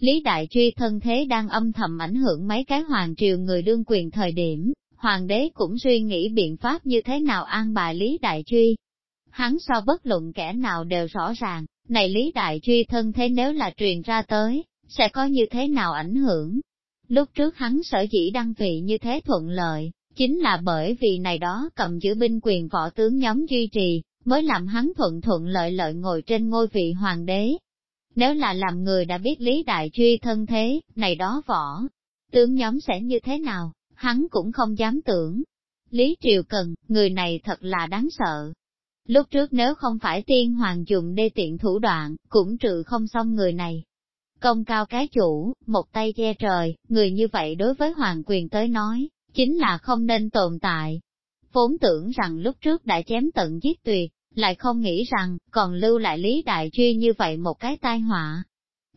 Lý Đại Truy thân thế đang âm thầm ảnh hưởng mấy cái hoàng triều người đương quyền thời điểm, hoàng đế cũng suy nghĩ biện pháp như thế nào an bài Lý Đại Truy. Hắn so bất luận kẻ nào đều rõ ràng, này Lý Đại Truy thân thế nếu là truyền ra tới, sẽ có như thế nào ảnh hưởng. Lúc trước hắn sở dĩ đăng vị như thế thuận lợi, chính là bởi vì này đó cầm giữ binh quyền võ tướng nhóm duy trì, mới làm hắn thuận thuận lợi lợi ngồi trên ngôi vị hoàng đế. Nếu là làm người đã biết Lý Đại Truy thân thế, này đó võ, tướng nhóm sẽ như thế nào, hắn cũng không dám tưởng. Lý Triều Cần, người này thật là đáng sợ. Lúc trước nếu không phải tiên hoàng dùng đê tiện thủ đoạn, cũng trừ không xong người này. Công cao cái chủ, một tay che trời, người như vậy đối với hoàng quyền tới nói, chính là không nên tồn tại. Vốn tưởng rằng lúc trước đã chém tận giết tuyệt, lại không nghĩ rằng, còn lưu lại Lý Đại Truy như vậy một cái tai họa.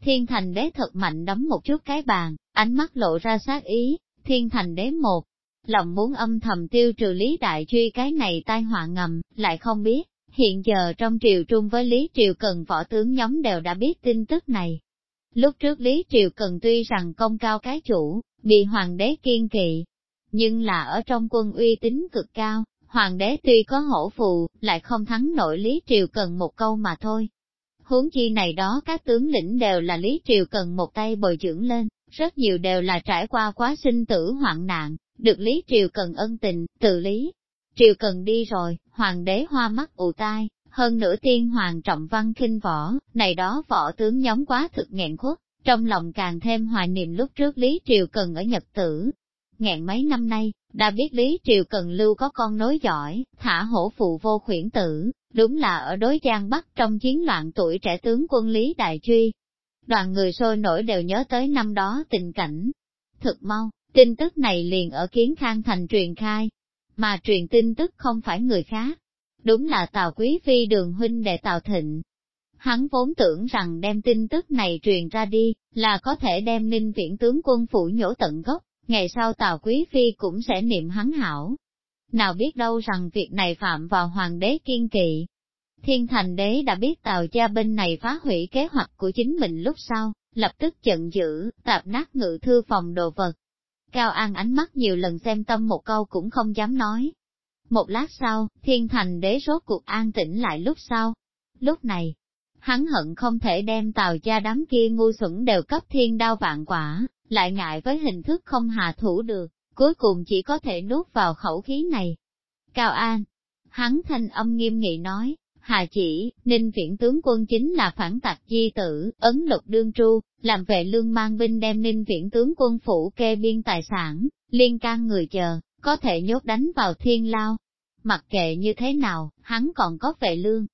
Thiên thành đế thật mạnh đấm một chút cái bàn, ánh mắt lộ ra sát ý, thiên thành đế một. Lòng muốn âm thầm tiêu trừ Lý Đại Truy cái này tai họa ngầm, lại không biết, hiện giờ trong triều trung với Lý Triều Cần võ tướng nhóm đều đã biết tin tức này. Lúc trước Lý Triều Cần tuy rằng công cao cái chủ, bị hoàng đế kiên kỵ, nhưng là ở trong quân uy tín cực cao, hoàng đế tuy có hổ phù, lại không thắng nổi Lý Triều Cần một câu mà thôi. Huống chi này đó các tướng lĩnh đều là Lý Triều Cần một tay bồi dưỡng lên, rất nhiều đều là trải qua quá sinh tử hoạn nạn, được Lý Triều Cần ân tình, tự Lý. Triều Cần đi rồi, hoàng đế hoa mắt ù tai, hơn nữa tiên hoàng trọng văn khinh võ, này đó võ tướng nhóm quá thực nghẹn khuất, trong lòng càng thêm hoài niệm lúc trước Lý Triều Cần ở Nhật Tử, nghẹn mấy năm nay, đã biết Lý Triều Cần Lưu có con nối giỏi, thả hổ phụ vô khuyển tử, đúng là ở đối Giang Bắc trong chiến loạn tuổi trẻ tướng quân Lý Đại Truy. Đoàn người sôi nổi đều nhớ tới năm đó tình cảnh. Thực mau, tin tức này liền ở Kiến Khang Thành truyền khai, mà truyền tin tức không phải người khác. Đúng là Tào Quý Phi đường huynh đệ Tào Thịnh. Hắn vốn tưởng rằng đem tin tức này truyền ra đi, là có thể đem ninh viễn tướng quân phủ nhổ tận gốc, ngày sau Tào Quý Phi cũng sẽ niệm hắn hảo. Nào biết đâu rằng việc này phạm vào hoàng đế kiên kỵ. Thiên thành đế đã biết Tào gia bên này phá hủy kế hoạch của chính mình lúc sau, lập tức giận dữ, tạp nát ngự thư phòng đồ vật. Cao An ánh mắt nhiều lần xem tâm một câu cũng không dám nói. Một lát sau, thiên thành đế rốt cuộc an tĩnh lại lúc sau. Lúc này, hắn hận không thể đem tàu gia đám kia ngu xuẩn đều cấp thiên đao vạn quả, lại ngại với hình thức không hạ thủ được, cuối cùng chỉ có thể nuốt vào khẩu khí này. Cao An, hắn thanh âm nghiêm nghị nói, Hà chỉ, ninh viễn tướng quân chính là phản tặc di tử, ấn lục đương tru, làm vệ lương mang binh đem ninh viễn tướng quân phủ kê biên tài sản, liên can người chờ, có thể nhốt đánh vào thiên lao. Mặc kệ như thế nào, hắn còn có vệ lương.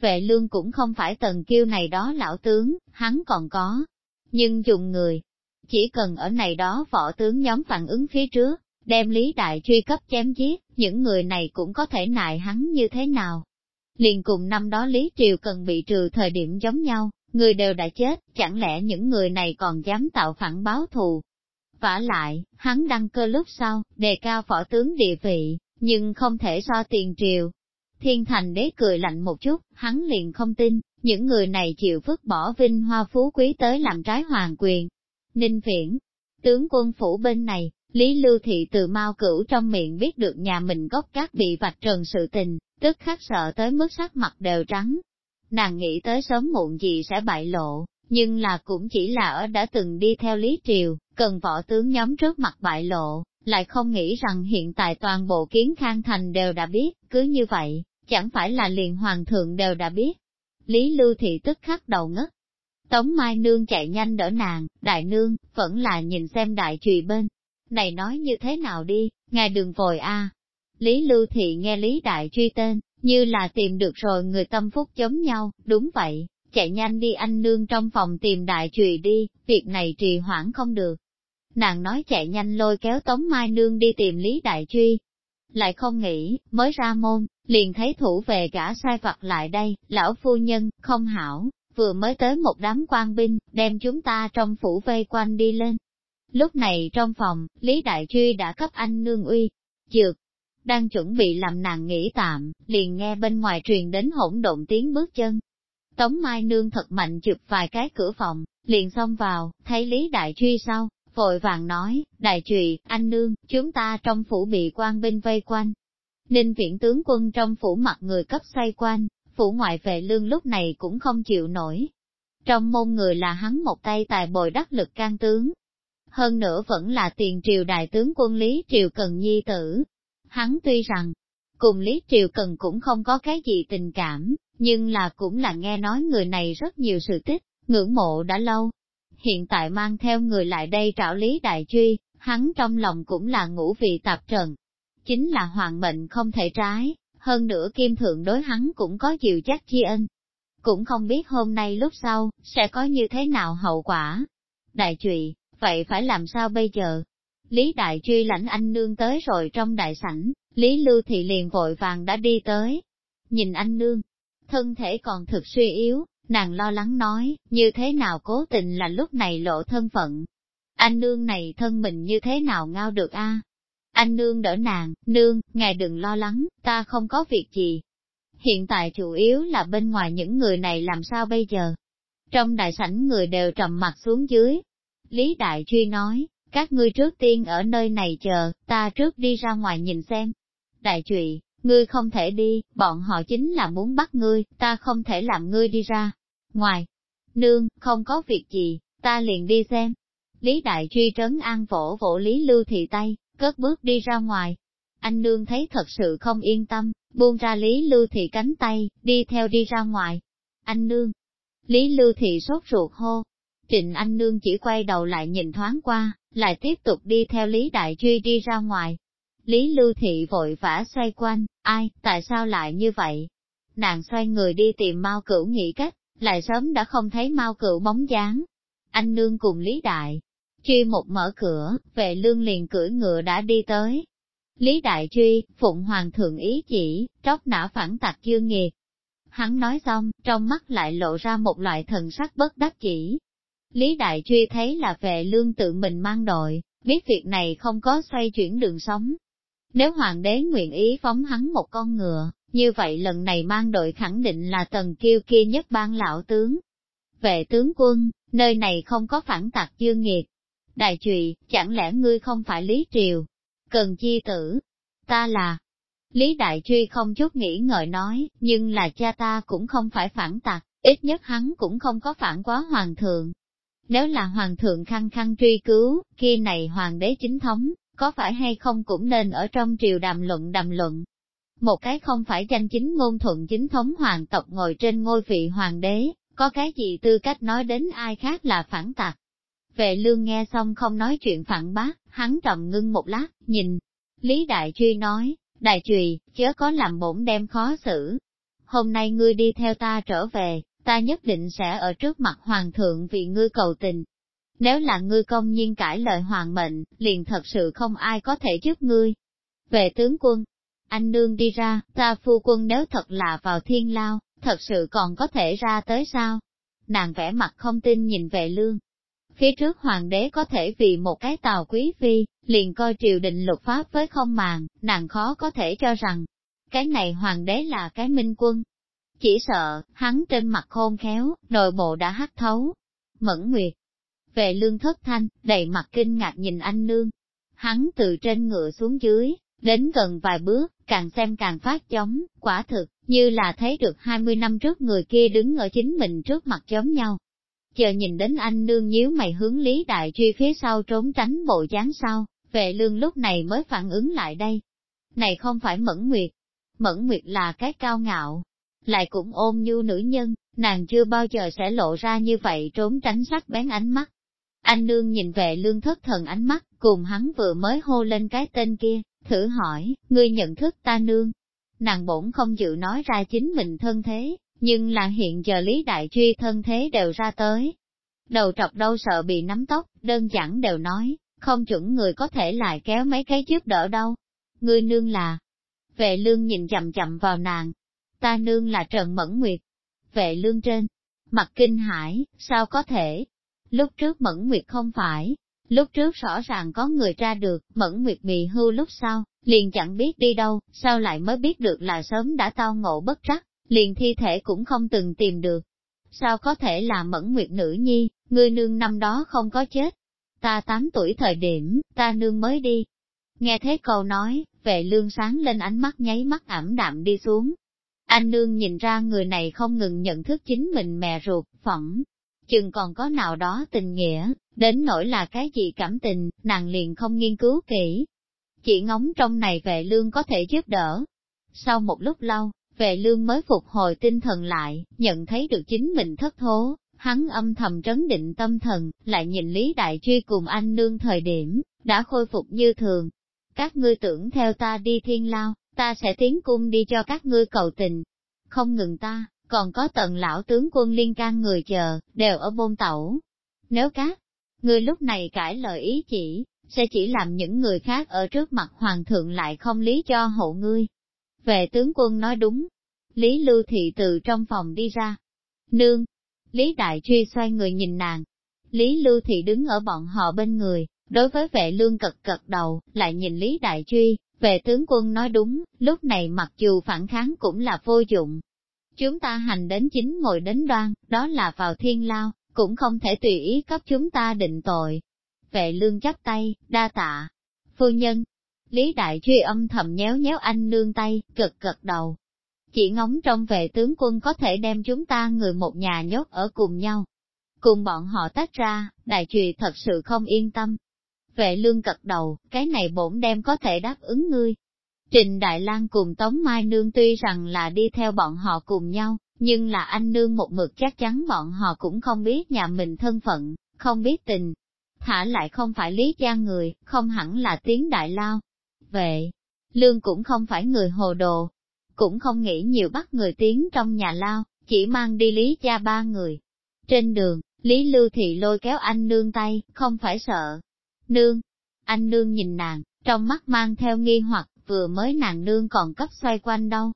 Vệ lương cũng không phải tần kiêu này đó lão tướng, hắn còn có. Nhưng dùng người, chỉ cần ở này đó võ tướng nhóm phản ứng phía trước, đem Lý Đại truy cấp chém giết, những người này cũng có thể nại hắn như thế nào. Liền cùng năm đó Lý Triều cần bị trừ thời điểm giống nhau, người đều đã chết, chẳng lẽ những người này còn dám tạo phản báo thù. vả lại, hắn đăng cơ lúc sau, đề cao võ tướng địa vị, nhưng không thể so tiền triều. Thiên thành đế cười lạnh một chút, hắn liền không tin, những người này chịu vứt bỏ vinh hoa phú quý tới làm trái hoàng quyền, Ninh Viễn, tướng quân phủ bên này, Lý Lưu Thị từ mau cửu trong miệng biết được nhà mình gốc các bị vạch trần sự tình, tức khắc sợ tới mức sắc mặt đều trắng. Nàng nghĩ tới sớm muộn gì sẽ bại lộ, nhưng là cũng chỉ là ở đã từng đi theo Lý Triều, cần võ tướng nhóm trước mặt bại lộ, lại không nghĩ rằng hiện tại toàn bộ kiến khang thành đều đã biết, cứ như vậy, chẳng phải là liền hoàng thượng đều đã biết. Lý Lưu Thị tức khắc đầu ngất, Tống Mai Nương chạy nhanh đỡ nàng, đại nương, vẫn là nhìn xem đại trùy bên. Này nói như thế nào đi, ngài đừng vội a. Lý Lưu Thị nghe Lý Đại truy tên, như là tìm được rồi người tâm phúc chống nhau, đúng vậy, chạy nhanh đi anh nương trong phòng tìm đại trùy đi, việc này trì hoãn không được. Nàng nói chạy nhanh lôi kéo Tống Mai Nương đi tìm Lý Đại Truy. Lại không nghĩ, mới ra môn, liền thấy thủ về gã sai vặt lại đây, lão phu nhân, không hảo, vừa mới tới một đám quan binh, đem chúng ta trong phủ vây quanh đi lên. Lúc này trong phòng, Lý Đại Truy đã cấp anh nương uy, dược, đang chuẩn bị làm nàng nghỉ tạm, liền nghe bên ngoài truyền đến hỗn độn tiếng bước chân. Tống Mai Nương thật mạnh chụp vài cái cửa phòng, liền xông vào, thấy Lý Đại Truy sau, vội vàng nói, Đại Trùy, anh Nương, chúng ta trong phủ bị quan binh vây quanh. Ninh viện tướng quân trong phủ mặt người cấp xoay quanh, phủ ngoại vệ lương lúc này cũng không chịu nổi. Trong môn người là hắn một tay tài bồi đắc lực can tướng. Hơn nữa vẫn là tiền triều đại tướng quân Lý Triều Cần Nhi tử. Hắn tuy rằng, cùng Lý Triều Cần cũng không có cái gì tình cảm, nhưng là cũng là nghe nói người này rất nhiều sự tích, ngưỡng mộ đã lâu. Hiện tại mang theo người lại đây trảo Lý Đại Truy, hắn trong lòng cũng là ngũ vị tạp trần. Chính là hoàng mệnh không thể trái, hơn nữa kim thượng đối hắn cũng có chịu chắc chi ân. Cũng không biết hôm nay lúc sau, sẽ có như thế nào hậu quả. Đại trụy, vậy phải làm sao bây giờ? Lý Đại Truy lãnh anh nương tới rồi trong đại sảnh, Lý Lưu Thị liền vội vàng đã đi tới. Nhìn anh nương, thân thể còn thực suy yếu, nàng lo lắng nói, như thế nào cố tình là lúc này lộ thân phận. Anh nương này thân mình như thế nào ngao được a? Anh nương đỡ nàng, nương, ngài đừng lo lắng, ta không có việc gì. Hiện tại chủ yếu là bên ngoài những người này làm sao bây giờ? Trong đại sảnh người đều trầm mặt xuống dưới. Lý Đại Truy nói, các ngươi trước tiên ở nơi này chờ, ta trước đi ra ngoài nhìn xem. Đại trụy, ngươi không thể đi, bọn họ chính là muốn bắt ngươi, ta không thể làm ngươi đi ra. Ngoài, nương, không có việc gì, ta liền đi xem. Lý Đại Truy trấn an vỗ vỗ Lý Lưu Thị tay, cất bước đi ra ngoài. Anh nương thấy thật sự không yên tâm, buông ra Lý Lưu Thị cánh tay, đi theo đi ra ngoài. Anh nương, Lý Lưu Thị sốt ruột hô. Trịnh anh nương chỉ quay đầu lại nhìn thoáng qua, lại tiếp tục đi theo Lý Đại Truy đi ra ngoài. Lý Lưu Thị vội vã xoay quanh, ai, tại sao lại như vậy? Nàng xoay người đi tìm Mao Cửu nghĩ cách, lại sớm đã không thấy Mao Cửu bóng dáng. Anh nương cùng Lý Đại, truy một mở cửa, vệ lương liền cưỡi ngựa đã đi tới. Lý Đại truy, Phụng Hoàng thượng ý chỉ, tróc nã phản tặc dương nghiệt. Hắn nói xong, trong mắt lại lộ ra một loại thần sắc bất đắc chỉ. Lý Đại truy thấy là vệ lương tự mình mang đội, biết việc này không có xoay chuyển đường sống, nếu hoàng đế nguyện ý phóng hắn một con ngựa, như vậy lần này mang đội khẳng định là tần kiêu kia nhất ban lão tướng. Vệ tướng quân, nơi này không có phản tặc dương nghiệt. Đại trụy, chẳng lẽ ngươi không phải Lý Triều? Cần chi tử? Ta là... Lý Đại Truy không chút nghĩ ngợi nói, nhưng là cha ta cũng không phải phản tặc, ít nhất hắn cũng không có phản quá hoàng thượng. Nếu là hoàng thượng khăng khăng truy cứu, kia này hoàng đế chính thống, có phải hay không cũng nên ở trong triều đàm luận đàm luận. Một cái không phải danh chính ngôn thuận chính thống hoàng tộc ngồi trên ngôi vị hoàng đế, có cái gì tư cách nói đến ai khác là phản tặc. Vệ lương nghe xong không nói chuyện phản bác, hắn trầm ngưng một lát, nhìn. Lý Đại Truy nói, Đại Trùy, chớ có làm bổn đem khó xử. Hôm nay ngươi đi theo ta trở về, ta nhất định sẽ ở trước mặt hoàng thượng vì ngươi cầu tình, nếu là ngươi công nhiên cãi lời hoàng mệnh, liền thật sự không ai có thể giúp ngươi. Về tướng quân, anh nương đi ra, ta phu quân nếu thật là vào thiên lao, thật sự còn có thể ra tới sao? Nàng vẽ mặt không tin nhìn về lương. Phía trước hoàng đế có thể vì một cái tàu quý phi, liền coi triều đình luật pháp với không màng, nàng khó có thể cho rằng, cái này hoàng đế là cái minh quân. Chỉ sợ, hắn trên mặt khôn khéo, nội bộ đã hắt thấu. Mẫn Nguyệt, về lương thất thanh, đầy mặt kinh ngạc nhìn anh nương. Hắn từ trên ngựa xuống dưới, đến gần vài bước, càng xem càng phát chóng, quả thực, như là thấy được 20 năm trước người kia đứng ở chính mình trước mặt giống nhau. Chờ nhìn đến anh nương nhíu mày hướng Lý Đại Truy phía sau trốn tránh bộ dáng sau, vệ lương lúc này mới phản ứng lại đây. Này không phải Mẫn Nguyệt, Mẫn Nguyệt là cái cao ngạo, lại cũng ôm như nữ nhân, nàng chưa bao giờ sẽ lộ ra như vậy trốn tránh sắc bén ánh mắt. Anh nương nhìn về lương thất thần ánh mắt, cùng hắn vừa mới hô lên cái tên kia, thử hỏi, ngươi nhận thức ta nương. Nàng bổn không chịu nói ra chính mình thân thế, nhưng là hiện giờ Lý Đại Truy thân thế đều ra tới. Đầu trọc đâu sợ bị nắm tóc, đơn giản đều nói, không chuẩn người có thể lại kéo mấy cái giúp đỡ đâu. Ngươi nương là, vệ lương nhìn chậm chậm vào nàng, ta nương là Trần Mẫn Nguyệt. Vệ lương trên, mặt kinh hải, sao có thể, Lúc trước Mẫn Nguyệt không phải, lúc trước rõ ràng có người ra được, Mẫn Nguyệt bị hưu lúc sau, liền chẳng biết đi đâu, sao lại mới biết được là sớm đã tao ngộ bất trắc, liền thi thể cũng không từng tìm được. sao có thể là mẫn nguyệt nữ nhi, ngươi nương năm đó không có chết. Ta tám tuổi thời điểm, ta nương mới đi. Nghe thế câu nói, vệ lương sáng lên ánh mắt nháy mắt ảm đạm đi xuống. Anh nương nhìn ra người này không ngừng nhận thức chính mình mẹ ruột, phỏng. Chừng còn có nào đó tình nghĩa, đến nỗi là cái gì cảm tình, nàng liền không nghiên cứu kỹ. Chỉ ngóng trong này vệ lương có thể giúp đỡ. Sau một lúc lâu, vệ lương mới phục hồi tinh thần lại, nhận thấy được chính mình thất thố, hắn âm thầm trấn định tâm thần, lại nhìn Lý Đại Truy cùng anh nương thời điểm, đã khôi phục như thường. Các ngươi tưởng theo ta đi thiên lao, ta sẽ tiến cung đi cho các ngươi cầu tình. Không ngừng ta, còn có tận lão tướng quân liên can người chờ, đều ở bôn tẩu. Nếu các ngươi lúc này cãi lời ý chỉ, sẽ chỉ làm những người khác ở trước mặt hoàng thượng lại không lý cho hộ ngươi. Vệ tướng quân nói đúng, Lý Lưu Thị từ trong phòng đi ra. Nương! Lý Đại Truy xoay người nhìn nàng. Lý Lưu Thị đứng ở bọn họ bên người, đối với vệ lương cật cật đầu, lại nhìn Lý Đại Truy, vệ tướng quân nói đúng, lúc này mặc dù phản kháng cũng là vô dụng. Chúng ta hành đến chính ngồi đến đoan, đó là vào thiên lao, cũng không thể tùy ý cấp chúng ta định tội. Vệ lương chắp tay, đa tạ. Phu nhân, Lý Đại Truy âm thầm nhéo nhéo anh nương tay, cực cực đầu. Chỉ ngóng trong vệ tướng quân có thể đem chúng ta người một nhà nhốt ở cùng nhau. Cùng bọn họ tách ra, Đại Truy thật sự không yên tâm. Vệ lương cật đầu, cái này bổn đem có thể đáp ứng ngươi. Trình Đại lang cùng Tống Mai Nương tuy rằng là đi theo bọn họ cùng nhau, nhưng là anh Nương một mực chắc chắn bọn họ cũng không biết nhà mình thân phận, không biết tình. Thả lại không phải lý gia người, không hẳn là tiếng đại lao, vệ. Lương cũng không phải người hồ đồ, cũng không nghĩ nhiều bắt người tiến trong nhà lao, chỉ mang đi lý cha ba người. Trên đường, Lý Lưu Thị lôi kéo anh nương tay, không phải sợ. Nương, anh nương nhìn nàng, trong mắt mang theo nghi hoặc, vừa mới nàng nương còn cấp xoay quanh đâu.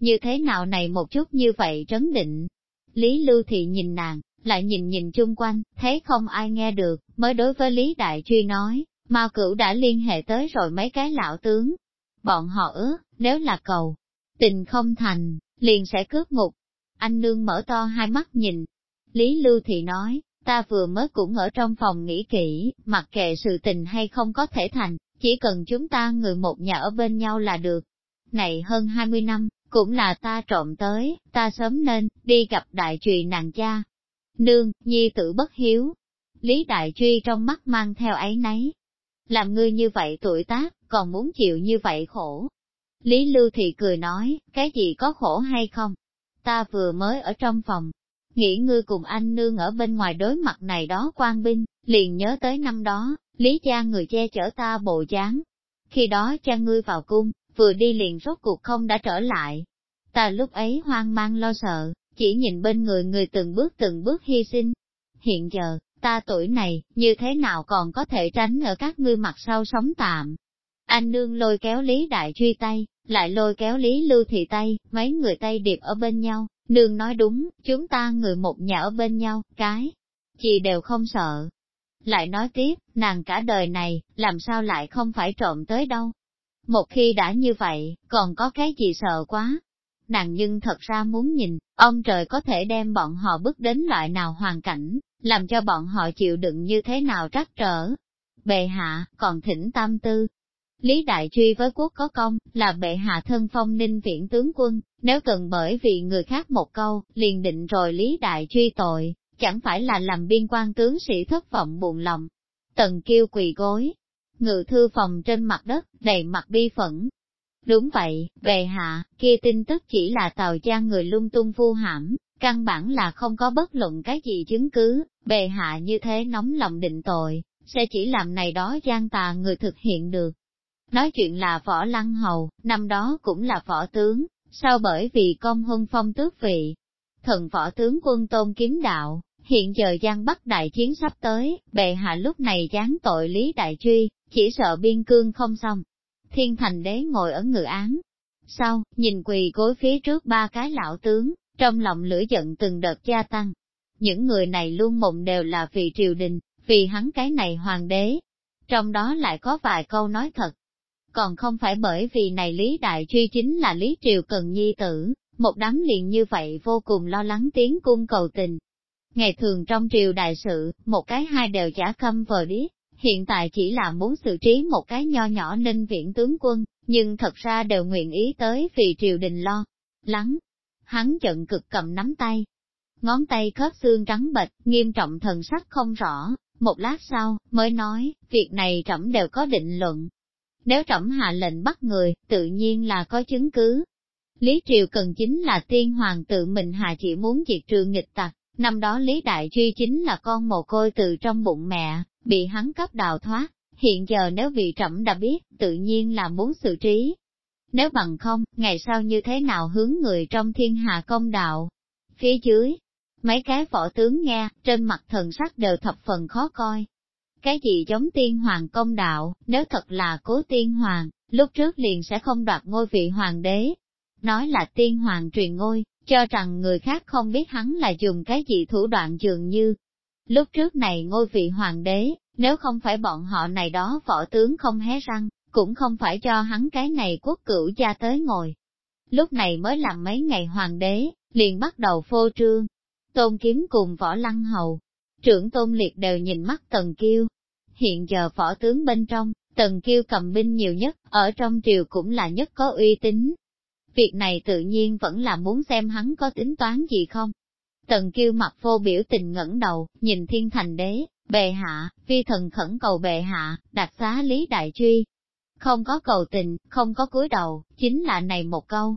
Như thế nào này một chút như vậy trấn định. Lý Lưu Thị nhìn nàng, lại nhìn nhìn chung quanh, thấy không ai nghe được, mới đối với Lý Đại Truy nói, Mao cửu đã liên hệ tới rồi mấy cái lão tướng. Bọn họ ước, nếu là cầu, tình không thành, liền sẽ cướp ngục. Anh nương mở to hai mắt nhìn. Lý Lưu Thị nói, ta vừa mới cũng ở trong phòng nghĩ kỹ, mặc kệ sự tình hay không có thể thành, chỉ cần chúng ta người một nhà ở bên nhau là được. Này hơn 20 năm, cũng là ta trộm tới, ta sớm nên, đi gặp đại trùy nàng cha. Nương, nhi tử bất hiếu. Lý đại truy trong mắt mang theo ấy nấy, làm ngươi như vậy tuổi tác, còn muốn chịu như vậy khổ. Lý Lưu Thị cười nói, cái gì có khổ hay không? Ta vừa mới ở trong phòng, nghĩ ngươi cùng anh nương ở bên ngoài đối mặt này đó quan binh, liền nhớ tới năm đó, Lý cha người che chở ta bộ dáng. Khi đó cha ngươi vào cung, vừa đi liền rốt cuộc không đã trở lại. Ta lúc ấy hoang mang lo sợ, chỉ nhìn bên người người từng bước từng bước hy sinh. Hiện giờ, ta tuổi này, như thế nào còn có thể tránh ở các ngươi mặt sau sống tạm. Anh nương lôi kéo Lý Đại Truy tay, lại lôi kéo Lý Lưu Thị tay, mấy người tay điệp ở bên nhau, nương nói đúng, chúng ta người một nhà ở bên nhau, cái, chị đều không sợ. Lại nói tiếp, nàng cả đời này, làm sao lại không phải trộm tới đâu. Một khi đã như vậy, còn có cái gì sợ quá. Nàng nhưng thật ra muốn nhìn, ông trời có thể đem bọn họ bước đến loại nào hoàn cảnh, làm cho bọn họ chịu đựng như thế nào trắc trở. Bệ hạ, còn thỉnh tam tư. Lý Đại Truy với quốc có công, là bệ hạ thân phong ninh viễn tướng quân, nếu cần bởi vì người khác một câu, liền định rồi Lý Đại Truy tội, chẳng phải là làm biên quan tướng sĩ thất vọng buồn lòng. Tần kêu quỳ gối, ngự thư phòng trên mặt đất, đầy mặt bi phẫn. Đúng vậy, bệ hạ, kia tin tức chỉ là tàu cha người lung tung vu hãm, Căn bản là không có bất luận cái gì chứng cứ, bề hạ như thế nóng lòng định tội, sẽ chỉ làm này đó gian tà người thực hiện được. Nói chuyện là võ lăng hầu, năm đó cũng là võ tướng, sau bởi vì công huân phong tước vị. Thần võ tướng quân tôn kiếm đạo, hiện giờ gian bắt đại chiến sắp tới, bệ hạ lúc này gián tội lý đại truy, chỉ sợ biên cương không xong. Thiên thành đế ngồi ở ngự án. Sau, nhìn quỳ gối phía trước ba cái lão tướng, trong lòng lửa giận từng đợt gia tăng. Những người này luôn mộng đều là vì triều đình, vì hắn cái này hoàng đế. Trong đó lại có vài câu nói thật. Còn không phải bởi vì này Lý Đại Truy chính là Lý Triều Cần Nhi tử, một đám liền như vậy vô cùng lo lắng tiếng cung cầu tình. Ngày thường trong triều đại sự, một cái hai đều giả câm vờ điếc, hiện tại chỉ là muốn xử trí một cái nho nhỏ nên viện tướng quân, nhưng thật ra đều nguyện ý tới vì triều đình lo. Lắng, hắn giận cực cầm nắm tay, ngón tay khớp xương trắng bệch, nghiêm trọng thần sắc không rõ, một lát sau, mới nói, việc này trẫm đều có định luận. Nếu trẫm hạ lệnh bắt người, tự nhiên là có chứng cứ. Lý Triều cần chính là tiên hoàng tự mình hạ chỉ muốn diệt trừ nghịch tặc, năm đó Lý Đại Truy chính là con mồ côi từ trong bụng mẹ, bị hắn cấp đào thoát, hiện giờ nếu vị trẫm đã biết, tự nhiên là muốn xử trí. Nếu bằng không, ngày sau như thế nào hướng người trong thiên hạ công đạo? Phía dưới, mấy cái võ tướng nghe, trên mặt thần sắc đều thập phần khó coi. Cái gì giống tiên hoàng công đạo, nếu thật là cố tiên hoàng, lúc trước liền sẽ không đoạt ngôi vị hoàng đế. Nói là tiên hoàng truyền ngôi, cho rằng người khác không biết hắn là dùng cái gì thủ đoạn dường như. Lúc trước này ngôi vị hoàng đế, nếu không phải bọn họ này đó võ tướng không hé răng, cũng không phải cho hắn cái này quốc cửu gia tới ngồi. Lúc này mới làm mấy ngày hoàng đế, liền bắt đầu phô trương. Tôn kiếm cùng võ lăng hầu, trưởng tôn liệt đều nhìn mắt tần kiêu. Hiện giờ võ tướng bên trong, tần kiêu cầm binh nhiều nhất, ở trong triều cũng là nhất có uy tín. Việc này tự nhiên vẫn là muốn xem hắn có tính toán gì không. Tần kiêu mặt vô biểu tình ngẩng đầu, nhìn thiên thành đế, Bệ hạ, phi thần khẩn cầu bệ hạ, đặt xá lý đại truy. Không có cầu tình, không có cúi đầu, chính là này một câu.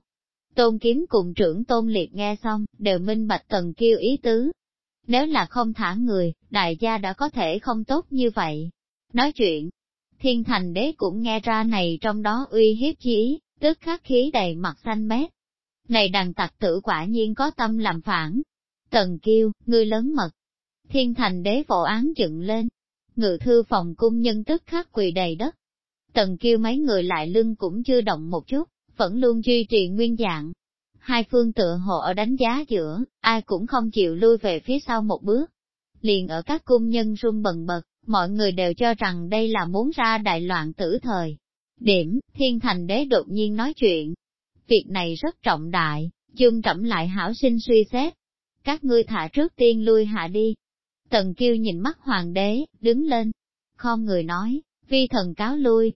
Tôn kiếm cùng trưởng tôn liệt nghe xong, đều minh bạch tần kêu ý tứ. Nếu là không thả người, đại gia đã có thể không tốt như vậy. Nói chuyện, thiên thành đế cũng nghe ra này trong đó uy hiếp chi ý, tức khắc khí đầy mặt xanh mét. Này đàn tặc tử quả nhiên có tâm làm phản. Tần kiêu, ngươi lớn mật, Thiên thành đế vỗ án dựng lên, ngự thư phòng cung nhân tức khắc quỳ đầy đất. Tần kêu mấy người lại lưng cũng chưa động một chút, vẫn luôn duy trì nguyên dạng. Hai phương tựa hộ ở đánh giá giữa, ai cũng không chịu lui về phía sau một bước. Liền ở các cung nhân run bần bật, mọi người đều cho rằng đây là muốn ra đại loạn tử thời. Điểm, thiên thành đế đột nhiên nói chuyện. Việc này rất trọng đại, dung trẫm lại hảo sinh suy xét. Các ngươi thả trước tiên lui hạ đi, Tần kiêu nhìn mắt hoàng đế, đứng lên. Không người nói, vi thần cáo lui.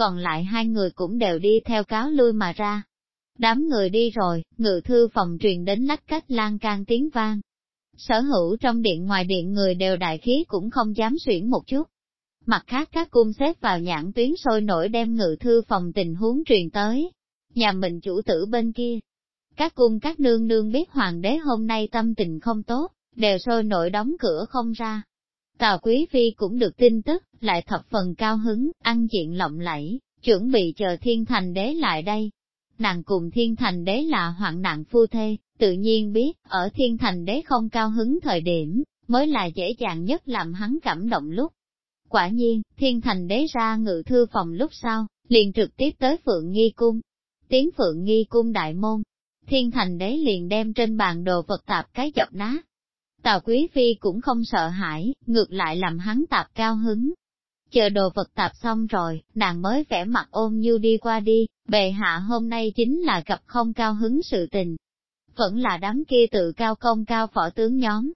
Còn lại hai người cũng đều đi theo cáo lui mà ra. Đám người đi rồi, ngự thư phòng truyền đến lách cách lan can tiếng vang. Sở hữu trong điện ngoài điện người đều đại khí cũng không dám xuyển một chút. Mặt khác các cung xếp vào nhãn tuyến sôi nổi đem ngự thư phòng tình huống truyền tới. Nhà mình chủ tử bên kia. Các cung các nương nương biết hoàng đế hôm nay tâm tình không tốt, đều sôi nổi đóng cửa không ra. Tào Quý Phi cũng được tin tức, lại thập phần cao hứng, ăn diện lộng lẫy, chuẩn bị chờ thiên thành đế lại đây. Nàng cùng thiên thành đế là hoạn nạn phu thê, tự nhiên biết, ở thiên thành đế không cao hứng thời điểm, mới là dễ dàng nhất làm hắn cảm động lúc. Quả nhiên, thiên thành đế ra ngự thư phòng lúc sau, liền trực tiếp tới Phượng Nghi Cung. Tiến Phượng Nghi Cung đại môn, thiên thành đế liền đem trên bàn đồ vật tạp cái dọc nát, Tào Quý Phi cũng không sợ hãi, ngược lại làm hắn tạp cao hứng. Chờ đồ vật tạp xong rồi, nàng mới vẽ mặt ôm như đi qua đi, bệ hạ hôm nay chính là gặp không cao hứng sự tình. Vẫn là đám kia tự cao công cao phỏ tướng nhóm.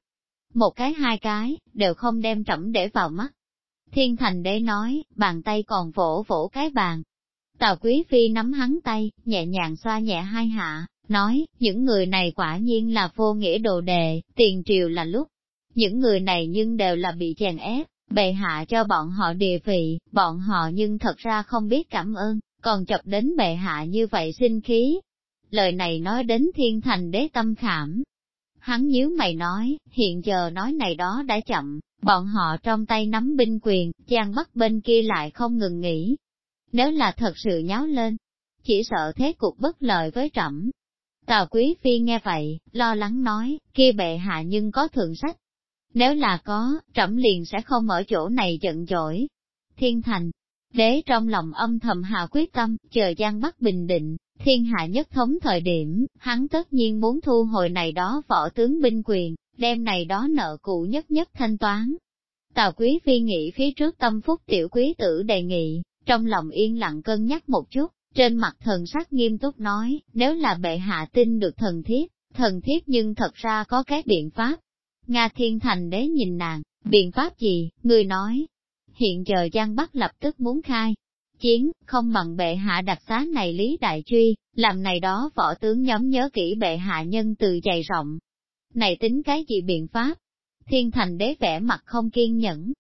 Một cái hai cái, đều không đem trẫm để vào mắt. Thiên thành đế nói, bàn tay còn vỗ vỗ cái bàn. Tào Quý Phi nắm hắn tay, nhẹ nhàng xoa nhẹ hai hạ, nói, những người này quả nhiên là vô nghĩa đồ đề, tiền triều là lúc. Những người này nhưng đều là bị chèn ép, bệ hạ cho bọn họ địa vị, bọn họ nhưng thật ra không biết cảm ơn, còn chọc đến bệ hạ như vậy sinh khí. Lời này nói đến thiên thành đế tâm khảm. Hắn nhíu mày nói, hiện giờ nói này đó đã chậm, bọn họ trong tay nắm binh quyền, chàng bắt bên kia lại không ngừng nghỉ. Nếu là thật sự nháo lên, chỉ sợ thế cục bất lợi với trẫm, Tào Quý Phi nghe vậy, lo lắng nói, kia bệ hạ nhưng có thượng sách. Nếu là có, trẫm liền sẽ không ở chỗ này giận dỗi. Thiên thành, đế trong lòng âm thầm hạ quyết tâm, chờ Giang Bắc bình định, thiên hạ nhất thống thời điểm, hắn tất nhiên muốn thu hồi này đó võ tướng binh quyền, đem này đó nợ cũ nhất nhất thanh toán. Tào Quý Phi nghĩ phía trước tâm phúc tiểu quý tử đề nghị, trong lòng yên lặng cân nhắc một chút, trên mặt thần sắc nghiêm túc nói, nếu là bệ hạ tin được thần thiết thần thiết nhưng thật ra có cái biện pháp. Nga thiên thành đế nhìn nàng, biện pháp gì, người nói. Hiện giờ Giang Bắc lập tức muốn khai. Chiến, không bằng bệ hạ đặc xá này Lý Đại Truy, làm này đó võ tướng nhóm nhớ kỹ bệ hạ nhân từ dày rộng. Này tính cái gì biện pháp? Thiên thành đế vẻ mặt không kiên nhẫn.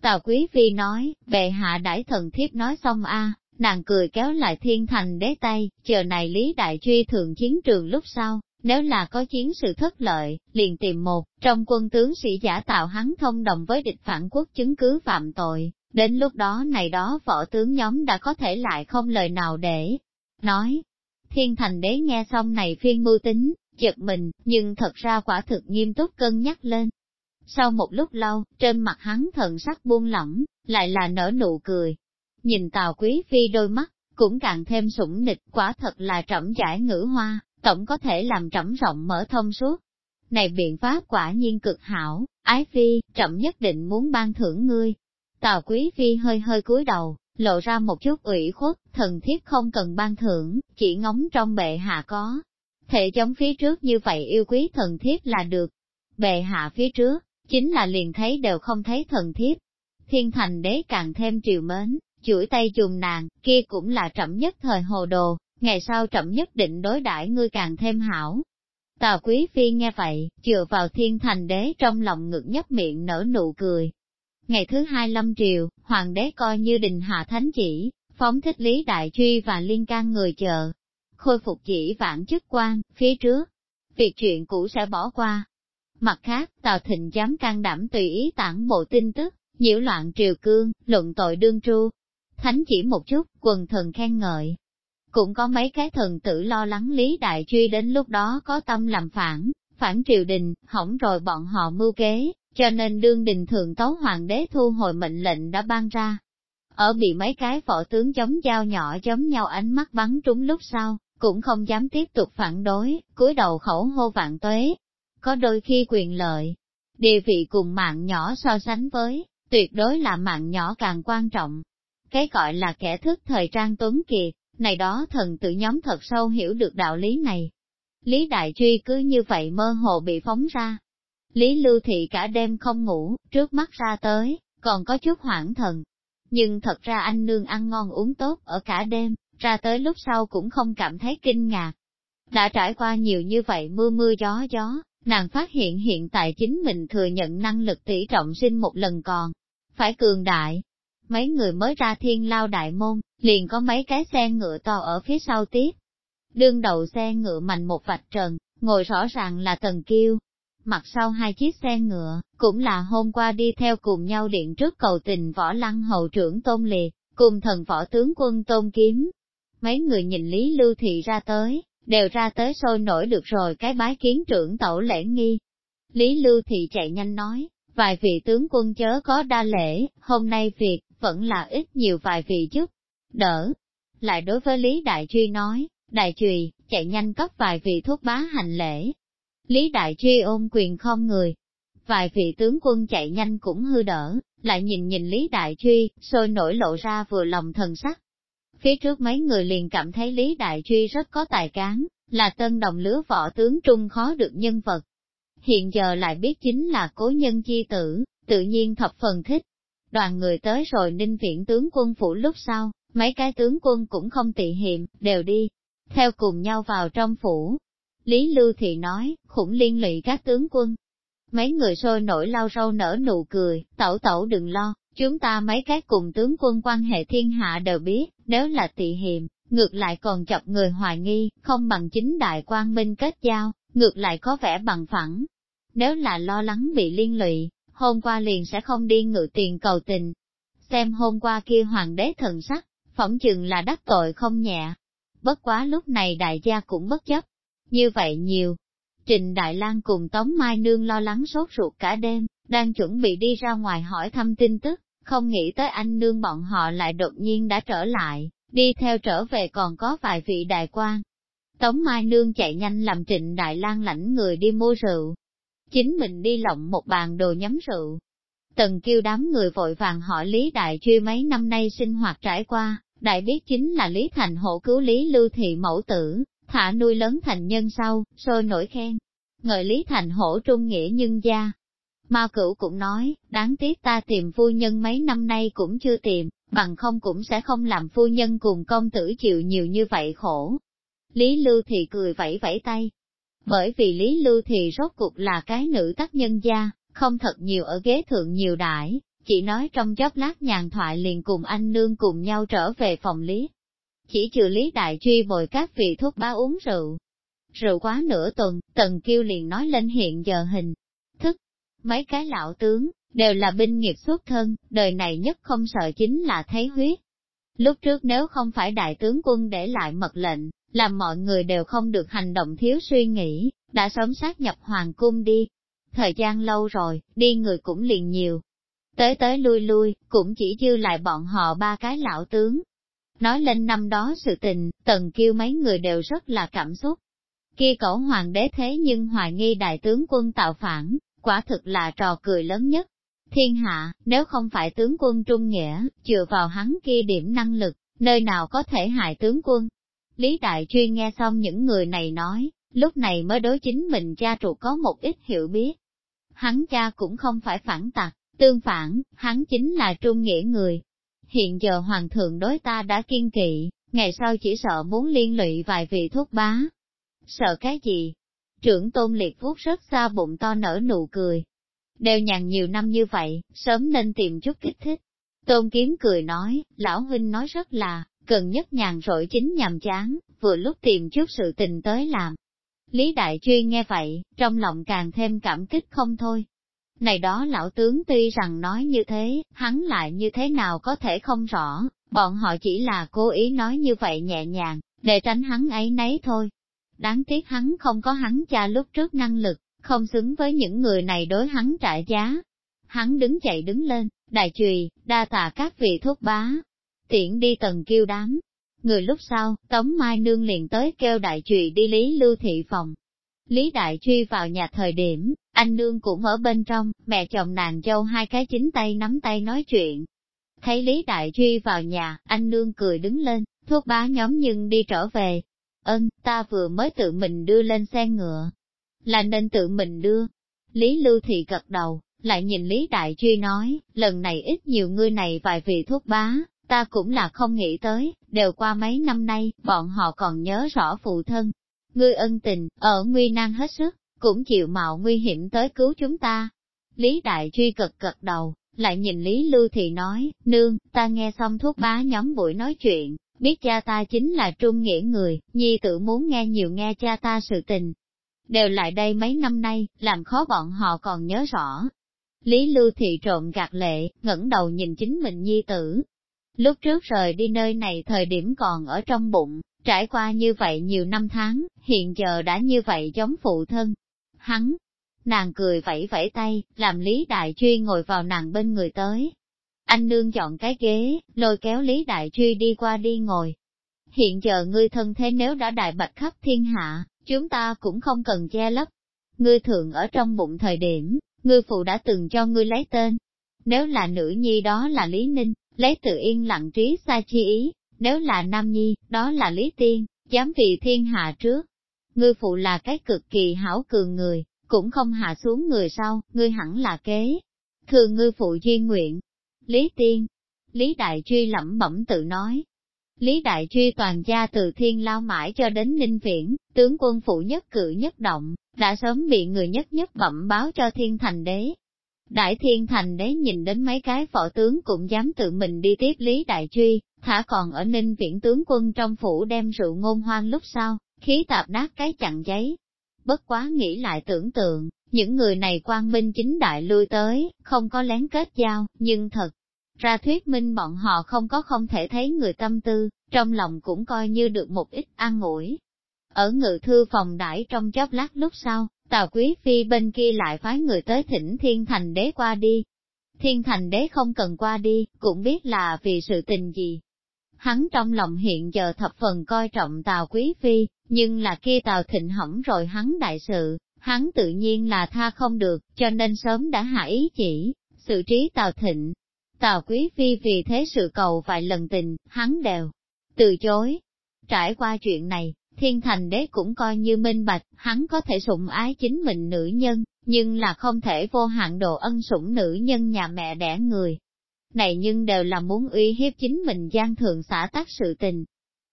Tào Quý Phi nói, bệ hạ đãi thần thiếp nói xong a nàng cười kéo lại thiên thành đế tay, chờ này Lý Đại Truy thường chiến trường lúc sau, nếu là có chiến sự thất lợi, liền tìm một, trong quân tướng sĩ giả tạo hắn thông đồng với địch phản quốc chứng cứ phạm tội, đến lúc đó này đó võ tướng nhóm đã có thể lại không lời nào để nói. Thiên thành đế nghe xong này phiên mưu tính, giật mình, nhưng thật ra quả thực nghiêm túc cân nhắc lên. Sau một lúc lâu, trên mặt hắn thần sắc buông lỏng, lại là nở nụ cười. Nhìn Tào Quý Phi đôi mắt, cũng càng thêm sủng nịch, quả thật là trẫm giải ngữ hoa, tổng có thể làm trẫm rộng mở thông suốt. Này biện pháp quả nhiên cực hảo, ái phi, trẫm nhất định muốn ban thưởng ngươi. Tào quý phi hơi hơi cúi đầu, lộ ra một chút ủy khuất, thần thiếp không cần ban thưởng, chỉ ngóng trong bệ hạ có. Thể chống phía trước như vậy yêu quý thần thiếp là được. Bệ hạ phía trước, chính là liền thấy đều không thấy thần thiếp. Thiên thành đế càng thêm triều mến, chuỗi tay chùm nàng, kia cũng là trẫm nhất thời hồ đồ, ngày sau trẫm nhất định đối đãi ngươi càng thêm hảo. Tào Quý Phi nghe vậy, chừa vào thiên thành đế trong lòng ngực nhấp miệng nở nụ cười. Ngày thứ hai lâm triều, hoàng đế coi như đình hạ thánh chỉ, phóng thích lý đại truy và liên can người chờ. Khôi phục chỉ vãn chức quan, phía trước, việc chuyện cũ sẽ bỏ qua. Mặt khác, Tào Thịnh dám can đảm tùy ý tản bộ tin tức, nhiễu loạn triều cương, luận tội đương tru. Thánh chỉ một chút, quần thần khen ngợi, cũng có mấy cái thần tử lo lắng Lý Đại Truy đến lúc đó có tâm làm phản, phản triều đình, hỏng rồi bọn họ mưu kế, cho nên đương đình thường tấu hoàng đế thu hồi mệnh lệnh đã ban ra. Ở bị mấy cái võ tướng chống dao nhỏ chống nhau ánh mắt bắn trúng lúc sau, cũng không dám tiếp tục phản đối, cúi đầu khẩu hô vạn tuế. Có đôi khi quyền lợi, địa vị cùng mạng nhỏ so sánh với, tuyệt đối là mạng nhỏ càng quan trọng. Cái gọi là kẻ thức thời trang tuấn kiệt, này đó thần tự nhóm thật sâu hiểu được đạo lý này. Lý Đại Truy cứ như vậy mơ hồ bị phóng ra. Lý Lưu Thị cả đêm không ngủ, trước mắt ra tới, còn có chút hoảng thần. Nhưng thật ra anh nương ăn ngon uống tốt ở cả đêm, ra tới lúc sau cũng không cảm thấy kinh ngạc. Đã trải qua nhiều như vậy mưa mưa gió gió, nàng phát hiện hiện tại chính mình thừa nhận năng lực tỷ trọng sinh một lần còn. Phải cường đại, mấy người mới ra thiên lao đại môn, liền có mấy cái xe ngựa to ở phía sau tiếp. Đương đầu xe ngựa mạnh một vạch trần, ngồi rõ ràng là Tần Kiêu. Mặt sau hai chiếc xe ngựa, cũng là hôm qua đi theo cùng nhau điện trước cầu tình võ lăng hậu trưởng Tôn Liệt, cùng thần võ tướng quân Tôn Kiếm. Mấy người nhìn Lý Lưu Thị ra tới, đều ra tới sôi nổi được rồi cái bái kiến trưởng tẩu lễ nghi. Lý Lưu Thị chạy nhanh nói, vài vị tướng quân chớ có đa lễ, hôm nay việc, vẫn là ít nhiều vài vị chức. đỡ. Lại đối với Lý Đại Truy nói, Đại Trùy, chạy nhanh cấp vài vị thuốc bá hành lễ. Lý Đại Truy ôm quyền không người. Vài vị tướng quân chạy nhanh cũng hư đỡ, lại nhìn nhìn Lý Đại Truy, sôi nổi lộ ra vừa lòng thần sắc. Phía trước mấy người liền cảm thấy Lý Đại Truy rất có tài cán, là tân đồng lứa võ tướng trung khó được nhân vật. Hiện giờ lại biết chính là cố nhân chi tử, tự nhiên thập phần thích, Đoàn người tới rồi ninh viện tướng quân phủ lúc sau, mấy cái tướng quân cũng không tị hiểm, đều đi, theo cùng nhau vào trong phủ. Lý Lưu Thị nói, khủng liên lụy các tướng quân. Mấy người sôi nổi lau râu nở nụ cười, tẩu tẩu đừng lo, chúng ta mấy cái cùng tướng quân quan hệ thiên hạ đều biết, nếu là tị hiềm, ngược lại còn chọc người hoài nghi, không bằng chính đại quan minh kết giao, ngược lại có vẻ bằng phẳng. Nếu là lo lắng bị liên lụy, hôm qua liền sẽ không đi ngự tiền cầu tình. Xem hôm qua kia hoàng đế thần sắc, phỏng chừng là đắc tội không nhẹ. Bất quá lúc này đại gia cũng bất chấp. Như vậy nhiều. Trình Đại lang cùng Tống Mai Nương lo lắng sốt ruột cả đêm, đang chuẩn bị đi ra ngoài hỏi thăm tin tức, không nghĩ tới anh nương bọn họ lại đột nhiên đã trở lại, đi theo trở về còn có vài vị đại quan. Tống Mai Nương chạy nhanh làm trịnh Đại lang lãnh người đi mua rượu, chính mình đi lộng một bàn đồ nhắm rượu. Tần kêu đám người vội vàng hỏi Lý Đại Truy mấy năm nay sinh hoạt trải qua, đại biết chính là Lý Thành hộ cứu Lý Lưu Thị mẫu tử, thả nuôi lớn thành nhân sau, sôi nổi khen. Ngợi Lý Thành hổ trung nghĩa nhân gia. Mao cửu cũng nói, đáng tiếc ta tìm phu nhân mấy năm nay cũng chưa tìm, bằng không cũng sẽ không làm phu nhân cùng công tử chịu nhiều như vậy khổ. Lý Lưu Thị cười vẫy vẫy tay. Bởi vì Lý Lưu thì rốt cuộc là cái nữ tác nhân gia, không thật nhiều ở ghế thượng nhiều đãi, chỉ nói trong chốc lát nhàn thoại liền cùng anh nương cùng nhau trở về phòng Lý. Chỉ trừ Lý Đại Truy bồi các vị thuốc bá uống rượu. Rượu quá nửa tuần, Tần Kiêu liền nói lên hiện giờ hình. Thức, mấy cái lão tướng, đều là binh nghiệp xuất thân, đời này nhất không sợ chính là thấy huyết. Lúc trước nếu không phải đại tướng quân để lại mật lệnh, làm mọi người đều không được hành động thiếu suy nghĩ, đã sớm sát nhập hoàng cung đi. Thời gian lâu rồi, đi người cũng liền nhiều. Tới tới lui lui, cũng chỉ dư lại bọn họ ba cái lão tướng. Nói lên năm đó sự tình, tần kêu mấy người đều rất là cảm xúc. Kia cổ hoàng đế thế nhưng hoài nghi đại tướng quân tạo phản, quả thực là trò cười lớn nhất. Thiên hạ, nếu không phải tướng quân trung nghĩa, chừa vào hắn kia điểm năng lực, nơi nào có thể hại tướng quân. Lý Đại Chuyên nghe xong những người này nói, lúc này mới đối chính mình cha ruột có một ít hiểu biết. Hắn cha cũng không phải phản tặc, tương phản, hắn chính là trung nghĩa người. Hiện giờ hoàng thượng đối ta đã kiên kỵ, ngày sau chỉ sợ muốn liên lụy vài vị thuốc bá. Sợ cái gì? Trưởng tôn liệt vuốt rất xa bụng to nở nụ cười. Đều nhàn nhiều năm như vậy, sớm nên tìm chút kích thích. Tôn kiếm cười nói, lão huynh nói rất là, cần nhất nhàn rỗi chính nhàm chán, vừa lúc tìm chút sự tình tới làm. Lý Đại Chuyên nghe vậy, trong lòng càng thêm cảm kích không thôi. Này đó lão tướng tuy rằng nói như thế, hắn lại như thế nào có thể không rõ, bọn họ chỉ là cố ý nói như vậy nhẹ nhàng, để tránh hắn ấy nấy thôi. Đáng tiếc hắn không có hắn cha lúc trước năng lực, không xứng với những người này đối hắn trả giá. Hắn đứng chạy đứng lên, đại trùy, đa tạ các vị thuốc bá, tiễn đi tầng kêu đám. Người lúc sau, Tống Mai Nương liền tới kêu đại trùy đi Lý Lưu Thị phòng. Lý Đại Truy vào nhà thời điểm, anh Nương cũng ở bên trong, mẹ chồng nàng dâu hai cái chính tay nắm tay nói chuyện. Thấy Lý Đại Truy vào nhà, anh Nương cười đứng lên, thuốc bá nhóm nhưng đi trở về. Ơn, ta vừa mới tự mình đưa lên xe ngựa. Là nên tự mình đưa. Lý Lưu Thị gật đầu, lại nhìn Lý Đại Truy nói, lần này ít nhiều ngươi này vài vị thuốc bá, ta cũng là không nghĩ tới, đều qua mấy năm nay, bọn họ còn nhớ rõ phụ thân. Ngươi ân tình, ở nguy nan hết sức, cũng chịu mạo nguy hiểm tới cứu chúng ta. Lý Đại Truy cực cực đầu, lại nhìn Lý Lưu Thị nói, nương, ta nghe xong thuốc bá nhóm buổi nói chuyện, biết cha ta chính là trung nghĩa người, nhi tự muốn nghe nhiều nghe cha ta sự tình. Đều lại đây mấy năm nay, làm khó bọn họ còn nhớ rõ. Lý Lưu Thị trộm gạt lệ, ngẩng đầu nhìn chính mình nhi tử, Lúc trước rời đi nơi này thời điểm còn ở trong bụng, trải qua như vậy nhiều năm tháng, hiện giờ đã như vậy giống phụ thân. Hắn, nàng cười vẫy vẫy tay, làm Lý Đại Truy ngồi vào nàng bên người tới. Anh nương chọn cái ghế, lôi kéo Lý Đại Truy đi qua đi ngồi. Hiện giờ ngươi thân thế nếu đã đại bạch khắp thiên hạ, chúng ta cũng không cần che lấp. Ngươi thường ở trong bụng thời điểm, ngươi phụ đã từng cho ngươi lấy tên. Nếu là nữ nhi đó là Lý Ninh, lấy tự yên lặng trí xa chi ý, nếu là nam nhi, đó là lý tiên, dám vì thiên hạ trước. Ngươi phụ là cái cực kỳ hảo cường người, cũng không hạ xuống người sau, ngươi hẳn là kế. Thường ngư phụ duyên nguyện. Lý tiên, Lý Đại Truy lẩm bẩm tự nói. Lý Đại Truy toàn gia từ thiên lao mãi cho đến ninh viễn, tướng quân phụ nhất cử nhất động, đã sớm bị người nhất nhất bẩm báo cho thiên thành đế, Đại thiên thành đế nhìn đến mấy cái võ tướng cũng dám tự mình đi tiếp Lý Đại Truy, thả còn ở ninh viễn tướng quân trong phủ đem rượu ngôn hoang lúc sau, khí tạp nát cái chặn giấy. Bất quá nghĩ lại tưởng tượng, những người này quan minh chính đại lui tới, không có lén kết giao, nhưng thật ra thuyết minh bọn họ không có không thể thấy người tâm tư, trong lòng cũng coi như được một ít an ủi. Ở ngự thư phòng đãi trong chốc lát lúc sau, Tào Quý Phi bên kia lại phái người tới thỉnh Thiên Thành Đế qua đi. Thiên Thành Đế không cần qua đi, cũng biết là vì sự tình gì. Hắn trong lòng hiện giờ thập phần coi trọng Tào Quý Phi, nhưng là kia Tào Thịnh hỏng rồi hắn đại sự, hắn tự nhiên là tha không được, cho nên sớm đã hạ ý chỉ, sự trí Tào Thịnh. Tào Quý Phi vì thế sự cầu vài lần tình, hắn đều từ chối. Trải qua chuyện này, thiên thành đế cũng coi như minh bạch, hắn có thể sủng ái chính mình nữ nhân, nhưng là không thể vô hạn độ ân sủng nữ nhân nhà mẹ đẻ người. Này nhưng đều là muốn uy hiếp chính mình gian thường xã tác sự tình.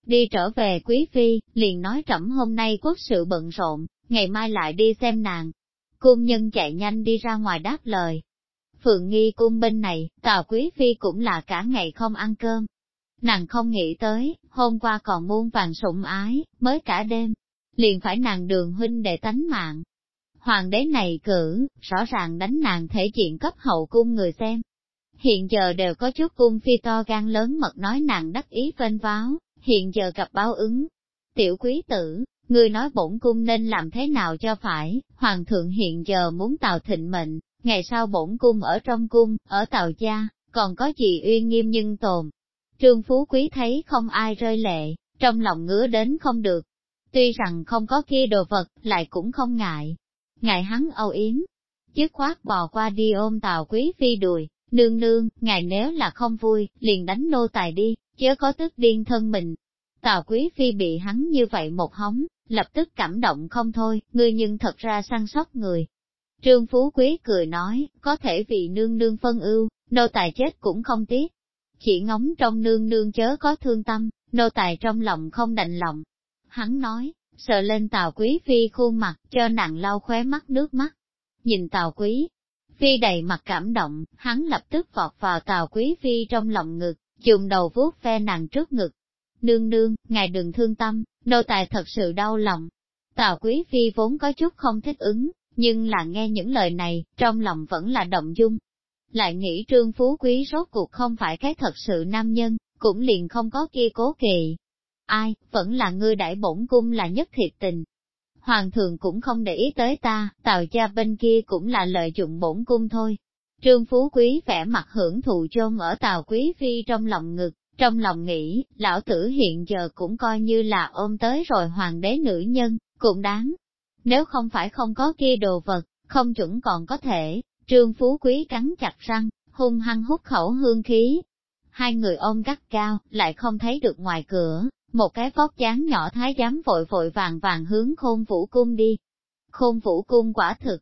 Đi trở về quý phi, liền nói trẫm hôm nay quốc sự bận rộn, ngày mai lại đi xem nàng. Cung nhân chạy nhanh đi ra ngoài đáp lời. Phượng nghi cung bên này, tào quý phi cũng là cả ngày không ăn cơm. Nàng không nghĩ tới, hôm qua còn muôn vàng sủng ái, mới cả đêm, liền phải nàng đường huynh để tánh mạng. Hoàng đế này cử, rõ ràng đánh nàng thể diện cấp hậu cung người xem. Hiện giờ đều có chút cung phi to gan lớn mật nói nàng đắc ý vênh váo, hiện giờ gặp báo ứng. Tiểu quý tử, Ngươi nói bổn cung nên làm thế nào cho phải, hoàng thượng hiện giờ muốn tào thịnh mệnh, ngày sau bổn cung ở trong cung, ở tào gia, còn có gì uy nghiêm nhưng tồn. Trương Phú Quý thấy không ai rơi lệ, trong lòng ngứa đến không được. Tuy rằng không có kia đồ vật, lại cũng không ngại. Ngài hắn âu yếm, chiếc khoát bò qua đi ôm tào quý phi đùi, nương nương, ngài nếu là không vui, liền đánh nô tài đi, chớ có tức điên thân mình. Tào quý phi bị hắn như vậy một hóng, lập tức cảm động không thôi, ngươi nhưng thật ra săn sóc người. Trương Phú Quý cười nói, có thể vì nương nương phân ưu, nô tài chết cũng không tiếc. Chỉ ngóng trong nương nương chớ có thương tâm, nô tài trong lòng không đành lòng. Hắn nói, sợ lên tào quý phi khuôn mặt, cho nàng lau khóe mắt nước mắt. Nhìn tào quý, phi đầy mặt cảm động, hắn lập tức vọt vào tào quý phi trong lòng ngực, dùng đầu vuốt ve nàng trước ngực. Nương nương, ngài đừng thương tâm, Nô tài thật sự đau lòng. Tào Quý Phi vốn có chút không thích ứng, nhưng là nghe những lời này, trong lòng vẫn là động dung. Lại nghĩ trương phú quý rốt cuộc không phải cái thật sự nam nhân, cũng liền không có kia cố kỳ. Ai, vẫn là ngươi đại bổn cung là nhất thiệt tình. Hoàng thượng cũng không để ý tới ta, tào cha bên kia cũng là lợi dụng bổn cung thôi. Trương Phú Quý vẻ mặt hưởng thụ chôn ở tàu Quý Phi trong lòng ngực, trong lòng nghĩ, lão tử hiện giờ cũng coi như là ôm tới rồi hoàng đế nữ nhân, cũng đáng. Nếu không phải không có kia đồ vật, không chuẩn còn có thể, trương phú quý cắn chặt răng, hung hăng hút khẩu hương khí. Hai người ôm gắt cao, lại không thấy được ngoài cửa, một cái vóc dáng nhỏ thái giám vội vội vàng vàng hướng khôn vũ cung đi. Khôn vũ cung quả thực.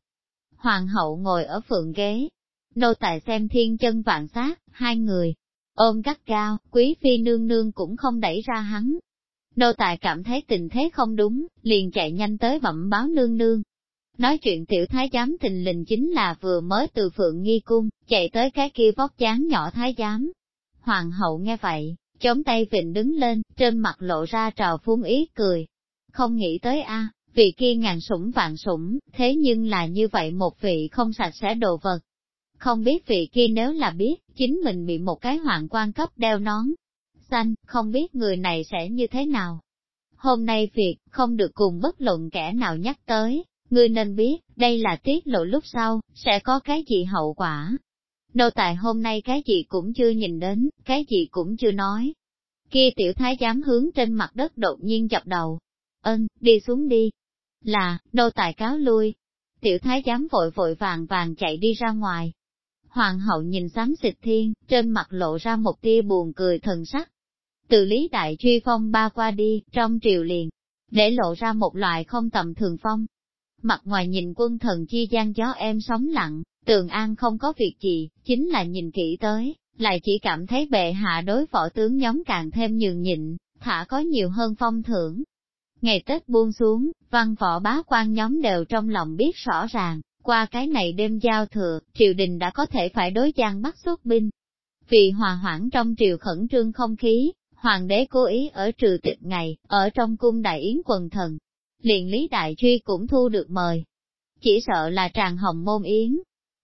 Hoàng hậu ngồi ở phượng ghế, nô tài xem thiên chân vạn sát, hai người, ôm gắt cao, quý phi nương nương cũng không đẩy ra hắn. Nô tài cảm thấy tình thế không đúng, liền chạy nhanh tới bẩm báo nương nương. Nói chuyện tiểu thái giám tình lình chính là vừa mới từ phượng nghi cung, chạy tới cái kia vóc dáng nhỏ thái giám. Hoàng hậu nghe vậy, chống tay vịnh đứng lên, trên mặt lộ ra trào phúng ý cười. Không nghĩ tới a, vị kia ngàn sủng vạn sủng, thế nhưng là như vậy một vị không sạch sẽ đồ vật, không biết vị kia nếu là biết, chính mình bị một cái hoàng quan cấp đeo nón. Xanh, không biết người này sẽ như thế nào. Hôm nay việc, không được cùng bất luận kẻ nào nhắc tới, ngươi nên biết, đây là tiết lộ lúc sau, sẽ có cái gì hậu quả. Nô tài hôm nay cái gì cũng chưa nhìn đến, cái gì cũng chưa nói. Kia tiểu thái dám hướng trên mặt đất đột nhiên chập đầu. Ân, đi xuống đi. Là, nô tài cáo lui. Tiểu thái dám vội vội vàng vàng chạy đi ra ngoài, Hoàng hậu nhìn xám xịt thiên, trên mặt lộ ra một tia buồn cười thần sắc. Từ lý đại truy phong ba qua đi, trong triều liền, để lộ ra một loại không tầm thường phong. Mặt ngoài nhìn quân thần chi gian gió em sóng lặng, tường an không có việc gì, chính là nhìn kỹ tới, lại chỉ cảm thấy bệ hạ đối võ tướng nhóm càng thêm nhường nhịn, thả có nhiều hơn phong thưởng. Ngày Tết buông xuống, văn võ bá quan nhóm đều trong lòng biết rõ ràng, qua cái này đêm giao thừa, triều đình đã có thể phải đối giang bắt xuất binh. Vì hòa hoãn trong triều khẩn trương không khí, hoàng đế cố ý ở trừ tịch ngày, ở trong cung đại yến quần thần. Liền lý đại truy cũng thu được mời. Chỉ sợ là tràn hồng môn yến.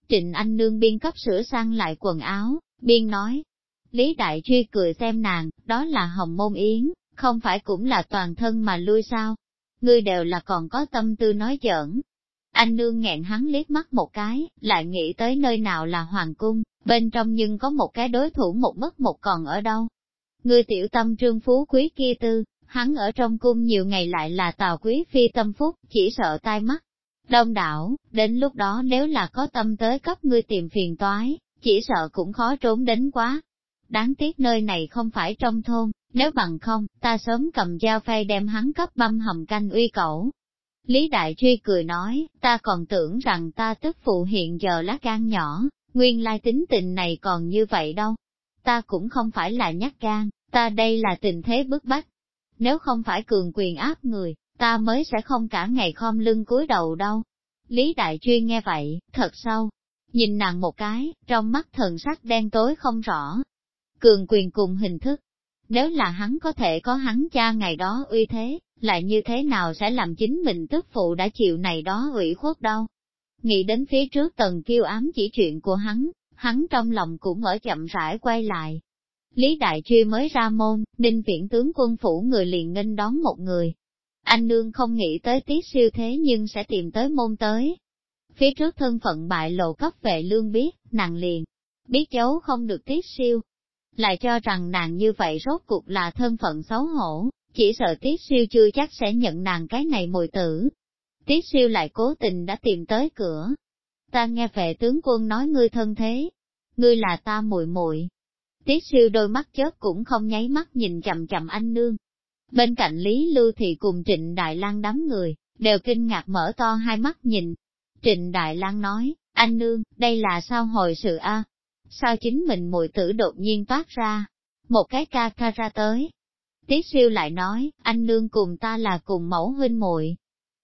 Trịnh Anh Nương biên cấp sửa sang lại quần áo, biên nói. Lý đại truy cười xem nàng, đó là hồng môn yến, không phải cũng là toàn thân mà lui sao. Ngươi đều là còn có tâm tư nói giỡn, anh nương nghẹn hắn liếc mắt một cái, lại nghĩ tới nơi nào là hoàng cung, bên trong nhưng có một cái đối thủ một mất một còn ở đâu. Ngươi tiểu tâm trương phú quý kia tư, hắn ở trong cung nhiều ngày lại là tào quý phi tâm phúc, chỉ sợ tai mắt. Đông đảo, đến lúc đó nếu là có tâm tới cấp ngươi tìm phiền toái, chỉ sợ cũng khó trốn đến quá. Đáng tiếc nơi này không phải trong thôn, nếu bằng không, ta sớm cầm dao phay đem hắn cấp băm hầm canh uy cẩu. Lý Đại Truy cười nói, ta còn tưởng rằng ta tức phụ hiện giờ lá gan nhỏ, nguyên lai tính tình này còn như vậy đâu. Ta cũng không phải là nhát gan, ta đây là tình thế bức bách. Nếu không phải cường quyền áp người, ta mới sẽ không cả ngày khom lưng cúi đầu đâu. Lý Đại Chuyên nghe vậy, thật sâu, nhìn nàng một cái, trong mắt thần sắc đen tối không rõ. Cường quyền cùng hình thức, nếu là hắn có thể có hắn cha ngày đó uy thế, lại như thế nào sẽ làm chính mình tức phụ đã chịu này đó ủy khuất đâu. Nghĩ đến phía trước tần kiêu ám chỉ chuyện của hắn, hắn trong lòng cũng ở chậm rãi quay lại. Lý Đại Truy mới ra môn, Ninh Viễn tướng quân phủ người liền nghênh đón một người. Anh nương không nghĩ tới tiết siêu thế nhưng sẽ tìm tới môn tới. Phía trước thân phận bại lộ cấp vệ lương biết, nàng liền, biết cháu không được tiết siêu. Lại cho rằng nàng như vậy rốt cuộc là thân phận xấu hổ, chỉ sợ tiết siêu chưa chắc sẽ nhận nàng cái này mùi tử. Tiết siêu lại cố tình đã tìm tới cửa. Ta nghe vệ tướng quân nói ngươi thân thế, ngươi là ta muội muội. Tiết siêu đôi mắt chớp cũng không nháy mắt nhìn chậm chậm anh nương. Bên cạnh Lý Lưu Thị cùng Trịnh Đại Lang đám người, đều kinh ngạc mở to hai mắt nhìn. Trịnh Đại Lang nói, anh nương, đây là sao hồi sự a? Sao chính mình mùi tử đột nhiên toát ra? Một cái ca ca ra tới. Tiết siêu lại nói, anh nương cùng ta là cùng mẫu huynh muội.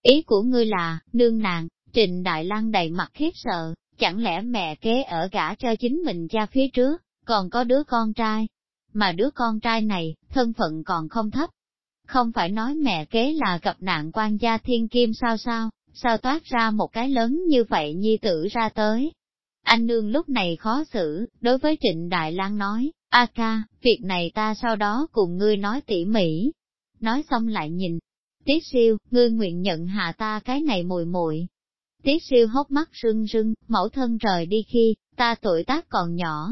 Ý của ngươi là, nương nàng, Trịnh Đại Lang đầy mặt khiếp sợ, chẳng lẽ mẹ kế ở gả cho chính mình cha phía trước, còn có đứa con trai, mà đứa con trai này, thân phận còn không thấp. Không phải nói mẹ kế là gặp nạn quan gia thiên kim sao sao, sao toát ra một cái lớn như vậy nhi tử ra tới. Anh nương lúc này khó xử, đối với Trịnh Đại Lang nói, A ca, việc này ta sau đó cùng ngươi nói tỉ mỉ. Nói xong lại nhìn, Tiết siêu, ngươi nguyện nhận hạ ta cái này mùi muội Tiết siêu hốc mắt rưng rưng, mẫu thân rời đi khi, ta tuổi tác còn nhỏ.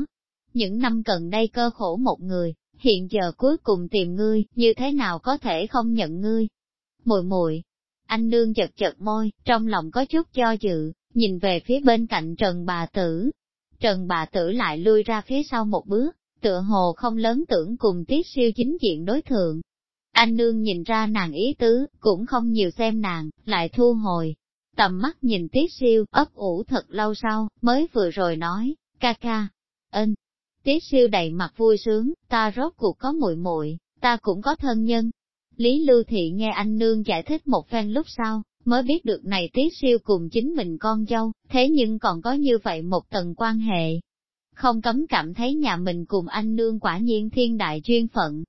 Những năm gần đây cơ khổ một người, hiện giờ cuối cùng tìm ngươi, như thế nào có thể không nhận ngươi? Mùi mùi, anh nương chật chật môi, trong lòng có chút cho dự, nhìn về phía bên cạnh Trần bà tử. Trần bà tử lại lui ra phía sau một bước, tựa hồ không lớn tưởng cùng tiết siêu chính diện đối thượng. Anh nương nhìn ra nàng ý tứ, cũng không nhiều xem nàng, lại thu hồi, Tầm mắt nhìn tiết siêu, ấp ủ thật lâu sau, mới vừa rồi nói, ca ca, ân. Tiết siêu đầy mặt vui sướng, ta rốt cuộc có muội muội, ta cũng có thân nhân. Lý Lưu Thị nghe anh nương giải thích một phen lúc sau, mới biết được này tiết siêu cùng chính mình con dâu, thế nhưng còn có như vậy một tầng quan hệ. Không cấm cảm thấy nhà mình cùng anh nương quả nhiên thiên đại chuyên phận.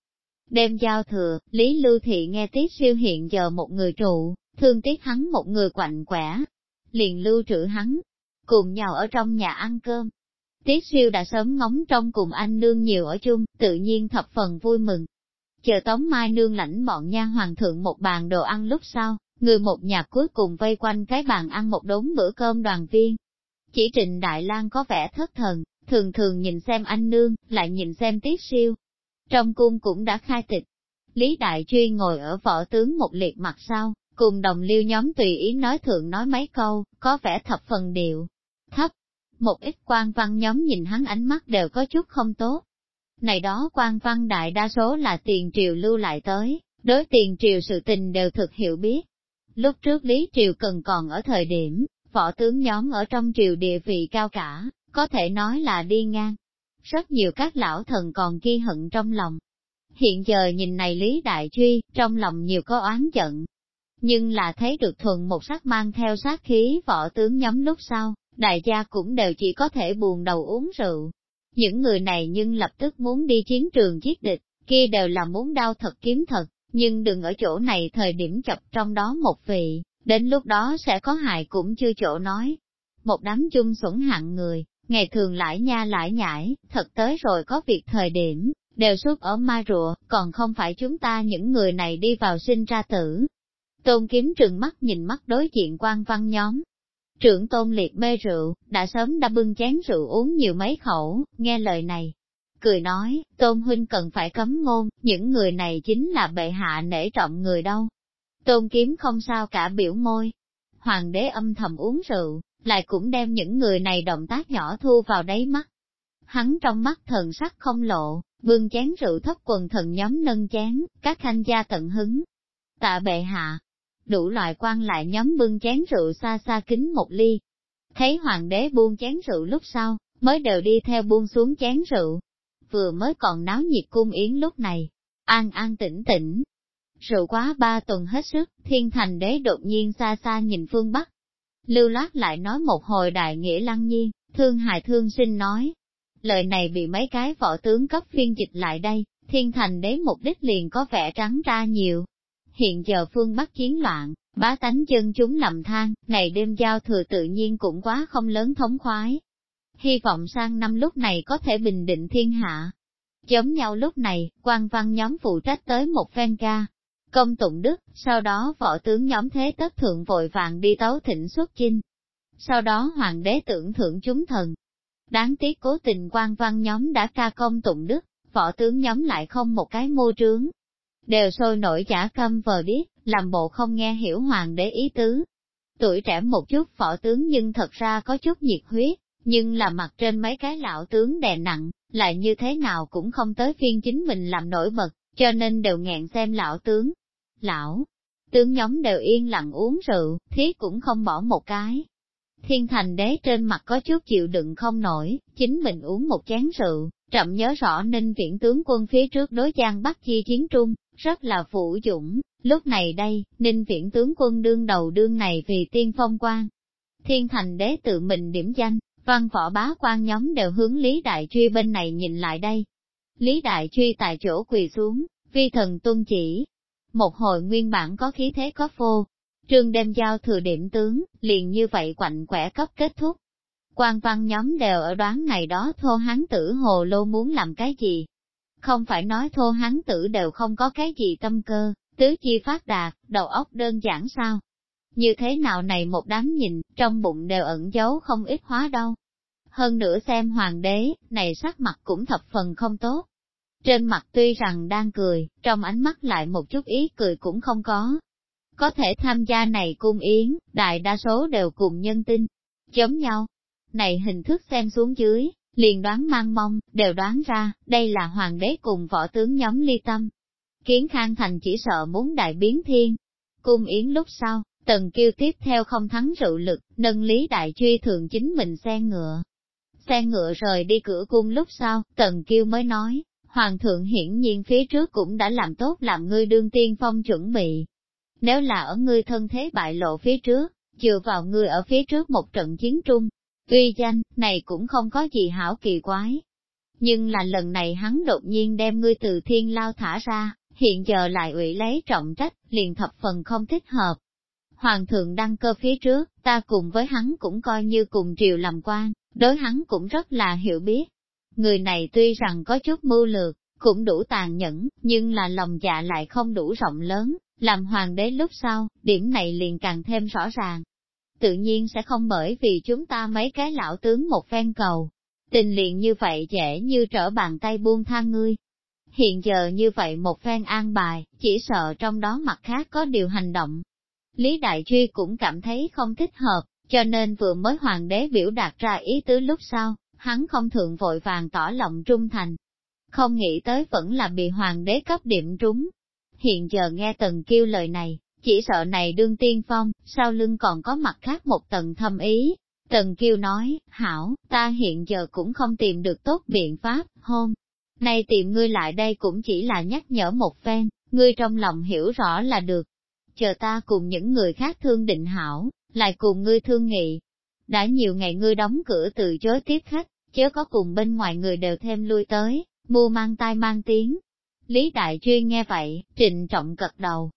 Đêm giao thừa, Lý Lưu Thị nghe tiết siêu hiện giờ một người trụ, thương tiếc hắn một người quạnh quẻ, liền lưu trữ hắn, cùng nhau ở trong nhà ăn cơm. Tiết siêu đã sớm ngóng trong cùng anh nương nhiều ở chung, tự nhiên thập phần vui mừng. Chờ tống mai nương lãnh bọn nha hoàng thượng một bàn đồ ăn lúc sau, người một nhà cuối cùng vây quanh cái bàn ăn một đống bữa cơm đoàn viên. Chỉ trịnh Đại lang có vẻ thất thần, thường thường nhìn xem anh nương, lại nhìn xem tiết siêu. Trong cung cũng đã khai tịch. Lý Đại Truy ngồi ở võ tướng một liệt mặt sau, cùng đồng liêu nhóm tùy ý nói thượng nói mấy câu, có vẻ thập phần điệu, thấp. Một ít quan văn nhóm nhìn hắn ánh mắt đều có chút không tốt. Này đó quan văn đại đa số là tiền triều lưu lại tới, đối tiền triều sự tình đều thực hiểu biết. Lúc trước Lý Triều cần còn ở thời điểm, võ tướng nhóm ở trong triều địa vị cao cả, có thể nói là đi ngang. Rất nhiều các lão thần còn ghi hận trong lòng. Hiện giờ nhìn này Lý Đại Truy, trong lòng nhiều có oán giận, nhưng là thấy được thuần một sắc mang theo sát khí võ tướng nhóm lúc sau, đại gia cũng đều chỉ có thể buồn đầu uống rượu. Những người này nhưng lập tức muốn đi chiến trường giết địch, kia đều là muốn đau thật kiếm thật, nhưng đừng ở chỗ này thời điểm chập trong đó một vị, đến lúc đó sẽ có hại cũng chưa chỗ nói. Một đám chung xuẩn hạng người, ngày thường lãi nha lãi nhãi, thật tới rồi có việc thời điểm, đều suốt ở ma rùa, còn không phải chúng ta những người này đi vào sinh ra tử, Tôn kiếm trừng mắt nhìn mắt đối diện quan văn nhóm. Trưởng tôn liệt mê rượu, đã sớm đã bưng chén rượu uống nhiều mấy khẩu, nghe lời này. Cười nói, tôn huynh cần phải cấm ngôn, những người này chính là bệ hạ nể trọng người đâu. Tôn kiếm không sao cả biểu môi. Hoàng đế âm thầm uống rượu, lại cũng đem những người này động tác nhỏ thu vào đáy mắt. Hắn trong mắt thần sắc không lộ, Vương chén rượu thấp quần thần nhóm nâng chén, các khanh gia tận hứng. Tạ bệ hạ, đủ loại quan lại nhóm bưng chén rượu xa xa kính một ly. Thấy hoàng đế buông chén rượu lúc sau, mới đều đi theo buông xuống chén rượu. Vừa mới còn náo nhiệt cung yến lúc này, an an tĩnh tĩnh. Rượu quá ba tuần hết sức, thiên thành đế đột nhiên xa xa nhìn phương Bắc. Lưu loát lại nói một hồi đại nghĩa lăng nhiên, thương hài thương sinh nói. Lời này bị mấy cái võ tướng cấp phiên dịch lại đây, thiên thành đế mục đích liền có vẻ trắng ra nhiều. Hiện giờ phương Bắc chiến loạn, bá tánh chân chúng nằm than, ngày đêm giao thừa tự nhiên cũng quá không lớn thống khoái. Hy vọng sang năm lúc này có thể bình định thiên hạ. Giống nhau lúc này, quan văn nhóm phụ trách tới một phen ca, công tụng đức, sau đó võ tướng nhóm thế tất thượng vội vàng đi tấu thịnh xuất chinh. Sau đó hoàng đế tưởng thưởng chúng thần. Đáng tiếc cố tình quan văn nhóm đã ca công tụng đức, võ tướng nhóm lại không một cái mô trướng. Đều sôi nổi giả câm vờ biết, làm bộ không nghe hiểu hoàng đế ý tứ. Tuổi trẻ một chút phỏ tướng nhưng thật ra có chút nhiệt huyết, nhưng là mặt trên mấy cái lão tướng đè nặng, lại như thế nào cũng không tới phiên chính mình làm nổi bật, cho nên đều nghẹn xem lão tướng lão, tướng nhóm đều yên lặng uống rượu, thiết cũng không bỏ một cái. Thiên thành đế trên mặt có chút chịu đựng không nổi, chính mình uống một chén rượu, chậm nhớ rõ ninh viễn tướng quân phía trước đối giang bắt chi chiến trung, rất là phủ dũng, lúc này đây, ninh viễn tướng quân đương đầu đương này vì tiên phong quan. Thiên thành đế tự mình điểm danh, văn võ bá quan nhóm đều hướng Lý Đại Truy bên này nhìn lại đây. Lý Đại Truy tại chỗ quỳ xuống, vi thần tuân chỉ, một hồi nguyên bản có khí thế có phô, trương đem giao thừa điểm tướng, liền như vậy quạnh quẻ cấp kết thúc. Quan văn nhóm đều ở đoán này đó thô hán tử hồ lô muốn làm cái gì. Không phải nói thô hán tử đều không có cái gì tâm cơ, tứ chi phát đạt, đầu óc đơn giản sao. Như thế nào này một đám nhìn, trong bụng đều ẩn giấu không ít hóa đâu. Hơn nữa xem hoàng đế, này sắc mặt cũng thập phần không tốt. Trên mặt tuy rằng đang cười, trong ánh mắt lại một chút ý cười cũng không có. Có thể tham gia này cung yến, đại đa số đều cùng nhân tinh, giống nhau. Này hình thức xem xuống dưới, liền đoán mang mong, đều đoán ra, đây là hoàng đế cùng võ tướng nhóm ly tâm. Kiến khang thành chỉ sợ muốn đại biến thiên. Cung yến lúc sau, tần kiêu tiếp theo không thắng rượu lực, nâng lý đại truy thường chính mình xe ngựa. Xe ngựa rời đi cửa cung lúc sau, tần kiêu mới nói, Hoàng thượng hiển nhiên phía trước cũng đã làm tốt làm ngươi đương tiên phong chuẩn bị. Nếu là ở ngươi thân thế bại lộ phía trước, dựa vào ngươi ở phía trước một trận chiến trung, uy danh, này cũng không có gì hảo kỳ quái. Nhưng là lần này hắn đột nhiên đem ngươi từ thiên lao thả ra, hiện giờ lại ủy lấy trọng trách, liền thập phần không thích hợp. Hoàng thượng đăng cơ phía trước, ta cùng với hắn cũng coi như cùng triều làm quan, đối hắn cũng rất là hiểu biết, Người này tuy rằng có chút mưu lược, cũng đủ tàn nhẫn, nhưng là lòng dạ lại không đủ rộng lớn, làm hoàng đế lúc sau, điểm này liền càng thêm rõ ràng. Tự nhiên sẽ không bởi vì chúng ta mấy cái lão tướng một phen cầu, tình liền như vậy dễ như trở bàn tay buông tha ngươi. Hiện giờ như vậy một phen an bài, chỉ sợ trong đó mặt khác có điều hành động. Lý Đại Truy cũng cảm thấy không thích hợp, cho nên vừa mới hoàng đế biểu đạt ra ý tứ lúc sau, hắn không thường vội vàng tỏ lòng trung thành. Không nghĩ tới vẫn là bị hoàng đế cấp điểm trúng. Hiện giờ nghe tần kêu lời này, chỉ sợ này đương tiên phong, sau lưng còn có mặt khác một tầng thâm ý. Tần kiêu nói, hảo, ta hiện giờ cũng không tìm được tốt biện pháp, hôn. Nay tìm ngươi lại đây cũng chỉ là nhắc nhở một phen, ngươi trong lòng hiểu rõ là được. Chờ ta cùng những người khác thương định hảo, lại cùng ngươi thương nghị. Đã nhiều ngày ngươi đóng cửa từ chối tiếp khách, chớ có cùng bên ngoài người đều thêm lui tới, mua mang tai mang tiếng. Lý Đại Chuyên nghe vậy, trịnh trọng cật đầu.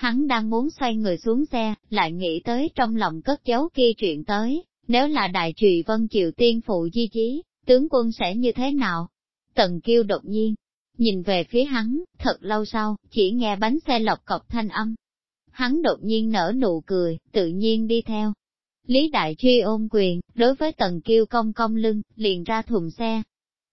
Hắn đang muốn xoay người xuống xe, lại nghĩ tới trong lòng cất giấu kia chuyện tới, nếu là Đại Trùy Vân Triều Tiên phụ di chí, tướng quân sẽ như thế nào? Tần kiêu đột nhiên, nhìn về phía hắn, thật lâu sau, chỉ nghe bánh xe lọc cọc thanh âm. Hắn đột nhiên nở nụ cười, tự nhiên đi theo, Lý Đại Truy ôm quyền, đối với Tần Kiêu cong cong lưng, liền ra thùng xe.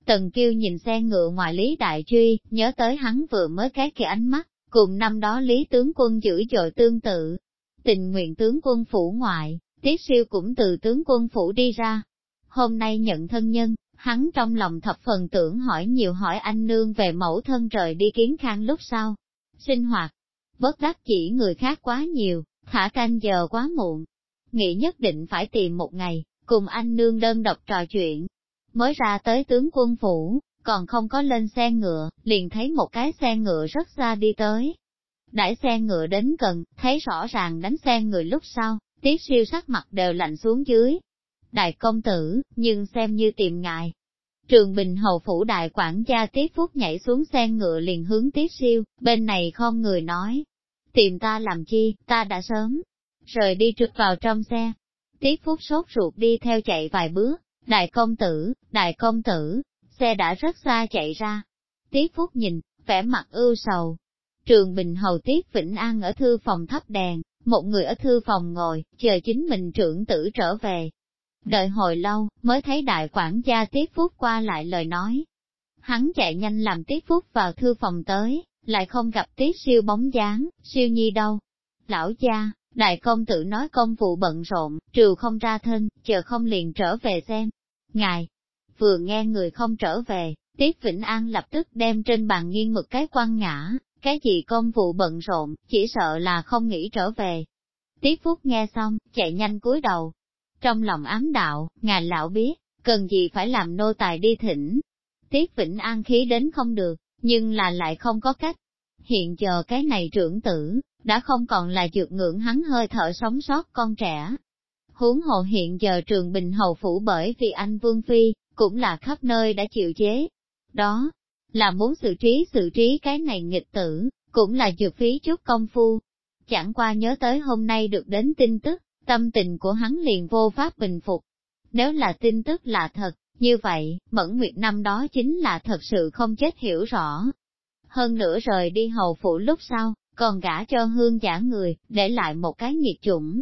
Tần Kiêu nhìn xe ngựa ngoài Lý Đại Truy, nhớ tới hắn vừa mới cái kia ánh mắt, cùng năm đó Lý tướng quân dữ dội tương tự. Tình nguyện tướng quân phủ ngoại, Tiết siêu cũng từ tướng quân phủ đi ra. Hôm nay nhận thân nhân, Hắn trong lòng thập phần tưởng hỏi nhiều hỏi anh nương về mẫu thân rời đi kiến khang lúc sau. Sinh hoạt, bất đắc chỉ người khác quá nhiều, thả canh giờ quá muộn. Nghĩ nhất định phải tìm một ngày, cùng anh nương đơn độc trò chuyện. Mới ra tới tướng quân phủ, còn không có lên xe ngựa, liền thấy một cái xe ngựa rất xa đi tới. Đãi xe ngựa đến gần, thấy rõ ràng đánh xe người lúc sau, tiết siêu sắc mặt đều lạnh xuống dưới. Đại công tử, nhưng xem như tìm ngại Trường Bình Hầu Phủ Đại quản gia Tiết Phúc nhảy xuống xe ngựa liền hướng Tiết siêu, bên này không người nói. Tìm ta làm chi, ta đã sớm. Rời đi trực vào trong xe. Tiết Phúc sốt ruột đi theo chạy vài bước. Đại công tử, đại công tử, xe đã rất xa chạy ra. Tiết Phúc nhìn, vẻ mặt ưu sầu. Trường Bình Hầu Tiết Vĩnh An ở thư phòng thắp đèn, một người ở thư phòng ngồi, chờ chính mình trưởng tử trở về. Đợi hồi lâu, mới thấy đại quản gia Tiết Phúc qua lại lời nói. Hắn chạy nhanh làm Tiết Phúc vào thư phòng tới, lại không gặp Tiết siêu bóng dáng, siêu nhi đâu. Lão gia, đại công tử nói công vụ bận rộn, trừ không ra thân, chờ không liền trở về xem. Ngài, vừa nghe người không trở về, Tiết Vĩnh An lập tức đem trên bàn nghiêng mực cái quăng ngã, cái gì công vụ bận rộn, chỉ sợ là không nghĩ trở về. Tiết Phúc nghe xong, chạy nhanh cúi đầu. Trong lòng ám đạo, ngài lão biết, cần gì phải làm nô tài đi thỉnh. Tiết Vĩnh An khí đến không được, nhưng là lại không có cách. Hiện giờ cái này trưởng tử, đã không còn là dược ngưỡng hắn hơi thở sống sót con trẻ. Huống hồ hiện giờ trường Bình Hầu Phủ bởi vì anh Vương Phi, cũng là khắp nơi đã chịu chế. Đó, là muốn xử trí xử trí cái này nghịch tử, cũng là dược phí chút công phu. Chẳng qua nhớ tới hôm nay được đến tin tức, tâm tình của hắn liền vô pháp bình phục. Nếu là tin tức là thật, như vậy, Mẫn Nguyệt năm đó chính là thật sự không chết hiểu rõ. Hơn nữa rời đi hầu phủ lúc sau, còn gả cho hương giả người, để lại một cái nghiệt chủng.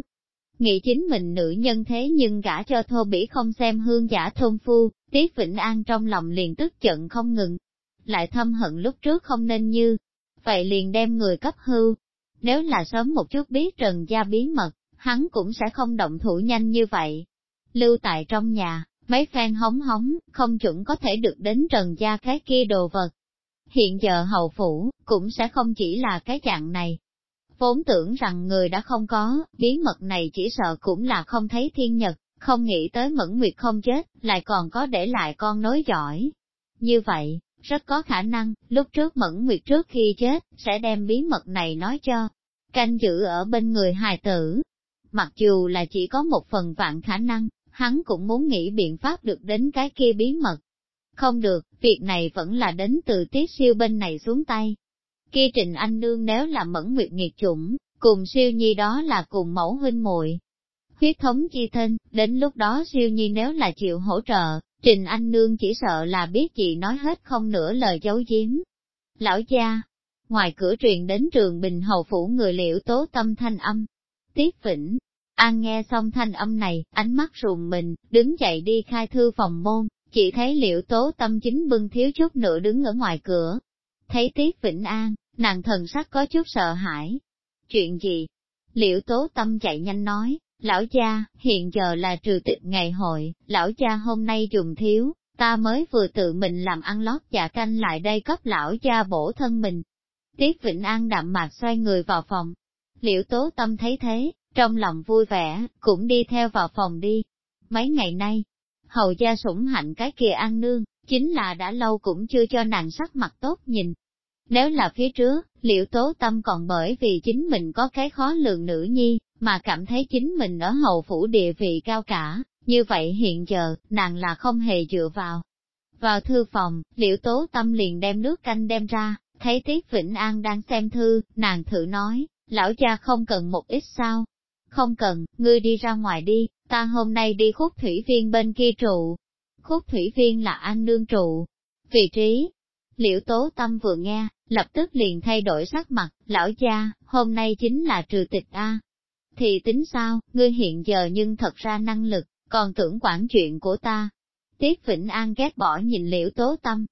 Nghĩ chính mình nữ nhân thế nhưng gả cho thô bỉ không xem hương giả thôn phu, Tiết Vĩnh An trong lòng liền tức giận không ngừng, lại thâm hận lúc trước không nên như, vậy liền đem người cấp hưu. Nếu là sớm một chút biết Trần Gia bí mật, hắn cũng sẽ không động thủ nhanh như vậy. Lưu tại trong nhà, mấy phen hóng hóng, không chuẩn có thể được đến Trần Gia cái kia đồ vật. Hiện giờ hậu phủ, cũng sẽ không chỉ là cái dạng này. Vốn tưởng rằng người đã không có, bí mật này chỉ sợ cũng là không thấy thiên nhật, không nghĩ tới mẫn nguyệt không chết, lại còn có để lại con nối giỏi. Như vậy, rất có khả năng, lúc trước Mẫn Nguyệt trước khi chết, sẽ đem bí mật này nói cho, canh giữ ở bên người hài tử. Mặc dù là chỉ có một phần vạn khả năng, hắn cũng muốn nghĩ biện pháp được đến cái kia bí mật. Không được, việc này vẫn là đến từ tiết siêu bên này xuống tay. Kia Trình Anh Nương nếu là Mẫn Nguyệt nghiệt chủng, cùng siêu nhi đó là cùng mẫu huynh muội Huyết thống chi thân, đến lúc đó siêu nhi nếu là chịu hỗ trợ, Trình Anh Nương chỉ sợ là biết chị nói hết không nửa lời giấu giếm. Lão cha, ngoài cửa truyền đến trường Bình Hầu Phủ người liệu tố tâm thanh âm. Tiết Vĩnh, An nghe xong thanh âm này, ánh mắt rùng mình, đứng dậy đi khai thư phòng môn, chỉ thấy liệu tố tâm chính bưng thiếu chút nữa đứng ở ngoài cửa. Thấy Tiết Vĩnh An, nàng thần sắc có chút sợ hãi. Chuyện gì? Liễu tố tâm chạy nhanh nói, Lão cha, hiện giờ là trừ tịch ngày hội, lão cha hôm nay dùng thiếu, ta mới vừa tự mình làm ăn lót dạ canh lại đây cấp lão cha bổ thân mình. Tiết Vĩnh An đạm mạc xoay người vào phòng. Liễu tố tâm thấy thế, trong lòng vui vẻ, cũng đi theo vào phòng đi. Mấy ngày nay, hầu gia sủng hạnh cái kia ăn nương, chính là đã lâu cũng chưa cho nàng sắc mặt tốt nhìn. Nếu là phía trước, liễu tố tâm còn bởi vì chính mình có cái khó lường nữ nhi, mà cảm thấy chính mình ở hầu phủ địa vị cao cả, như vậy hiện giờ, nàng là không hề dựa vào. Vào thư phòng, liễu tố tâm liền đem nước canh đem ra, thấy Tiết Vĩnh An đang xem thư, nàng thử nói, lão cha không cần một ít sao. Không cần, ngươi đi ra ngoài đi, ta hôm nay đi khúc thủy viên bên kia trụ. Khúc thủy viên là anh nương trụ. Vị trí, liễu tố tâm vừa nghe, lập tức liền thay đổi sắc mặt, lão cha, hôm nay chính là trừ tịch A, thì tính sao, ngươi hiện giờ nhưng thật ra năng lực, còn tưởng quản chuyện của ta. Tiết Vĩnh An ghét bỏ nhìn liễu tố tâm.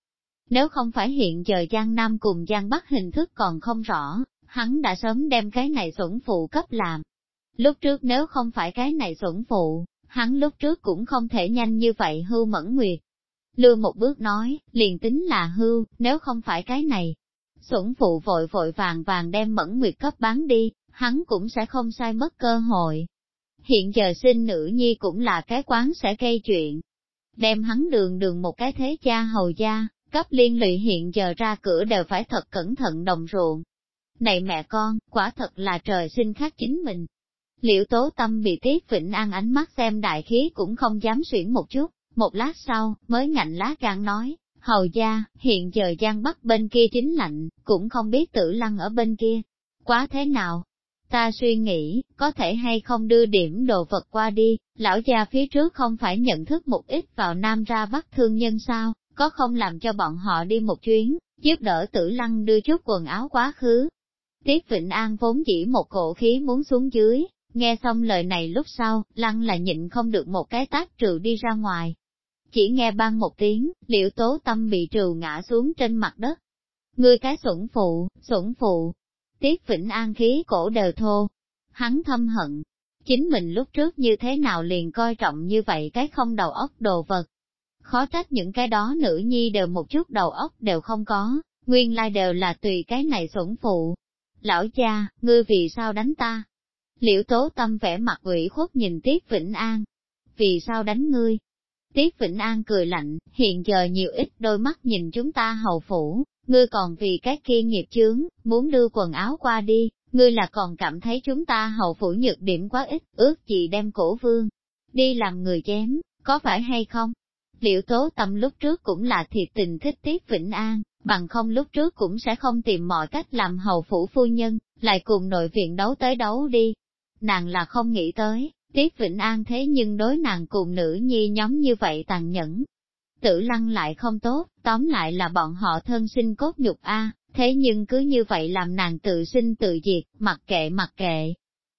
Nếu không phải hiện giờ Giang Nam cùng Giang Bắc hình thức còn không rõ, hắn đã sớm đem cái này xuẩn phụ cấp làm. Lúc trước nếu không phải cái này xuẩn phụ, hắn lúc trước cũng không thể nhanh như vậy hưu mẫn nguyệt. Lưu một bước nói, liền tính là hưu, nếu không phải cái này. sủng phụ vội vội vàng vàng đem mẫn nguyệt cấp bán đi, hắn cũng sẽ không sai mất cơ hội. Hiện giờ sinh nữ nhi cũng là cái quán sẽ gây chuyện. Đem hắn đường đường một cái thế cha hầu gia, cấp liên lụy hiện giờ ra cửa đều phải thật cẩn thận đồng ruộng. Này mẹ con, quả thật là trời sinh khác chính mình. Liễu tố tâm bị tiết vĩnh an ánh mắt xem đại khí cũng không dám xuyển một chút, một lát sau, mới ngạnh lá gan nói, hầu gia, hiện giờ giang bắc bên kia chính lạnh, cũng không biết tử lăng ở bên kia. Quá thế nào? Ta suy nghĩ, có thể hay không đưa điểm đồ vật qua đi, lão gia phía trước không phải nhận thức một ít vào nam ra bắc thương nhân sao, có không làm cho bọn họ đi một chuyến, giúp đỡ tử lăng đưa chút quần áo quá khứ. Tiết Vịnh An vốn chỉ một cổ khí muốn xuống dưới, nghe xong lời này lúc sau, lăng là nhịn không được một cái tác trừ đi ra ngoài. Chỉ nghe ban một tiếng, liệu tố tâm bị trừ ngã xuống trên mặt đất. Ngươi cái sủng phụ, sủng phụ. Tiết Vĩnh An khí cổ đều thô. Hắn thâm hận. Chính mình lúc trước như thế nào liền coi trọng như vậy cái không đầu óc đồ vật. Khó trách những cái đó nữ nhi đều một chút đầu óc đều không có, nguyên lai đều là tùy cái này sủng phụ. Lão cha, ngươi vì sao đánh ta? Liễu tố tâm vẻ mặt ủy khuất nhìn Tiết Vĩnh An. Vì sao đánh ngươi? Tiết Vĩnh An cười lạnh, hiện giờ nhiều ít đôi mắt nhìn chúng ta hầu phủ, ngươi còn vì cái kia nghiệp chướng, muốn đưa quần áo qua đi, ngươi là còn cảm thấy chúng ta hầu phủ nhược điểm quá ít, ước gì đem cổ vương, đi làm người chém, có phải hay không? Liễu tố tâm lúc trước cũng là thiệt tình thích Tiết Vĩnh An, bằng không lúc trước cũng sẽ không tìm mọi cách làm hầu phủ phu nhân, lại cùng nội viện đấu tới đấu đi. Nàng là không nghĩ tới, Tiết Vĩnh An thế nhưng đối nàng cùng nữ nhi nhóm như vậy tàn nhẫn. Tử lăng lại không tốt, tóm lại là bọn họ thân sinh cốt nhục a thế nhưng cứ như vậy làm nàng tự sinh tự diệt, mặc kệ mặc kệ.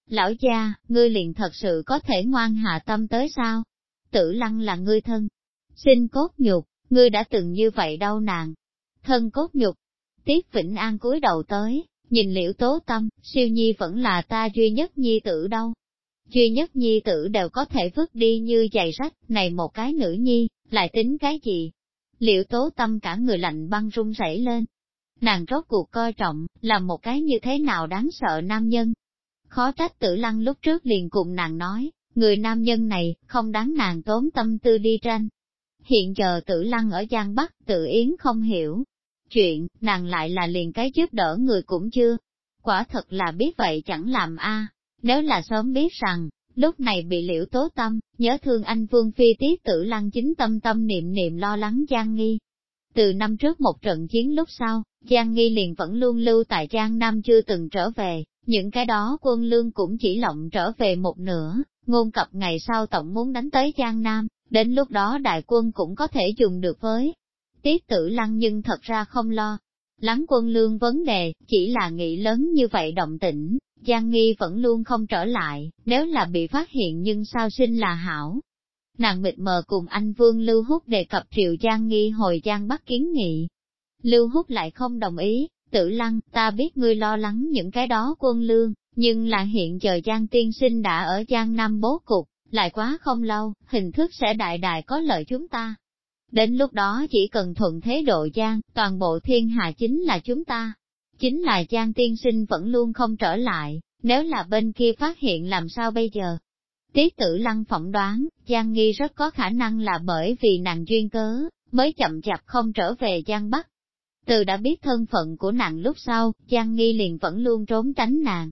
Lão gia, ngươi liền thật sự có thể ngoan hạ tâm tới sao? Tử lăng là ngươi thân, sinh cốt nhục, ngươi đã từng như vậy đâu nàng. Thân cốt nhục, Tiết Vĩnh An cúi đầu tới, nhìn liễu tố tâm, siêu nhi vẫn là ta duy nhất nhi tử đâu, duy nhất nhi tử đều có thể vứt đi như giày rách, này một cái nữ nhi, lại tính cái gì? Liệu tố tâm cả người lạnh băng run rẩy lên. Nàng rốt cuộc coi trọng, là một cái như thế nào đáng sợ nam nhân. Khó trách tử lăng lúc trước liền cùng nàng nói, người nam nhân này, không đáng nàng tốn tâm tư đi tranh. Hiện giờ tử lăng ở Giang Bắc, tự yến không hiểu. Chuyện, nàng lại là liền cái giúp đỡ người cũng chưa. Quả thật là biết vậy chẳng làm a nếu là sớm biết rằng, lúc này bị liễu tố tâm, nhớ thương anh Vương Phi tiết tử lăng chính tâm tâm niệm niệm lo lắng Giang Nghi. Từ năm trước một trận chiến lúc sau, Giang Nghi liền vẫn luôn lưu tại Giang Nam chưa từng trở về, những cái đó quân lương cũng chỉ lộng trở về một nửa, ngôn cập ngày sau tổng muốn đánh tới Giang Nam, đến lúc đó đại quân cũng có thể dùng được với. Tiết tử lăng nhưng thật ra không lo. Lắng quân lương vấn đề, chỉ là nghĩ lớn như vậy động tĩnh, Giang Nghi vẫn luôn không trở lại, nếu là bị phát hiện nhưng sao sinh là hảo. Nàng mịt mờ cùng anh Vương Lưu Húc đề cập Triệu Giang Nghi hồi Giang Bắc kiến nghị. Lưu Húc lại không đồng ý, tử lăng, ta biết ngươi lo lắng những cái đó quân lương, nhưng là hiện giờ Giang Tiên Sinh đã ở Giang Nam bố cục, lại quá không lâu, hình thức sẽ đại đại có lợi chúng ta. Đến lúc đó chỉ cần thuận thế độ Giang, toàn bộ thiên hạ chính là chúng ta, Chính là Giang tiên sinh vẫn luôn không trở lại, nếu là bên kia phát hiện làm sao bây giờ? Tiết tử lăng phỏng đoán, Giang Nghi rất có khả năng là bởi vì nàng duyên cớ, mới chậm chạp không trở về Giang Bắc. Từ đã biết thân phận của nàng lúc sau, Giang Nghi liền vẫn luôn trốn tránh nàng.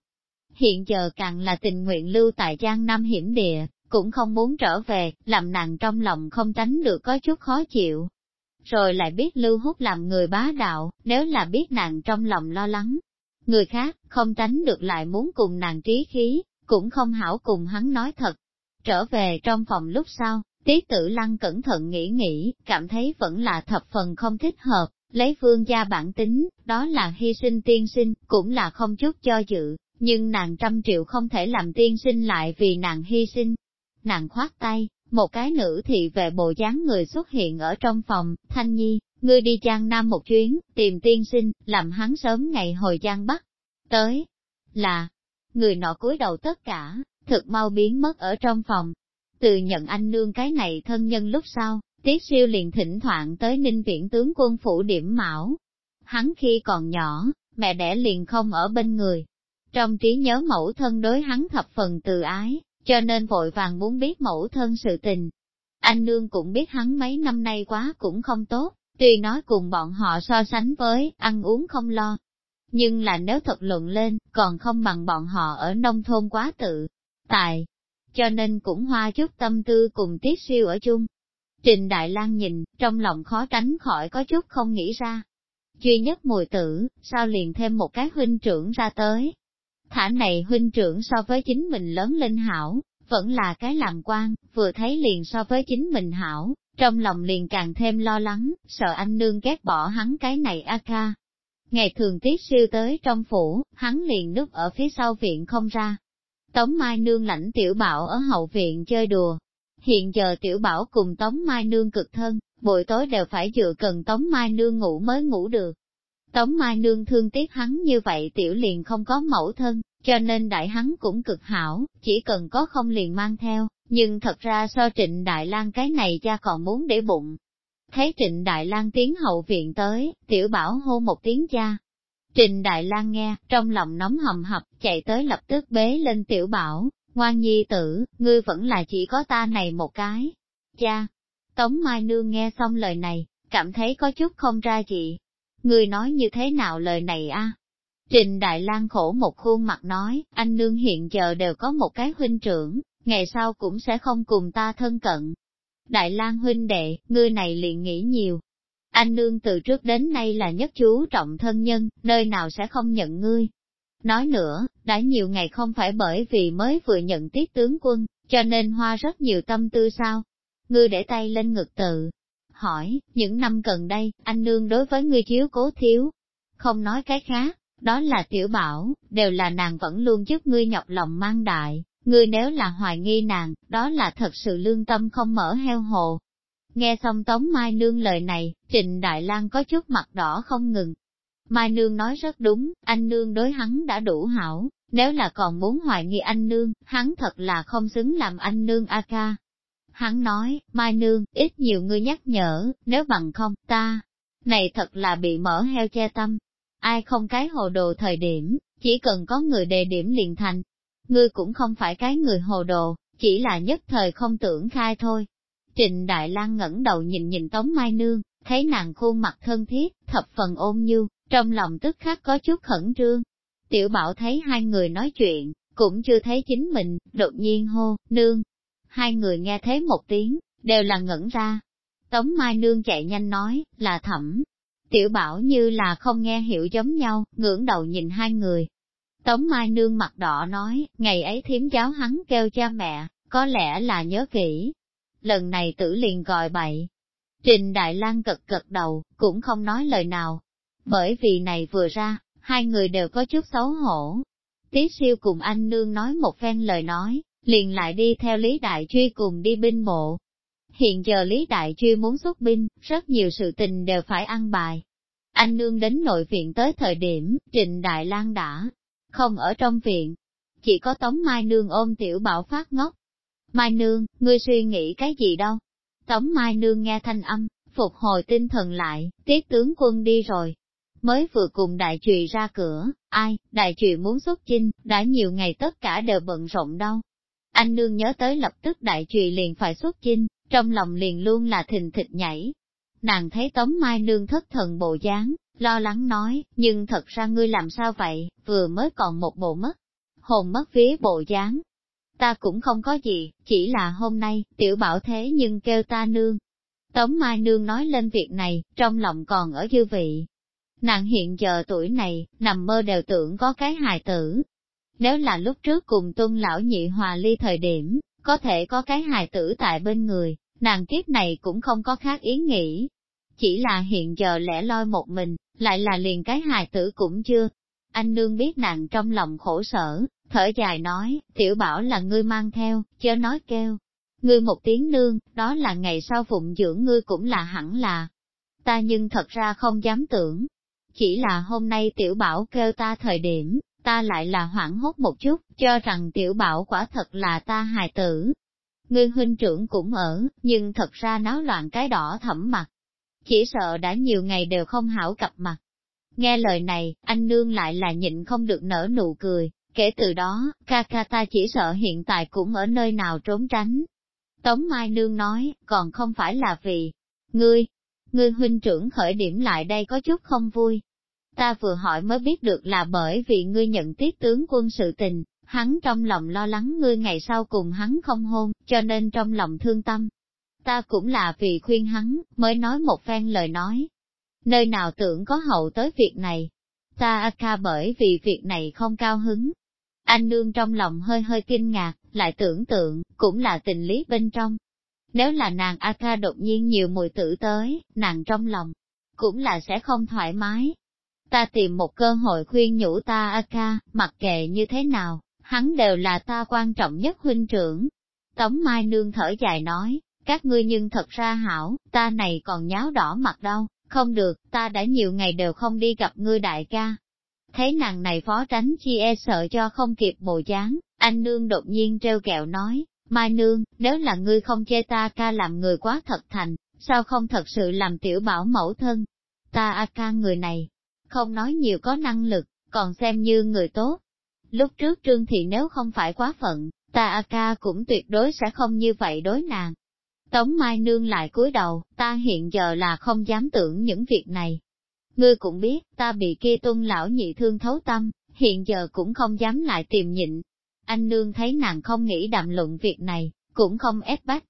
Hiện giờ càng là tình nguyện lưu tại Giang Nam hiểm địa, cũng không muốn trở về, làm nàng trong lòng không tránh được có chút khó chịu rồi lại biết lưu hút làm người bá đạo, nếu là biết nàng trong lòng lo lắng. Người khác, không tránh được lại muốn cùng nàng trí khí, cũng không hảo cùng hắn nói thật. Trở về trong phòng lúc sau, Tí tử lăng cẩn thận nghĩ nghĩ, cảm thấy vẫn là thập phần không thích hợp, lấy phương gia bản tính, đó là hy sinh tiên sinh, cũng là không chút cho dự, nhưng nàng trăm triệu không thể làm tiên sinh lại vì nàng hy sinh. Nàng khoát tay, một cái nữ thị về bộ dáng người xuất hiện ở trong phòng, Thanh Nhi, ngươi đi Giang Nam một chuyến, tìm tiên sinh, làm hắn sớm ngày hồi Giang Bắc. Tới, là, người nọ cúi đầu tất cả, thực mau biến mất ở trong phòng. Từ nhận anh nương cái này thân nhân lúc sau, Tiết siêu liền thỉnh thoảng tới ninh viện tướng quân phủ điểm mão. Hắn khi còn nhỏ, mẹ đẻ liền không ở bên người. Trong trí nhớ mẫu thân đối hắn thập phần từ ái, cho nên vội vàng muốn biết mẫu thân sự tình. Anh nương cũng biết hắn mấy năm nay quá cũng không tốt, tuy nói cùng bọn họ so sánh với, ăn uống không lo. Nhưng là nếu thật luận lên, còn không bằng bọn họ ở nông thôn quá tự, Tại Cho nên cũng hoa chút tâm tư cùng tiết siêu ở chung. Trình Đại Lang nhìn, trong lòng khó tránh khỏi có chút không nghĩ ra. Duy nhất mùi tử, sao liền thêm một cái huynh trưởng ra tới. Thả này huynh trưởng so với chính mình lớn lên hảo, vẫn là cái làm quan, vừa thấy liền so với chính mình hảo, trong lòng liền càng thêm lo lắng, sợ anh nương ghét bỏ hắn cái này a ca. Ngày thường tiết siêu tới trong phủ, hắn liền núp ở phía sau viện không ra. Tống Mai Nương lãnh tiểu bảo ở hậu viện chơi đùa. Hiện giờ tiểu bảo cùng Tống Mai Nương cực thân, buổi tối đều phải dựa cần Tống Mai Nương ngủ mới ngủ được. Tống Mai Nương thương tiếc hắn như vậy tiểu liền không có mẫu thân, cho nên đại hắn cũng cực hảo, chỉ cần có không liền mang theo, nhưng thật ra so trịnh Đại lang cái này cha còn muốn để bụng. Thấy trịnh Đại lang tiến hậu viện tới, tiểu bảo hô một tiếng cha. Trịnh Đại lang nghe, trong lòng nóng hầm hập, chạy tới lập tức bế lên tiểu bảo, ngoan nhi tử, ngươi vẫn là chỉ có ta này một cái. Cha! Tống Mai Nương nghe xong lời này, cảm thấy có chút không ra gì. Ngươi nói như thế nào lời này a? Trình Đại Lang khổ một khuôn mặt nói, anh nương hiện giờ đều có một cái huynh trưởng, ngày sau cũng sẽ không cùng ta thân cận. Đại Lang huynh đệ, ngươi này liền nghĩ nhiều. Anh nương từ trước đến nay là nhất chú trọng thân nhân, nơi nào sẽ không nhận ngươi. Nói nữa, đã nhiều ngày không phải bởi vì mới vừa nhận tiết tướng quân, cho nên hoa rất nhiều tâm tư sao. Ngươi để tay lên ngực tự, hỏi, những năm gần đây, anh nương đối với ngươi chiếu cố thiếu. Không nói cái khác, đó là tiểu bảo, đều là nàng vẫn luôn giúp ngươi nhọc lòng mang đại, ngươi nếu là hoài nghi nàng, đó là thật sự lương tâm không mở heo hồ. Nghe xong Tống Mai Nương lời này, Trịnh Đại lang có chút mặt đỏ không ngừng. Mai Nương nói rất đúng, anh Nương đối hắn đã đủ hảo, nếu là còn muốn hoài nghi anh Nương, hắn thật là không xứng làm anh Nương a ca. Hắn nói, Mai Nương, ít nhiều ngươi nhắc nhở, nếu bằng không, ta, này thật là bị mở heo che tâm, ai không cái hồ đồ thời điểm, chỉ cần có người đề điểm liền thành. Ngươi cũng không phải cái người hồ đồ, chỉ là nhất thời không tưởng khai thôi. Trịnh Đại Lang ngẩng đầu nhìn nhìn Tống Mai Nương, thấy nàng khuôn mặt thân thiết, thập phần ôn nhu, trong lòng tức khắc có chút khẩn trương. Tiểu Bảo thấy hai người nói chuyện, cũng chưa thấy chính mình, đột nhiên hô, nương. Hai người nghe thấy một tiếng, đều là ngẩn ra. Tống Mai Nương chạy nhanh nói, là thẩm, Tiểu bảo như là không nghe hiểu giống nhau, ngưỡng đầu nhìn hai người. Tống Mai Nương mặt đỏ nói, ngày ấy thiếm giáo hắn kêu cha mẹ, có lẽ là nhớ kỹ. Lần này tử liền gọi bậy. Trình Đại Lang cật cật đầu, cũng không nói lời nào. Bởi vì này vừa ra, hai người đều có chút xấu hổ. Tiết siêu cùng anh Nương nói một phen lời nói, liền lại đi theo Lý Đại Truy cùng đi binh bộ, Hiện giờ Lý Đại Truy muốn xuất binh, rất nhiều sự tình đều phải ăn bài. Anh nương đến nội viện tới thời điểm, Trịnh Đại Lang đã không ở trong viện. Chỉ có Tống Mai Nương ôm tiểu bảo phát ngốc. Mai Nương, ngươi suy nghĩ cái gì đâu? Tống Mai Nương nghe thanh âm, phục hồi tinh thần lại, tiết tướng quân đi rồi. Mới vừa cùng đại trùy ra cửa, ai, đại trùy muốn xuất chinh, đã nhiều ngày tất cả đều bận rộn đâu. Anh nương nhớ tới lập tức đại trùy liền phải xuất chinh, trong lòng liền luôn là thình thịch nhảy. Nàng thấy Tống Mai Nương thất thần bộ dáng, lo lắng nói, nhưng thật ra ngươi làm sao vậy, vừa mới còn một bộ mất, hồn mất phía bộ dáng. Ta cũng không có gì, chỉ là hôm nay, tiểu bảo thế nhưng kêu ta nương. Tống Mai Nương nói lên việc này, trong lòng còn ở dư vị. Nàng hiện giờ tuổi này, nằm mơ đều tưởng có cái hài tử. Nếu là lúc trước cùng tuân lão nhị hòa ly thời điểm, có thể có cái hài tử tại bên người, nàng kiếp này cũng không có khác ý nghĩ. Chỉ là hiện giờ lẻ loi một mình, lại là liền cái hài tử cũng chưa. Anh nương biết nàng trong lòng khổ sở, thở dài nói, tiểu bảo là ngươi mang theo, chớ nói kêu. Ngươi một tiếng nương, đó là ngày sau phụng dưỡng ngươi cũng là hẳn là. Ta nhưng thật ra không dám tưởng. Chỉ là hôm nay tiểu bảo kêu ta thời điểm, ta lại là hoảng hốt một chút, cho rằng tiểu bảo quả thật là ta hài tử. ngươi huynh trưởng cũng ở, nhưng thật ra náo loạn cái đỏ thẫm mặt. Chỉ sợ đã nhiều ngày đều không hảo cặp mặt. Nghe lời này, anh nương lại là nhịn không được nở nụ cười, kể từ đó, ca ca ta chỉ sợ hiện tại cũng ở nơi nào trốn tránh. Tống Mai Nương nói, còn không phải là vì, ngươi, ngươi huynh trưởng khởi điểm lại đây có chút không vui. Ta vừa hỏi mới biết được là bởi vì ngươi nhận tiết tướng quân sự tình, hắn trong lòng lo lắng ngươi ngày sau cùng hắn không hôn, cho nên trong lòng thương tâm. Ta cũng là vì khuyên hắn, mới nói một phen lời nói. Nơi nào tưởng có hậu tới việc này. Ta a ca bởi vì việc này không cao hứng. Anh nương trong lòng hơi hơi kinh ngạc, lại tưởng tượng, cũng là tình lý bên trong. Nếu là nàng a ca đột nhiên nhiều mùi tử tới, nàng trong lòng, cũng là sẽ không thoải mái. Ta tìm một cơ hội khuyên nhủ ta a ca, mặc kệ như thế nào, hắn đều là ta quan trọng nhất huynh trưởng. Tống Mai Nương thở dài nói, các ngươi nhưng thật ra hảo, ta này còn nháo đỏ mặt đâu, không được, ta đã nhiều ngày đều không đi gặp ngươi đại ca. Thấy nàng này phó tránh chi e sợ cho không kịp bồ dáng, anh Nương đột nhiên treo kẹo nói, Mai Nương, nếu là ngươi không chê ta ca làm người quá thật thành, sao không thật sự làm tiểu bảo mẫu thân? Ta a ca người này, không nói nhiều có năng lực, còn xem như người tốt, Lúc trước Trương Thị nếu không phải quá phận, ta A ca cũng tuyệt đối sẽ không như vậy đối nàng. Tống Mai Nương lại cúi đầu, ta hiện giờ là không dám tưởng những việc này. Ngươi cũng biết, ta bị kia tuân lão nhị thương thấu tâm, hiện giờ cũng không dám lại tìm nhịn. Anh Nương thấy nàng không nghĩ đạm luận việc này, cũng không ép bách.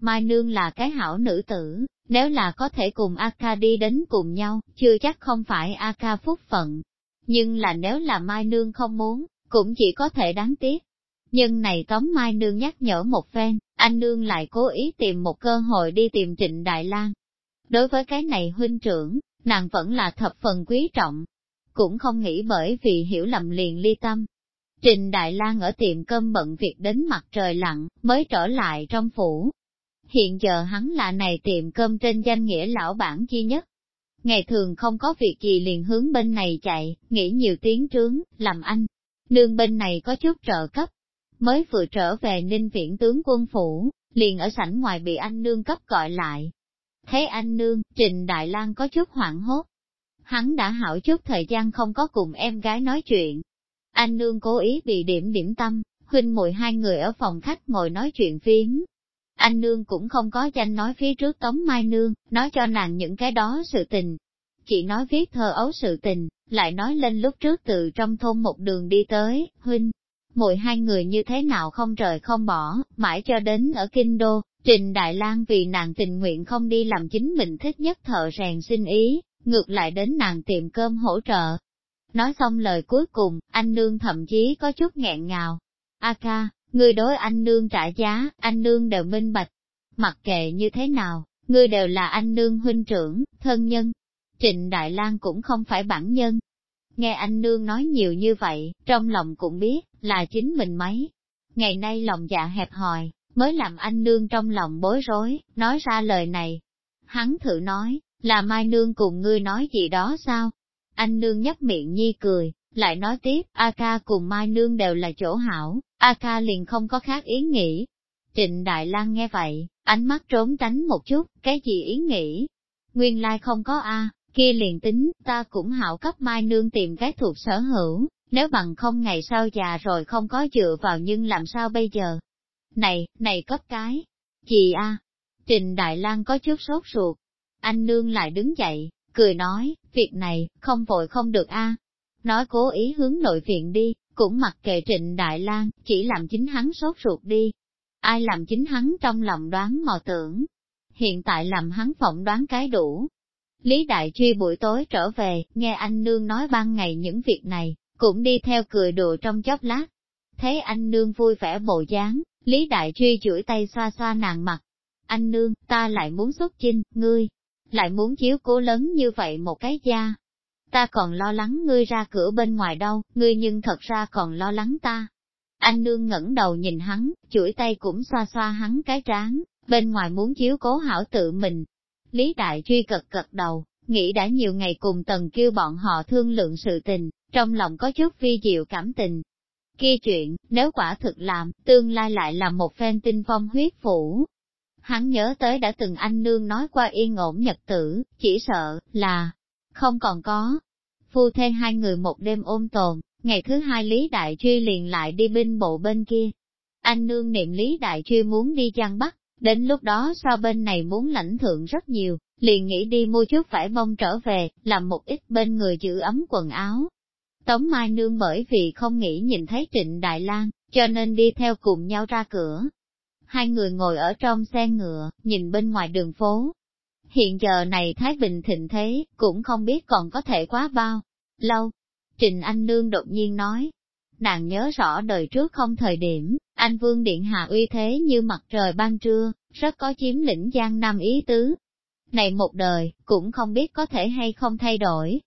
Mai Nương là cái hảo nữ tử, nếu là có thể cùng Aka đi đến cùng nhau, chưa chắc không phải Aka phúc phận. Nhưng là nếu là Mai Nương không muốn, cũng chỉ có thể đáng tiếc. Nhưng này tóm Mai Nương nhắc nhở một phen, anh Nương lại cố ý tìm một cơ hội đi tìm Trịnh Đại Lang. Đối với cái này huynh trưởng, nàng vẫn là thập phần quý trọng, cũng không nghĩ bởi vì hiểu lầm liền ly tâm. Trình Đại Lang ở tiệm cơm bận việc đến mặt trời lặn, mới trở lại trong phủ. Hiện giờ hắn là này tiệm cơm trên danh nghĩa lão bản chi nhất. Ngày thường không có việc gì liền hướng bên này chạy, nghĩ nhiều tiếng trướng, làm anh, Nương bên này có chút trợ cấp, mới vừa trở về ninh viện tướng quân phủ, liền ở sảnh ngoài bị anh nương cấp gọi lại. Thấy anh nương, Trình Đại Lang có chút hoảng hốt. Hắn đã hảo chút thời gian không có cùng em gái nói chuyện. Anh nương cố ý bị điểm điểm tâm, huynh muội hai người ở phòng khách ngồi nói chuyện phím. Anh nương cũng không có danh nói phía trước Tống Mai Nương, nói cho nàng những cái đó sự tình, chỉ nói viết thơ ấu sự tình, lại nói lên lúc trước từ trong thôn một đường đi tới, huynh, mỗi hai người như thế nào không rời không bỏ, mãi cho đến ở Kinh Đô, Trình Đại Lang vì nàng tình nguyện không đi làm chính mình thích nhất thợ rèn xin ý, ngược lại đến nàng tiệm cơm hỗ trợ. Nói xong lời cuối cùng, anh nương thậm chí có chút nghẹn ngào. A ca, ngươi đối anh nương trả giá, anh nương đều minh bạch. Mặc kệ như thế nào, ngươi đều là anh nương huynh trưởng, thân nhân, Trịnh Đại Lang cũng không phải bản nhân. Nghe anh nương nói nhiều như vậy, trong lòng cũng biết, là chính mình mấy. Ngày nay lòng dạ hẹp hòi, mới làm anh nương trong lòng bối rối, nói ra lời này. Hắn thử nói, là Mai Nương cùng ngươi nói gì đó sao? Anh nương nhấp miệng nhi cười, lại nói tiếp, A ca cùng Mai Nương đều là chỗ hảo, A ca liền không có khác ý nghĩ. Trịnh Đại Lang nghe vậy, ánh mắt trốn tránh một chút, cái gì ý nghĩ? Nguyên lai không có A, kia liền tính, ta cũng hảo cấp mai nương tìm cái thuộc sở hữu, nếu bằng không ngày sau già rồi không có dựa vào nhưng làm sao bây giờ? Này, này cấp cái, chị a Trình Đại lang có chút sốt ruột. Anh nương lại đứng dậy, cười nói, việc này, không vội không được a Nói cố ý hướng nội viện đi, cũng mặc kệ Trịnh Đại lang chỉ làm chính hắn sốt ruột đi. Ai làm chính hắn trong lòng đoán mò tưởng. Hiện tại làm hắn phỏng đoán cái đủ, Lý Đại Truy buổi tối trở về, nghe anh nương nói ban ngày những việc này, cũng đi theo cười đùa trong chốc lát. Thấy anh nương vui vẻ bộ dáng, Lý Đại Truy chuỗi tay xoa xoa nàng mặt. Anh nương, ta lại muốn xuất chinh, ngươi, lại muốn chiếu cố lớn như vậy một cái da. Ta còn lo lắng ngươi ra cửa bên ngoài đâu, ngươi nhưng thật ra còn lo lắng ta. Anh nương ngẩng đầu nhìn hắn, chuỗi tay cũng xoa xoa hắn cái trán, bên ngoài muốn chiếu cố hảo tự mình, Lý Đại Truy cật cật đầu, nghĩ đã nhiều ngày cùng tần kêu bọn họ thương lượng sự tình, trong lòng có chút vi diệu cảm tình. Kia chuyện, nếu quả thực làm, tương lai lại là một phen tinh phong huyết phủ. Hắn nhớ tới đã từng anh nương nói qua yên ổn nhật tử, chỉ sợ, là, không còn có. Phu thê hai người một đêm ôm tồn, ngày thứ hai Lý Đại Truy liền lại đi binh bộ bên kia. Anh nương niệm Lý Đại Truy muốn đi Giang Bắc, đến lúc đó so bên này muốn lãnh thượng rất nhiều, liền nghĩ đi mua chút vải bông trở về, làm một ít bên người giữ ấm quần áo. Tống Mai Nương bởi vì không nghĩ nhìn thấy Trịnh Đại Lang, cho nên đi theo cùng nhau ra cửa. Hai người ngồi ở trong xe ngựa, nhìn bên ngoài đường phố. Hiện giờ này Thái Bình thịnh thế, cũng không biết còn có thể quá bao lâu. Trịnh Anh Nương đột nhiên nói, nàng nhớ rõ đời trước không thời điểm, anh Vương Điện Hạ uy thế như mặt trời ban trưa, rất có chiếm lĩnh Giang Nam ý tứ, này một đời, cũng không biết có thể hay không thay đổi.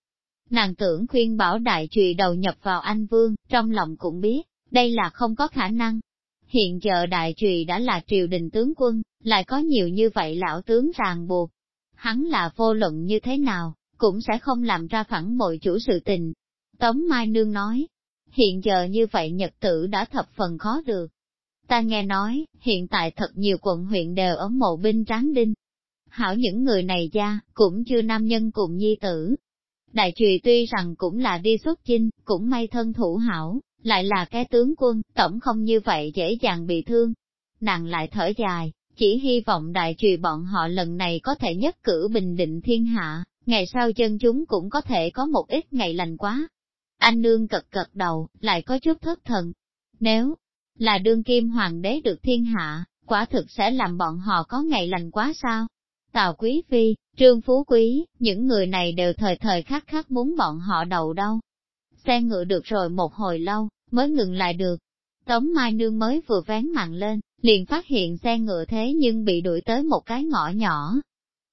Nàng tưởng khuyên bảo đại trùy đầu nhập vào anh Vương, trong lòng cũng biết, đây là không có khả năng. Hiện giờ đại trùy đã là triều đình tướng quân, lại có nhiều như vậy lão tướng ràng buộc. Hắn là vô luận như thế nào, cũng sẽ không làm ra phản bội chủ sự tình. Tống Mai Nương nói, hiện giờ như vậy nhật tử đã thập phần khó được. Ta nghe nói, hiện tại thật nhiều quận huyện đều ở mộ binh tráng đinh, hảo những người này ra, cũng chưa nam nhân cùng nhi tử. Đại trùy tuy rằng cũng là đi xuất chinh, cũng may thân thủ hảo, lại là cái tướng quân, tổng không như vậy dễ dàng bị thương. Nàng lại thở dài, chỉ hy vọng đại trùy bọn họ lần này có thể nhất cử bình định thiên hạ, ngày sau chân chúng cũng có thể có một ít ngày lành quá. Anh nương cật cật đầu, lại có chút thất thần. Nếu là đương kim hoàng đế được thiên hạ, quả thực sẽ làm bọn họ có ngày lành quá sao? Tào Quý Phi, Trương Phú Quý, những người này đều thời thời khắc khắc muốn bọn họ đầu đâu. Xe ngựa được rồi một hồi lâu, mới ngừng lại được. Tống Mai Nương mới vừa vén màn lên, liền phát hiện xe ngựa thế nhưng bị đuổi tới một cái ngõ nhỏ.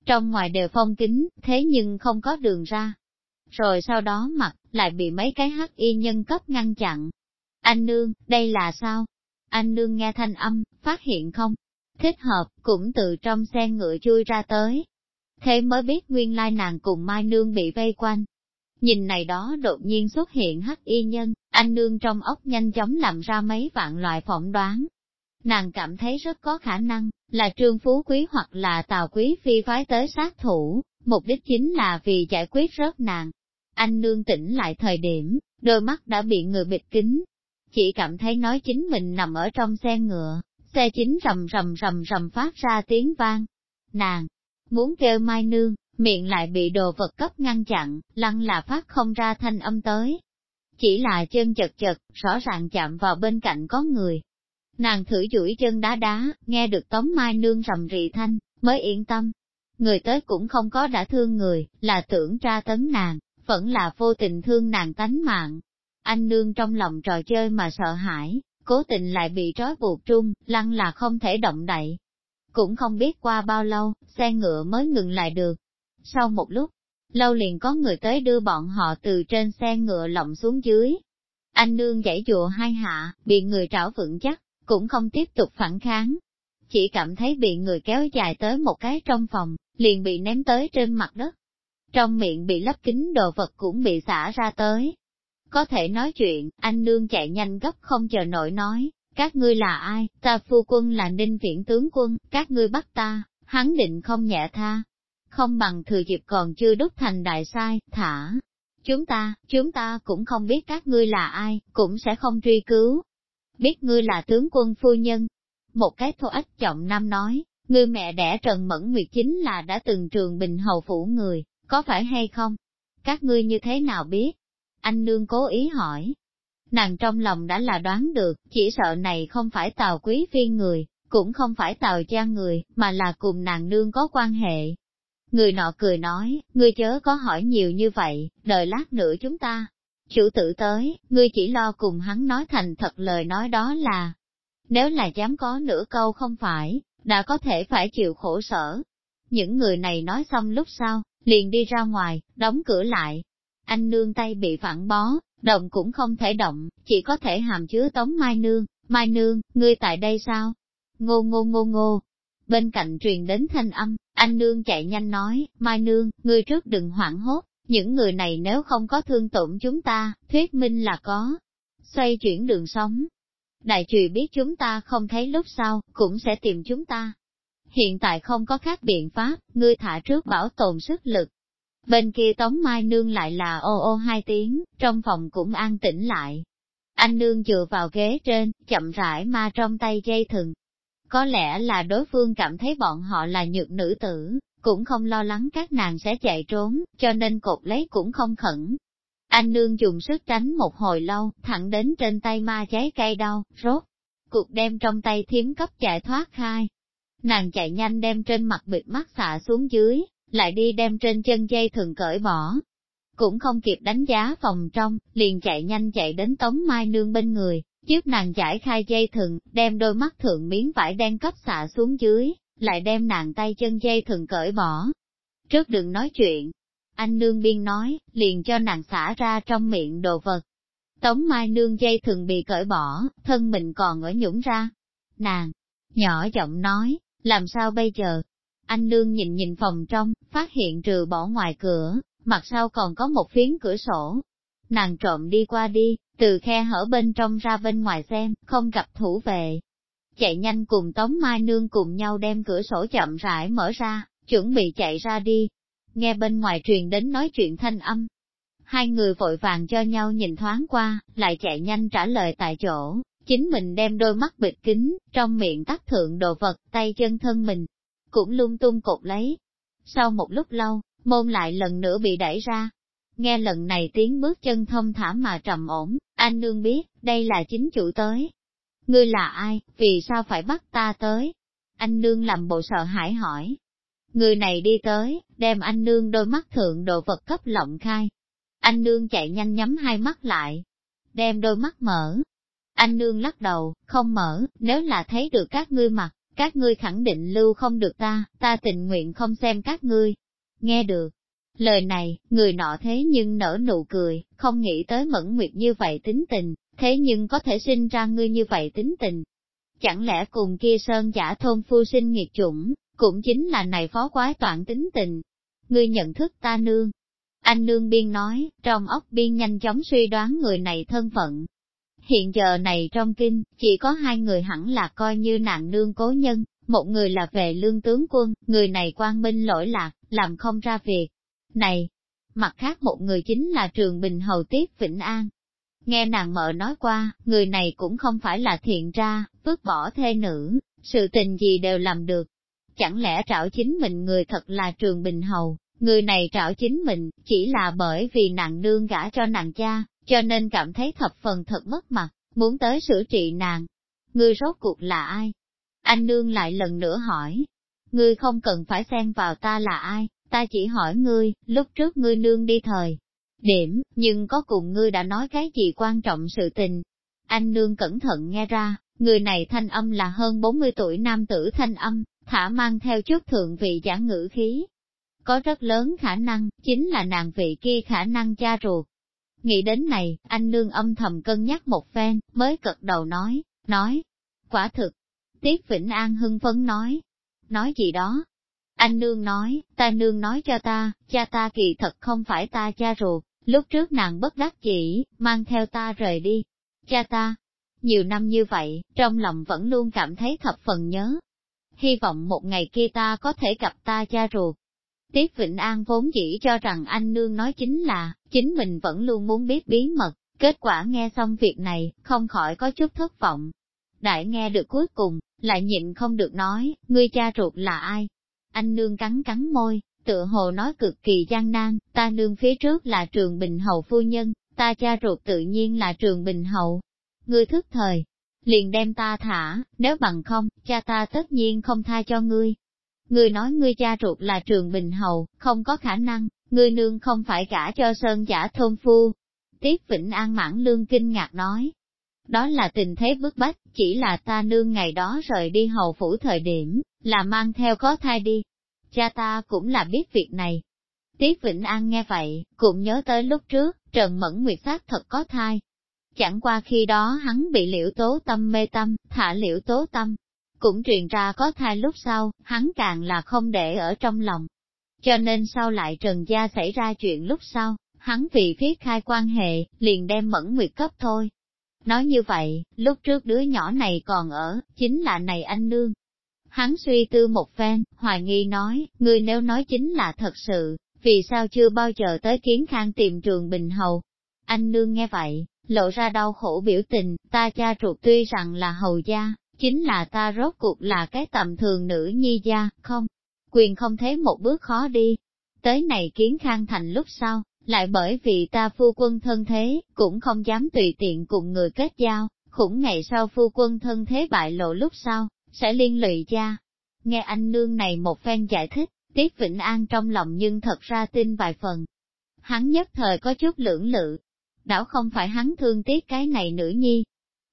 Trong ngoài đều phong kính, thế nhưng không có đường ra. Rồi sau đó mặt, lại bị mấy cái hắc y nhân cấp ngăn chặn. Anh Nương, đây là sao? Anh Nương nghe thanh âm, phát hiện không, thích hợp, cũng từ trong xe ngựa chui ra tới. Thế mới biết nguyên lai nàng cùng Mai Nương bị vây quanh. Nhìn này đó đột nhiên xuất hiện hắc y nhân, anh Nương trong ốc nhanh chóng làm ra mấy vạn loại phỏng đoán. Nàng cảm thấy rất có khả năng, là trương phú quý hoặc là tào quý phi phái tới sát thủ, mục đích chính là vì giải quyết rớt nàng. Anh Nương tỉnh lại thời điểm, đôi mắt đã bị người bịt kính. Chỉ cảm thấy nói chính mình nằm ở trong xe ngựa, xe chính rầm rầm rầm rầm phát ra tiếng vang. Nàng, muốn kêu mai nương, miệng lại bị đồ vật cấp ngăn chặn, lăng là phát không ra thanh âm tới. Chỉ là chân chật chật, rõ ràng chạm vào bên cạnh có người. Nàng thử duỗi chân đá đá, nghe được tống mai nương rầm rì thanh, mới yên tâm. Người tới cũng không có đã thương người, là tưởng tra tấn nàng, vẫn là vô tình thương nàng tánh mạng. Anh nương trong lòng trò chơi mà sợ hãi, cố tình lại bị trói buộc trung, lăng là không thể động đậy. Cũng không biết qua bao lâu, xe ngựa mới ngừng lại được. Sau một lúc, lâu liền có người tới đưa bọn họ từ trên xe ngựa lộng xuống dưới. Anh nương giải dụa hai hạ, bị người trảo vững chắc, cũng không tiếp tục phản kháng. Chỉ cảm thấy bị người kéo dài tới một cái trong phòng, liền bị ném tới trên mặt đất. Trong miệng bị lấp kính đồ vật cũng bị xả ra tới, có thể nói chuyện, anh nương chạy nhanh gấp không chờ nổi nói, các ngươi là ai, ta phu quân là ninh viễn tướng quân, các ngươi bắt ta, hắn định không nhẹ tha. Không bằng thừa dịp còn chưa đúc thành đại sai, thả. Chúng ta, chúng ta cũng không biết các ngươi là ai, cũng sẽ không truy cứu. Biết ngươi là tướng quân phu nhân. Một cái thô ách trọng nam nói, ngươi mẹ đẻ Trần Mẫn Nguyệt chính là đã từng trường bình hầu phủ người, có phải hay không? Các ngươi như thế nào biết? Anh nương cố ý hỏi. Nàng trong lòng đã là đoán được, chỉ sợ này không phải tàu quý phi người, cũng không phải tàu cha người, mà là cùng nàng nương có quan hệ. Người nọ cười nói, ngươi chớ có hỏi nhiều như vậy, đợi lát nữa chúng ta. Chủ tử tới, ngươi chỉ lo cùng hắn nói thành thật lời nói đó là, nếu là dám có nửa câu không phải, đã có thể phải chịu khổ sở. Những người này nói xong lúc sau, liền đi ra ngoài, đóng cửa lại, anh nương tay bị phản bó, động cũng không thể động, chỉ có thể hàm chứa tống mai nương, mai nương, ngươi tại đây sao? Ngô ngô ngô ngô. Bên cạnh truyền đến thanh âm, anh nương chạy nhanh nói, mai nương, ngươi trước đừng hoảng hốt, những người này nếu không có thương tổn chúng ta, thuyết minh là có. xoay chuyển đường sống. Đại trùy biết chúng ta không thấy lúc sau, cũng sẽ tìm chúng ta. Hiện tại không có khác biện pháp, ngươi thả trước bảo tồn sức lực. Bên kia Tống Mai Nương lại là ô ô hai tiếng, trong phòng cũng an tĩnh lại. Anh Nương dựa vào ghế trên, chậm rãi ma trong tay dây thừng. Có lẽ là đối phương cảm thấy bọn họ là nhược nữ tử, cũng không lo lắng các nàng sẽ chạy trốn, cho nên cột lấy cũng không khẩn. Anh nương dùng sức tránh một hồi lâu, thẳng đến trên tay ma cháy cây đau, rốt. Cuộc đem trong tay thiếm cấp chạy thoát khai. Nàng chạy nhanh đem trên mặt bịt mắt xạ xuống dưới, lại đi đem trên chân dây thường cởi bỏ. Cũng không kịp đánh giá phòng trong, liền chạy nhanh chạy đến tống mai nương bên người, giúp nàng giải khai dây thừng, đem đôi mắt thượng miếng vải đen cấp xạ xuống dưới, lại đem nàng tay chân dây thừng cởi bỏ. Trước đừng nói chuyện, anh nương biên nói, liền cho nàng xả ra trong miệng đồ vật. Tống mai nương dây thừng bị cởi bỏ, thân mình còn ở nhũng ra. Nàng, nhỏ giọng nói, làm sao bây giờ? Anh nương nhìn nhìn phòng trong, phát hiện trừ bỏ ngoài cửa, mặt sau còn có một phiến cửa sổ. Nàng trộm đi qua đi, từ khe hở bên trong ra bên ngoài xem, không gặp thủ vệ, chạy nhanh cùng Tống Mai Nương cùng nhau đem cửa sổ chậm rãi mở ra, chuẩn bị chạy ra đi. Nghe bên ngoài truyền đến nói chuyện thanh âm. Hai người vội vàng cho nhau nhìn thoáng qua, lại chạy nhanh trả lời tại chỗ, chính mình đem đôi mắt bịt kính, trong miệng tắt thượng đồ vật, tay chân thân mình, cũng lung tung cột lấy. Sau một lúc lâu, môn lại lần nữa bị đẩy ra. Nghe lần này tiếng bước chân thông thả mà trầm ổn, anh nương biết, đây là chính chủ tới, Ngươi là ai, vì sao phải bắt ta tới? Anh nương làm bộ sợ hãi hỏi. Người này đi tới, đem anh nương đôi mắt thượng đồ vật cấp lộng khai. Anh nương chạy nhanh nhắm hai mắt lại, đem đôi mắt mở. Anh nương lắc đầu, không mở, nếu là thấy được các ngươi mặt, các ngươi khẳng định lưu không được ta, ta tình nguyện không xem các ngươi. Nghe được. Lời này, người nọ thế nhưng nở nụ cười, không nghĩ tới mẫn nguyệt như vậy tính tình, thế nhưng có thể sinh ra ngươi như vậy tính tình. Chẳng lẽ cùng kia sơn giả thôn phu sinh nghiệt chủng, cũng chính là này phó quái toạn tính tình. Ngươi nhận thức ta nương. Anh nương biên nói, trong óc biên nhanh chóng suy đoán người này thân phận. Hiện giờ này trong kinh, chỉ có hai người hẳn là coi như nạn nương cố nhân, một người là về lương tướng quân, người này quan minh lỗi lạc, làm không ra việc. Này, mặt khác một người chính là trường bình hầu tiết Vĩnh An, Nghe nàng mợ nói qua, người này cũng không phải là thiện ra, vứt bỏ thê nữ, sự tình gì đều làm được. Chẳng lẽ trảo chính mình người thật là trường bình hầu, người này trảo chính mình, chỉ là bởi vì nàng đương gả cho nàng cha, cho nên cảm thấy thập phần thật mất mặt, muốn tới sửa trị nàng. Ngươi rốt cuộc là ai? Anh nương lại lần nữa hỏi. Ngươi không cần phải xen vào ta là ai, ta chỉ hỏi ngươi, lúc trước ngươi nương đi thời, điểm, nhưng có cùng ngươi đã nói cái gì quan trọng sự tình. Anh nương cẩn thận nghe ra, người này thanh âm là hơn 40 tuổi nam tử thanh âm, thả mang theo chút thượng vị giả ngữ khí. Có rất lớn khả năng, chính là nàng vị kia khả năng cha ruột. Nghĩ đến này, anh nương âm thầm cân nhắc một phen, mới cật đầu nói, nói, quả thực. Tiết Vĩnh An hưng phấn nói, nói gì đó. Anh nương nói, ta nương nói cho ta, cha ta kỳ thật không phải ta cha ruột, Lúc trước nàng bất đắc chỉ, mang theo ta rời đi. Cha ta, nhiều năm như vậy, trong lòng vẫn luôn cảm thấy thập phần nhớ. Hy vọng một ngày kia ta có thể gặp ta cha ruột. Tiết Vĩnh An vốn chỉ cho rằng anh nương nói chính là, chính mình vẫn luôn muốn biết bí mật, kết quả nghe xong việc này, không khỏi có chút thất vọng. Đại nghe được cuối cùng, lại nhịn không được nói, ngươi cha ruột là ai? Anh nương cắn cắn môi, tựa hồ nói cực kỳ gian nan, ta nương phía trước là trường bình hầu phu nhân, ta cha ruột tự nhiên là trường bình hậu. Ngươi thức thời, liền đem ta thả, nếu bằng không, cha ta tất nhiên không tha cho ngươi. Ngươi nói ngươi cha ruột là trường bình hậu không có khả năng, ngươi nương không phải cả cho sơn giả thôn phu. Tiết Vĩnh An mãn lương kinh ngạc nói. Đó là tình thế bức bách, chỉ là ta nương ngày đó rời đi hầu phủ thời điểm, là mang theo có thai đi, cha ta cũng là biết việc này. Tiết Vĩnh An nghe vậy, cũng nhớ tới lúc trước, Trần Mẫn Nguyệt sát thật có thai. Chẳng qua khi đó hắn bị liễu tố tâm mê tâm, thả liễu tố tâm. Cũng truyền ra có thai lúc sau, hắn càng là không để ở trong lòng. Cho nên sau lại Trần Gia xảy ra chuyện lúc sau, hắn vì phía khai quan hệ, liền đem Mẫn Nguyệt cấp thôi. Nói như vậy, lúc trước đứa nhỏ này còn ở, chính là này anh nương. Hắn suy tư một phen, hoài nghi nói, ngươi nếu nói chính là thật sự, vì sao chưa bao giờ tới kiến khang tìm trường bình hầu. Anh nương nghe vậy, lộ ra đau khổ biểu tình, ta cha ruột tuy rằng là hầu gia, chính là ta rốt cuộc là cái tầm thường nữ nhi gia, không, quyền không thấy một bước khó đi. Tới này kiến khang thành lúc sau, lại bởi vì ta phu quân thân thế, cũng không dám tùy tiện cùng người kết giao, khủng ngày sau phu quân thân thế bại lộ lúc sau, sẽ liên lụy cha. Nghe anh nương này một phen giải thích, Tiết Vĩnh An trong lòng nhưng thật ra tin vài phần. Hắn nhất thời có chút lưỡng lự, đảo không phải hắn thương tiếc cái này nữ nhi.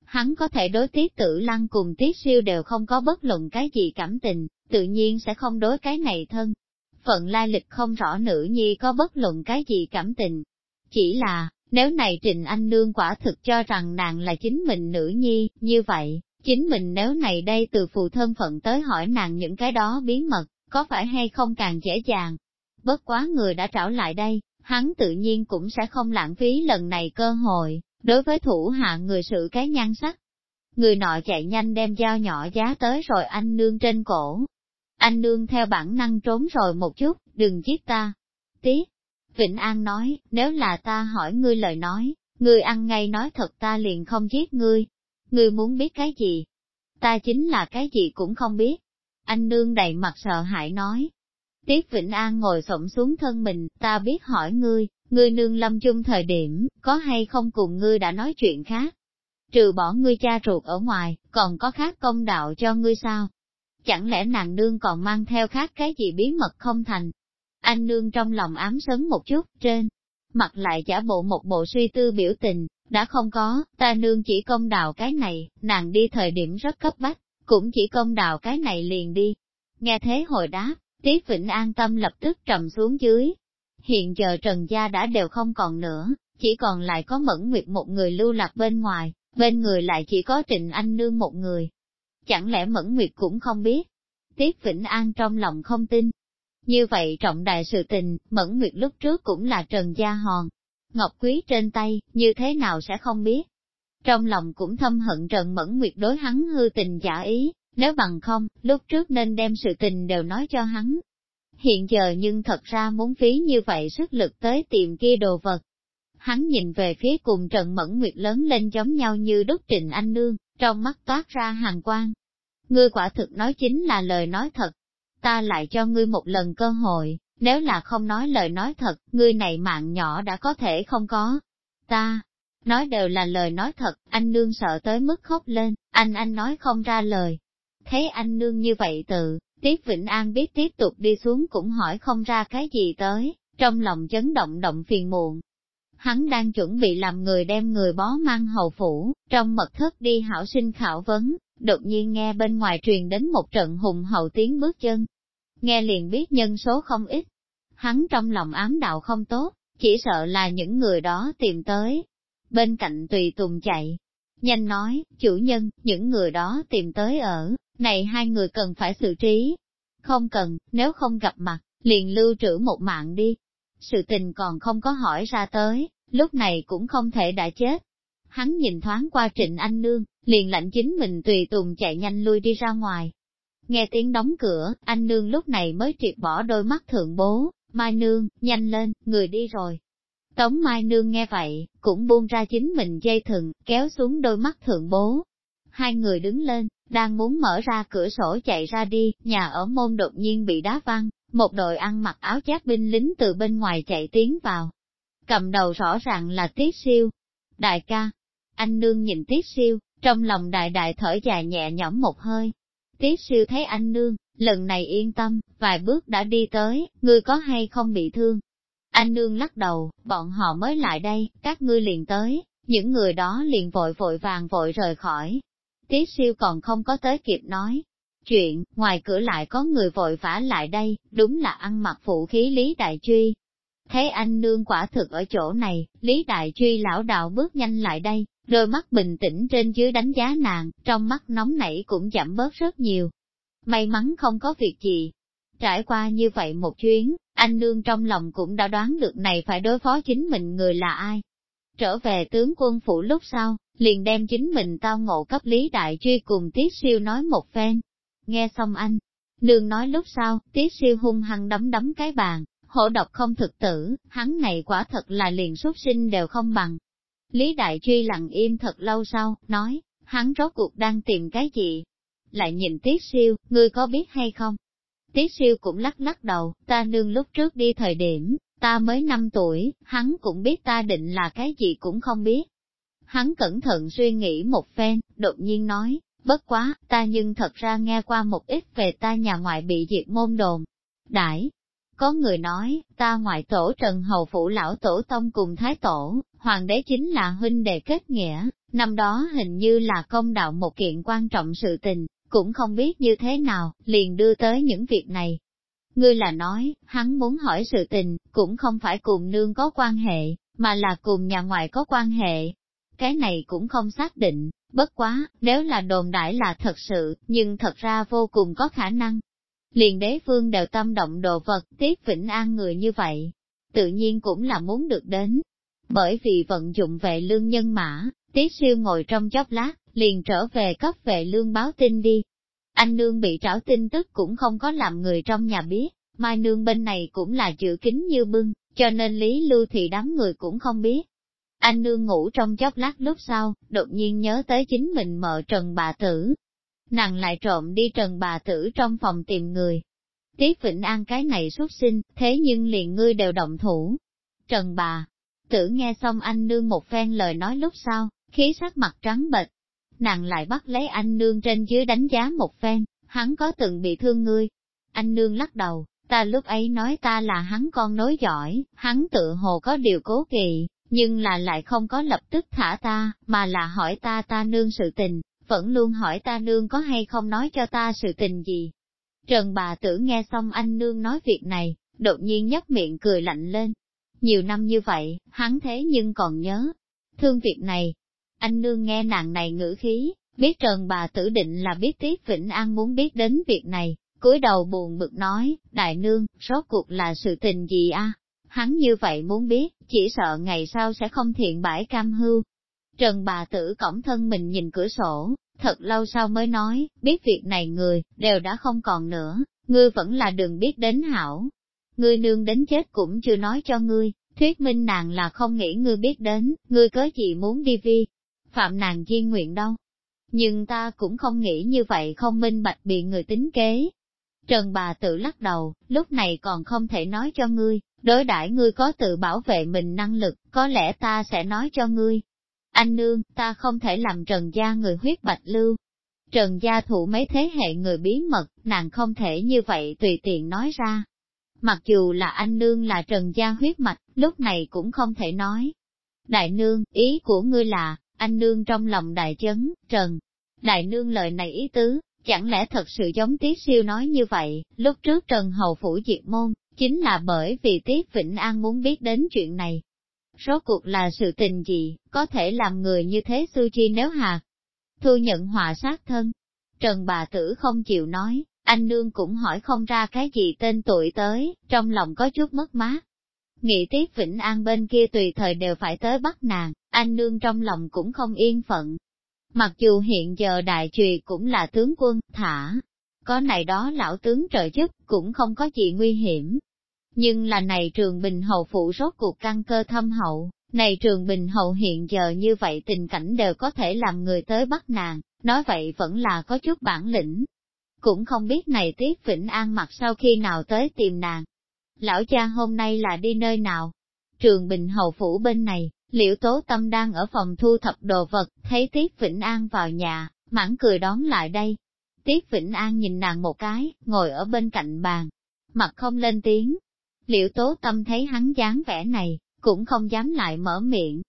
Hắn có thể đối tiết tử lăng cùng tiết siêu đều không có bất luận cái gì cảm tình, tự nhiên sẽ không đối cái này thân. Phận lai lịch không rõ nữ nhi có bất luận cái gì cảm tình. Chỉ là, nếu này Trình Anh Nương quả thực cho rằng nàng là chính mình nữ nhi, như vậy, chính mình nếu này đây từ phụ thân phận tới hỏi nàng những cái đó bí mật, có phải hay không càng dễ dàng. Bất quá người đã trảo lại đây, hắn tự nhiên cũng sẽ không lãng phí lần này cơ hội, đối với thủ hạ người sự cái nhan sắc. Người nọ chạy nhanh đem dao nhỏ giá tới rồi anh nương trên cổ. Anh nương theo bản năng trốn rồi một chút, đừng giết ta. Tiếc. Vĩnh An nói, nếu là ta hỏi ngươi lời nói, ngươi ăn ngay nói thật ta liền không giết ngươi. Ngươi muốn biết cái gì? Ta chính là cái gì cũng không biết. Anh nương đầy mặt sợ hãi nói, Tiết Vĩnh An ngồi xổm xuống thân mình, ta biết hỏi ngươi, ngươi nương lâm chung thời điểm, có hay không cùng ngươi đã nói chuyện khác? Trừ bỏ ngươi cha ruột ở ngoài, còn có khác công đạo cho ngươi sao? Chẳng lẽ nàng nương còn mang theo khác cái gì bí mật không thành? Anh nương trong lòng ám sấn một chút, trên, mặt lại giả bộ một bộ suy tư biểu tình, đã không có, ta nương chỉ công đào cái này, nàng đi thời điểm rất cấp bách, cũng chỉ công đào cái này liền đi. Nghe thế hồi đáp, Tiết Vĩnh an tâm lập tức trầm xuống dưới. Hiện giờ Trần Gia đã đều không còn nữa, chỉ còn lại có Mẫn Nguyệt một người lưu lạc bên ngoài, bên người lại chỉ có Trịnh Anh Nương một người. Chẳng lẽ Mẫn Nguyệt cũng không biết? Tiết Vĩnh An trong lòng không tin. Như vậy trọng đại sự tình, Mẫn Nguyệt lúc trước cũng là Trần Gia Hòn. Ngọc Quý trên tay, như thế nào sẽ không biết? Trong lòng cũng thâm hận Trần Mẫn Nguyệt đối hắn hư tình giả ý, nếu bằng không, lúc trước nên đem sự tình đều nói cho hắn. Hiện giờ nhưng thật ra muốn phí như vậy sức lực tới tìm kia đồ vật. Hắn nhìn về phía cùng Trần Mẫn Nguyệt lớn lên giống nhau như đúc trình anh nương, trong mắt toát ra hàng quang. Ngươi quả thực nói chính là lời nói thật. Ta lại cho ngươi một lần cơ hội, nếu là không nói lời nói thật, ngươi này mạng nhỏ đã có thể không có. Ta, nói đều là lời nói thật, anh nương sợ tới mức khóc lên, anh anh nói không ra lời. Thấy anh nương như vậy tự, Tiết Vĩnh An biết tiếp tục đi xuống cũng hỏi không ra cái gì tới, trong lòng chấn động động phiền muộn. Hắn đang chuẩn bị làm người đem người bó mang hầu phủ, trong mật thất đi hảo sinh khảo vấn, đột nhiên nghe bên ngoài truyền đến một trận hùng hậu tiếng bước chân. Nghe liền biết nhân số không ít. Hắn trong lòng ám đạo không tốt, chỉ sợ là những người đó tìm tới. Bên cạnh tùy tùng chạy, nhanh nói, chủ nhân, những người đó tìm tới ở, này hai người cần phải xử trí. Không cần, nếu không gặp mặt, liền lưu trữ một mạng đi. Sự tình còn không có hỏi ra tới, lúc này cũng không thể đã chết. Hắn nhìn thoáng qua trịnh anh nương, liền lạnh chính mình tùy tùng chạy nhanh lui đi ra ngoài. Nghe tiếng đóng cửa, anh nương lúc này mới triệt bỏ đôi mắt thượng bố, Mai nương, nhanh lên, người đi rồi. Tống Mai nương nghe vậy, cũng buông ra chính mình dây thừng, kéo xuống đôi mắt thượng bố. Hai người đứng lên, đang muốn mở ra cửa sổ chạy ra đi, nhà ở môn đột nhiên bị đá văng, một đội ăn mặc áo giáp binh lính từ bên ngoài chạy tiến vào. Cầm đầu rõ ràng là Tiết Siêu. Đại ca, anh nương nhìn Tiết Siêu, trong lòng đại đại thở dài nhẹ nhõm một hơi. Tiết Siêu thấy anh nương, lần này yên tâm, vài bước đã đi tới, ngươi có hay không bị thương? Anh nương lắc đầu, bọn họ mới lại đây, các ngươi liền tới, những người đó liền vội vội vàng vội rời khỏi, Tiết siêu còn không có tới kịp nói. Chuyện, ngoài cửa lại có người vội vã lại đây, đúng là ăn mặc phụ khí Lý Đại Truy. Thấy anh nương quả thực ở chỗ này, Lý Đại Truy lão đạo bước nhanh lại đây, đôi mắt bình tĩnh trên dưới đánh giá nàng, trong mắt nóng nảy cũng giảm bớt rất nhiều. May mắn không có việc gì. Trải qua như vậy một chuyến, anh nương trong lòng cũng đã đoán được này phải đối phó chính mình người là ai. Trở về tướng quân phủ lúc sau, liền đem chính mình tao ngộ cấp Lý Đại Truy cùng Tiết Siêu nói một phen. Nghe xong anh, nương nói lúc sau, Tiết Siêu hung hăng đấm đấm cái bàn, hổ độc không thực tử, hắn này quả thật là liền xuất sinh đều không bằng. Lý Đại Truy lặng im thật lâu sau, nói, hắn rốt cuộc đang tìm cái gì? Lại nhìn Tiết Siêu, ngươi có biết hay không? Tiết Siêu cũng lắc lắc đầu, ta nương lúc trước đi thời điểm, ta mới 5 tuổi, hắn cũng biết ta định là cái gì cũng không biết. Hắn cẩn thận suy nghĩ một phen, đột nhiên nói, bất quá, ta nhưng thật ra nghe qua một ít về ta nhà ngoại bị diệt môn đồn. Đãi, có người nói, ta ngoại tổ Trần Hầu Phủ Lão Tổ Tông cùng Thái Tổ, Hoàng đế chính là huynh đệ kết nghĩa, năm đó hình như là công đạo một kiện quan trọng sự tình, cũng không biết như thế nào, liền đưa tới những việc này. Ngươi là nói, hắn muốn hỏi sự tình, cũng không phải cùng nương có quan hệ, mà là cùng nhà ngoại có quan hệ. Cái này cũng không xác định, bất quá, nếu là đồn đãi là thật sự, nhưng thật ra vô cùng có khả năng. Liền đế phương đều tâm động đồ vật, tiếp vĩnh an người như vậy, tự nhiên cũng là muốn được đến. Bởi vì vận dụng vệ lương nhân mã, tiết siêu ngồi trong chốc lát, liền trở về cấp vệ lương báo tin đi. Anh nương bị trảo tin tức cũng không có làm người trong nhà biết, mai nương bên này cũng là chữ kính như bưng, cho nên lý lưu thì đám người cũng không biết. Anh nương ngủ trong chốc lát lúc sau, đột nhiên nhớ tới chính mình mợ trần bà tử. Nàng lại trộm đi trần bà tử trong phòng tìm người. Tiết Vĩnh An cái này xuất sinh, thế nhưng liền ngươi đều động thủ. Trần bà, tử nghe xong anh nương một phen lời nói lúc sau, khí sắc mặt trắng bệch, nàng lại bắt lấy anh nương trên dưới đánh giá một phen, hắn có từng bị thương ngươi. Anh nương lắc đầu, ta lúc ấy nói ta là hắn con nối giỏi, hắn tự hồ có điều cố kỵ, nhưng là lại không có lập tức thả ta, mà là hỏi ta ta nương sự tình, vẫn luôn hỏi ta nương có hay không nói cho ta sự tình gì. Trần bà tử nghe xong anh nương nói việc này, đột nhiên nhấc miệng cười lạnh lên. Nhiều năm như vậy, hắn thế nhưng còn nhớ. Thương việc này, anh nương nghe nàng này ngữ khí, biết trần bà tử định là biết Tiết Vĩnh An muốn biết đến việc này, cúi đầu buồn bực nói, đại nương, rốt cuộc là sự tình gì a? Hắn như vậy muốn biết, chỉ sợ ngày sau sẽ không thiện bãi cam hưu. Trần bà tử cổng thân mình nhìn cửa sổ, thật lâu sau mới nói, biết việc này người, đều đã không còn nữa, ngươi vẫn là đừng biết đến hảo. Ngươi nương đến chết cũng chưa nói cho ngươi, thuyết minh nàng là không nghĩ ngươi biết đến, ngươi có gì muốn đi vi, phạm nàng di nguyện đâu. Nhưng ta cũng không nghĩ như vậy không minh bạch bị người tính kế. Trần bà tự lắc đầu, lúc này còn không thể nói cho ngươi, đối đãi ngươi có tự bảo vệ mình năng lực, có lẽ ta sẽ nói cho ngươi. Anh nương, ta không thể làm trần gia người huyết bạch lưu. Trần gia thủ mấy thế hệ người bí mật, nàng không thể như vậy tùy tiện nói ra. Mặc dù là anh nương là trần gia huyết mạch, lúc này cũng không thể nói. Đại nương, ý của ngươi là, anh nương trong lòng đại chấn, trần. Đại nương lời này ý tứ, chẳng lẽ thật sự giống Tiết Siêu nói như vậy, lúc trước Trần Hầu Phủ diệt môn, chính là bởi vì Tiết Vĩnh An muốn biết đến chuyện này. Rốt cuộc là sự tình gì, có thể làm người như thế sư chi nếu hạt. Thu nhận hòa sát thân. Trần bà tử không chịu nói, anh nương cũng hỏi không ra cái gì tên tuổi tới, trong lòng có chút mất mát. Nghĩ tiếp Vĩnh An bên kia tùy thời đều phải tới bắt nàng, anh nương trong lòng cũng không yên phận. Mặc dù hiện giờ đại trùy cũng là tướng quân, thả, có này đó lão tướng trợ giúp, cũng không có gì nguy hiểm. Nhưng là này trường bình hậu phụ rốt cuộc căn cơ thâm hậu, này trường bình hậu hiện giờ như vậy tình cảnh đều có thể làm người tới bắt nàng, nói vậy vẫn là có chút bản lĩnh. Cũng không biết này Tiết Vĩnh An mặt sau khi nào tới tìm nàng. Lão cha hôm nay là đi nơi nào? Trường Bình Hầu Phủ bên này, Liễu Tố Tâm đang ở phòng thu thập đồ vật, thấy Tiết Vĩnh An vào nhà, mãn cười đón lại đây. Tiết Vĩnh An nhìn nàng một cái, ngồi ở bên cạnh bàn, mặt không lên tiếng. Liễu Tố Tâm thấy hắn dáng vẻ này, cũng không dám lại mở miệng.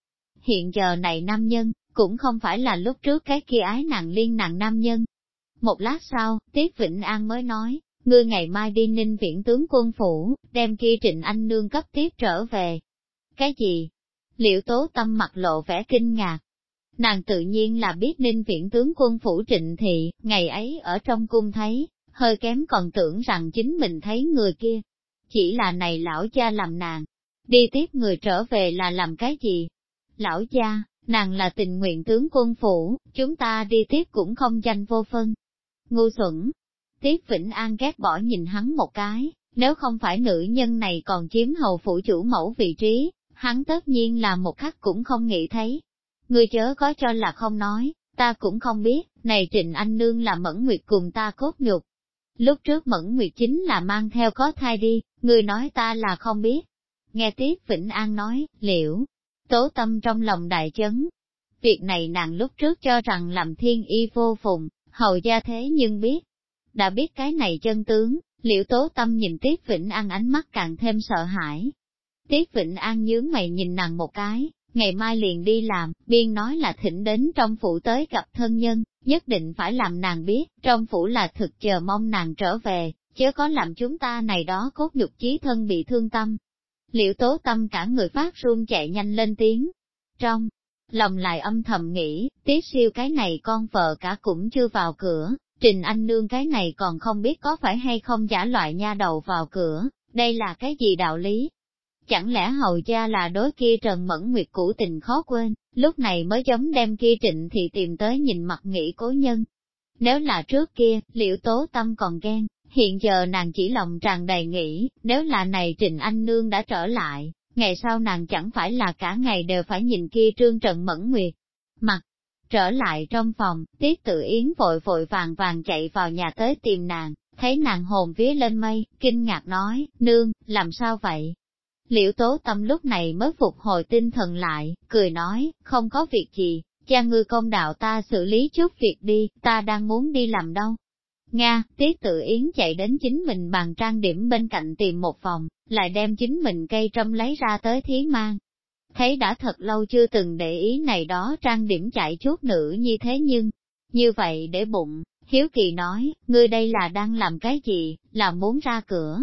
Hiện giờ này nam nhân, cũng không phải là lúc trước cái kia ái nàng liên nàng nam nhân. Một lát sau, Tiết Vĩnh An mới nói, ngươi ngày mai đi ninh viện tướng quân phủ, đem kia trịnh anh nương cấp tiếp trở về. Cái gì? Liệu tố tâm mặt lộ vẻ kinh ngạc. Nàng tự nhiên là biết ninh viện tướng quân phủ trịnh thị, ngày ấy ở trong cung thấy, hơi kém còn tưởng rằng chính mình thấy người kia. Chỉ là này lão cha làm nàng, đi tiếp người trở về là làm cái gì? Lão cha, Nàng là tình nguyện tướng quân phủ, chúng ta đi tiếp cũng không danh vô phân. Ngu xuẩn. Tiết Vĩnh An ghét bỏ nhìn hắn một cái, nếu không phải nữ nhân này còn chiếm hầu phủ chủ mẫu vị trí, hắn tất nhiên là một khắc cũng không nghĩ thấy. Người chớ có cho là không nói, ta cũng không biết, này Trịnh Anh Nương là Mẫn Nguyệt cùng ta cốt nhục. Lúc trước Mẫn Nguyệt chính là mang theo có thai đi, người nói ta là không biết. Nghe Tiết Vĩnh An nói, liệu, tố tâm trong lòng đại chấn. Việc này nàng lúc trước cho rằng làm thiên y vô phùng, hầu gia thế nhưng biết. Đã biết cái này chân tướng, liễu tố tâm nhìn Tiết Vĩnh An ánh mắt càng thêm sợ hãi. Tiết Vĩnh An nhướng mày nhìn nàng một cái, ngày mai liền đi làm, biên nói là thỉnh đến trong phủ tới gặp thân nhân, nhất định phải làm nàng biết, trong phủ là thực chờ mong nàng trở về, chớ có làm chúng ta này đó cốt nhục chí thân bị thương tâm. Liệu tố tâm cả người phát run chạy nhanh lên tiếng. Trong, lòng lại âm thầm nghĩ, tiết siêu cái này con vợ cả cũng chưa vào cửa, Trình Anh Nương cái này còn không biết có phải hay không giả loại nha đầu vào cửa, đây là cái gì đạo lý, Chẳng lẽ hầu gia là đối kia Trần Mẫn Nguyệt cũ tình khó quên, lúc này mới giống đem kia trịnh thì tìm tới nhìn mặt nghĩ cố nhân. Nếu là trước kia, liệu tố tâm còn ghen, hiện giờ nàng chỉ lòng tràn đầy nghĩ, nếu là này Trịnh Anh Nương đã trở lại, ngày sau nàng chẳng phải là cả ngày đều phải nhìn kia trương Trần Mẫn Nguyệt. Mặt, trở lại trong phòng, Tiết Tự Yến vội vội vàng vàng chạy vào nhà tới tìm nàng, thấy nàng hồn vía lên mây, kinh ngạc nói, nương, làm sao vậy? Liễu tố tâm lúc này mới phục hồi tinh thần lại, cười nói, không có việc gì, cha ngư công đạo ta xử lý chút việc đi, ta đang muốn đi làm đâu. Nga, tiết tự yến chạy đến chính mình bàn trang điểm bên cạnh tìm một phòng, lại đem chính mình cây trâm lấy ra tới thí mang. Thấy đã thật lâu chưa từng để ý này đó trang điểm chạy chút nữ như thế nhưng, như vậy để bụng, Hiếu Kỳ nói, ngươi đây là đang làm cái gì, là muốn ra cửa,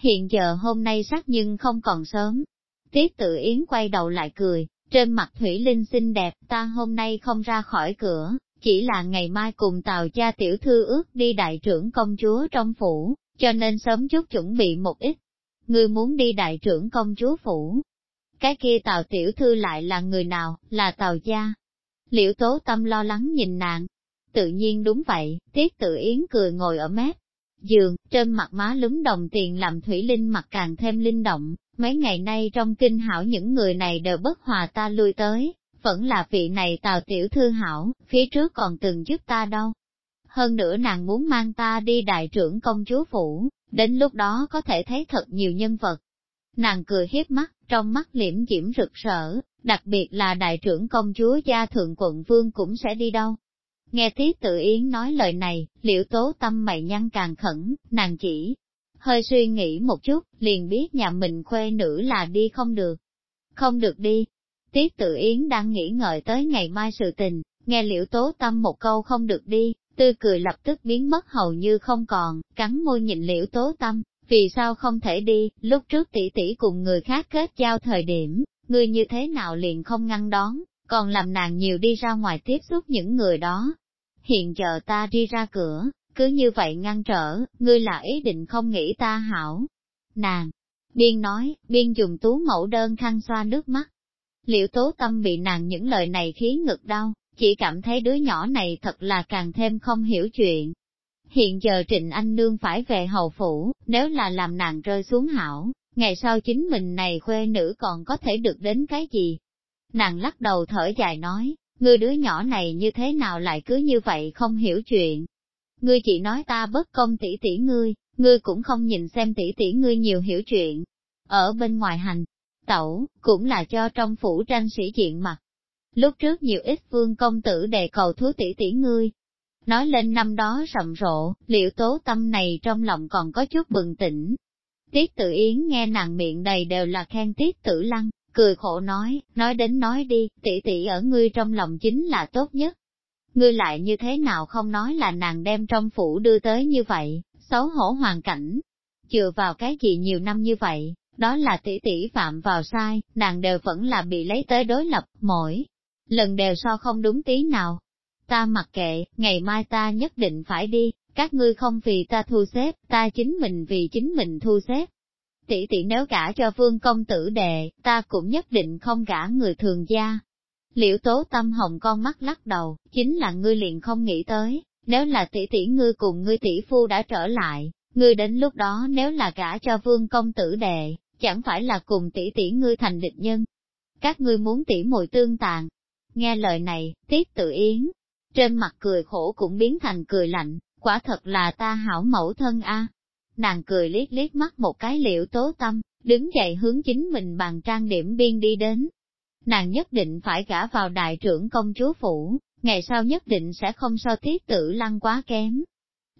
hiện giờ hôm nay sắc nhưng không còn sớm. Tiết tự yến quay đầu lại cười, trên mặt Thủy Linh xinh đẹp, ta hôm nay không ra khỏi cửa, chỉ là ngày mai cùng tàu cha tiểu thư ước đi đại trưởng công chúa trong phủ, cho nên sớm chút chuẩn bị một ít. Ngươi muốn đi đại trưởng công chúa phủ. Cái kia tàu tiểu thư lại là người nào, là tàu cha. Liễu tố tâm lo lắng nhìn nàng. Tự nhiên đúng vậy, tiết tự yến cười ngồi ở mép, giường, trên mặt má lúm đồng tiền làm Thủy Linh mặt càng thêm linh động, mấy ngày nay trong kinh hảo những người này đều bất hòa ta lui tới, vẫn là vị này tào tiểu thư hảo, phía trước còn từng giúp ta đâu. Hơn nữa nàng muốn mang ta đi đại trưởng công chúa phủ, đến lúc đó có thể thấy thật nhiều nhân vật. Nàng cười hiếp mắt, trong mắt liễm diễm rực rỡ, đặc biệt là đại trưởng công chúa gia thượng quận vương cũng sẽ đi đâu, Nghe Tiết Tự Yến nói lời này, liễu tố tâm mày nhăn càng khẩn, nàng chỉ hơi suy nghĩ một chút, liền biết nhà mình khuê nữ là đi không được. Không được đi. Tiết Tự Yến đang nghĩ ngợi tới ngày mai sự tình, nghe liễu tố tâm một câu không được đi, tươi cười lập tức biến mất hầu như không còn, cắn môi nhìn liễu tố tâm, vì sao không thể đi, lúc trước tỷ tỷ cùng người khác kết giao thời điểm, người như thế nào liền không ngăn đón, còn làm nàng nhiều đi ra ngoài tiếp xúc những người đó, hiện giờ ta đi ra cửa, cứ như vậy ngăn trở, ngươi là ý định không nghĩ ta hảo. Nàng, biên nói, biên dùng tú mẫu đơn khăn xoa nước mắt. Liệu tố tâm bị nàng những lời này khiến ngực đau, chỉ cảm thấy đứa nhỏ này thật là càng thêm không hiểu chuyện. Hiện giờ Trịnh Anh Nương phải về hầu phủ, nếu là làm nàng rơi xuống hảo, ngày sau chính mình này khuê nữ còn có thể được đến cái gì? Nàng lắc đầu thở dài nói, ngươi đứa nhỏ này như thế nào lại cứ như vậy không hiểu chuyện. Ngươi chỉ nói ta bất công tỷ tỷ ngươi, ngươi cũng không nhìn xem tỷ tỷ ngươi nhiều hiểu chuyện. Ở bên ngoài hành, tẩu, cũng là cho trong phủ tranh sĩ diện mặt. Lúc trước nhiều ít vương công tử đề cầu thú tỷ tỷ ngươi. Nói lên năm đó rầm rộ, liệu tố tâm này trong lòng còn có chút bừng tỉnh. Tiết tự yến nghe nàng miệng đầy đều là khen tiết tử lăng, cười khổ nói, nói đến nói đi, tỷ tỷ ở ngươi trong lòng chính là tốt nhất. Ngươi lại như thế nào không nói là nàng đem trong phủ đưa tới như vậy, xấu hổ hoàn cảnh. Chừa vào cái gì nhiều năm như vậy, đó là tỷ tỷ phạm vào sai, nàng đều vẫn là bị lấy tới đối lập, mỗi lần đều so không đúng tí nào. Ta mặc kệ, ngày mai ta nhất định phải đi, các ngươi không vì ta thu xếp, ta chính mình vì chính mình thu xếp tỷ tỷ nếu gả cho vương công tử đệ, ta cũng nhất định không gả người thường gia. Liễu tố tâm hồng con mắt lắc đầu, chính là ngươi liền không nghĩ tới, nếu là tỷ tỷ ngươi cùng ngươi tỷ phu đã trở lại, ngươi đến lúc đó nếu là gả cho vương công tử đệ, chẳng phải là cùng tỷ tỷ ngươi thành địch nhân. Các ngươi muốn tỷ mồi tương tàn. Nghe lời này, tiết tự yến, trên mặt cười khổ cũng biến thành cười lạnh, quả thật là ta hảo mẫu thân a. Nàng cười liếc liếc mắt một cái liệu tố tâm, đứng dậy hướng chính mình bàn trang điểm biên đi đến. Nàng nhất định phải gả vào đại trưởng công chúa phủ, ngày sau nhất định sẽ không so tiết tử lăng quá kém.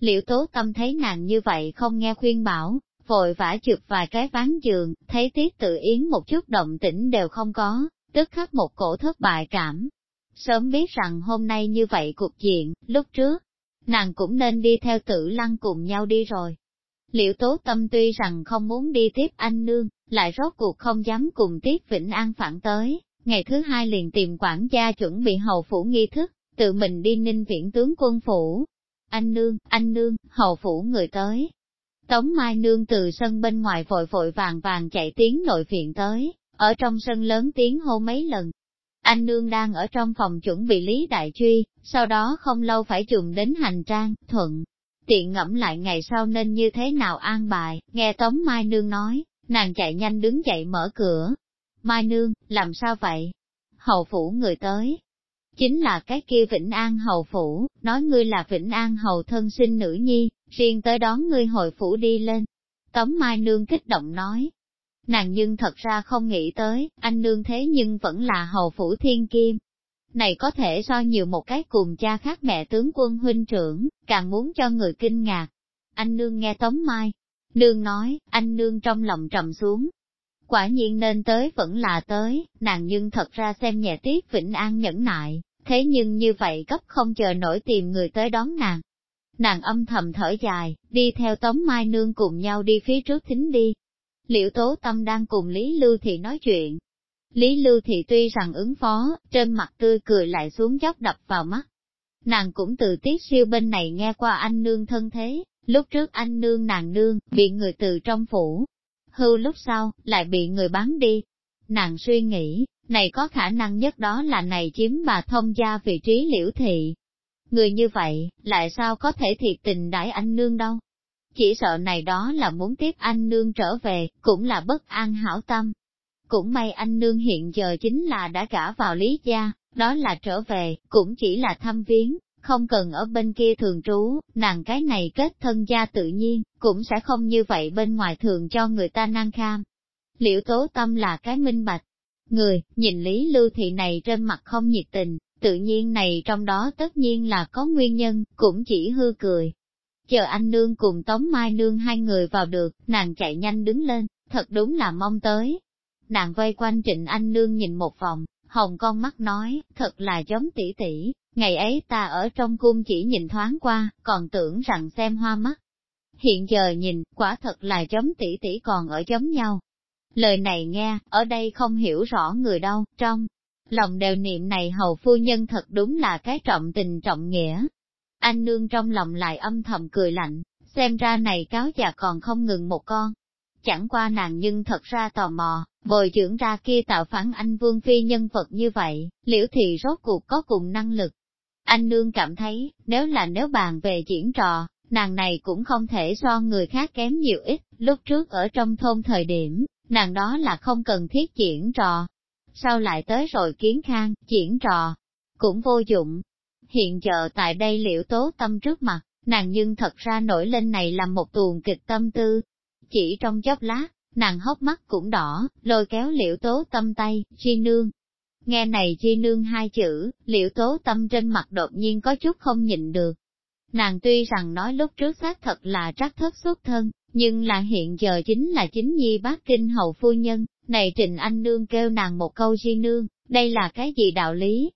liệu tố tâm thấy nàng như vậy không nghe khuyên bảo, vội vã chụp vài cái ván giường, thấy tiết tự yến một chút động tĩnh đều không có, tức khắc một cổ thất bại cảm. Sớm biết rằng hôm nay như vậy cuộc diện, lúc trước, nàng cũng nên đi theo tử lăng cùng nhau đi rồi. Liệu tố tâm tuy rằng không muốn đi tiếp anh nương, lại rốt cuộc không dám cùng Tiết Vĩnh An phản tới, ngày thứ hai liền tìm quản gia chuẩn bị hầu phủ nghi thức, tự mình đi ninh viễn tướng quân phủ. Anh nương, anh nương, hầu phủ người tới. Tống Mai nương từ sân bên ngoài vội vội vàng vàng chạy tiếng nội viện tới, ở trong sân lớn tiếng hô mấy lần. Anh nương đang ở trong phòng chuẩn bị lý đại truy, sau đó không lâu phải dùng đến hành trang, thuận. Tiện ngẫm lại ngày sau nên như thế nào an bài, nghe Tống Mai nương nói, nàng chạy nhanh đứng dậy mở cửa. Mai nương, làm sao vậy? Hầu phủ người tới, chính là cái kia Vĩnh An Hầu Phủ, nói ngươi là Vĩnh An Hầu thân sinh nữ nhi, riêng tới đón ngươi hồi phủ đi lên. Tống Mai Nương kích động nói, nàng nhưng thật ra không nghĩ tới, anh Nương thế nhưng vẫn là Hầu Phủ Thiên Kim. Này có thể so nhiều một cái cùng cha khác mẹ tướng quân huynh trưởng, càng muốn cho người kinh ngạc. Anh Nương nghe Tống Mai, Nương nói, anh Nương trong lòng trầm xuống, quả nhiên nên tới vẫn là tới, nàng nhưng thật ra xem nhẹ tiếc Vĩnh An nhẫn nại, thế nhưng như vậy cấp không chờ nổi tìm người tới đón nàng. Nàng âm thầm thở dài, đi theo Tống Mai Nương cùng nhau đi phía trước thính đi. Liễu Tố Tâm đang cùng Lý Lưu Thị nói chuyện. Lý Lưu Thị tuy rằng ứng phó, trên mặt tươi cười lại xuống dốc đập vào mắt. Nàng cũng từ tiết siêu bên này nghe qua anh nương thân thế, lúc trước anh nương nàng nương, bị người từ trong phủ. Hưu lúc sau, lại bị người bán đi. Nàng suy nghĩ, này có khả năng nhất đó là này chiếm bà thông gia vị trí liễu thị. Người như vậy, lại sao có thể thiệt tình đãi anh nương đâu? Chỉ sợ này đó là muốn tiếp anh nương trở về, cũng là bất an hảo tâm. Cũng may anh nương hiện giờ chính là đã gả vào lý gia, đó là trở về, cũng chỉ là thăm viếng, không cần ở bên kia thường trú, nàng cái này kết thân gia tự nhiên, cũng sẽ không như vậy bên ngoài thường cho người ta năng kham. Liễu tố tâm là cái minh bạch, người, nhìn Lý Lưu Thị này trên mặt không nhiệt tình, tự nhiên này trong đó tất nhiên là có nguyên nhân, cũng chỉ hư cười. Chờ anh nương cùng Tống Mai nương hai người vào được, nàng chạy nhanh đứng lên, thật đúng là mong tới. Nàng vây quanh trịnh anh nương nhìn một vòng, hồng con mắt nói, thật là giống tỷ tỷ, ngày ấy ta ở trong cung chỉ nhìn thoáng qua, còn tưởng rằng xem hoa mắt. Hiện giờ nhìn, quả thật là giống tỷ tỷ còn ở giống nhau, Lời này nghe, ở đây không hiểu rõ người đâu, trong lòng đều niệm này hầu phu nhân thật đúng là cái trọng tình trọng nghĩa. Anh nương trong lòng lại âm thầm cười lạnh, xem ra này cáo già còn không ngừng một con. Chẳng qua nàng nhưng thật ra tò mò, bồi dưỡng ra kia tạo phản anh vương phi nhân vật như vậy, liễu thị rốt cuộc có cùng năng lực. Anh nương cảm thấy, nếu là nếu bàn về diễn trò, nàng này cũng không thể so người khác kém nhiều ít, lúc trước ở trong thôn thời điểm, nàng đó là không cần thiết diễn trò. Sau lại tới rồi kiến khang, diễn trò, cũng vô dụng. Hiện giờ tại đây liễu tố tâm trước mặt, nàng nhưng thật ra nổi lên này là một tuồng kịch tâm tư. Chỉ trong chốc lát, nàng hốc mắt cũng đỏ, lôi kéo liễu tố tâm tay, chi nương. Nghe này chi nương hai chữ, liễu tố tâm trên mặt đột nhiên có chút không nhịn được. Nàng tuy rằng nói lúc trước xác thật là trắc thất xuất thân, nhưng là hiện giờ chính là chính nhi bác kinh hầu phu nhân, này Trình Anh Nương kêu nàng một câu di nương, đây là cái gì đạo lý?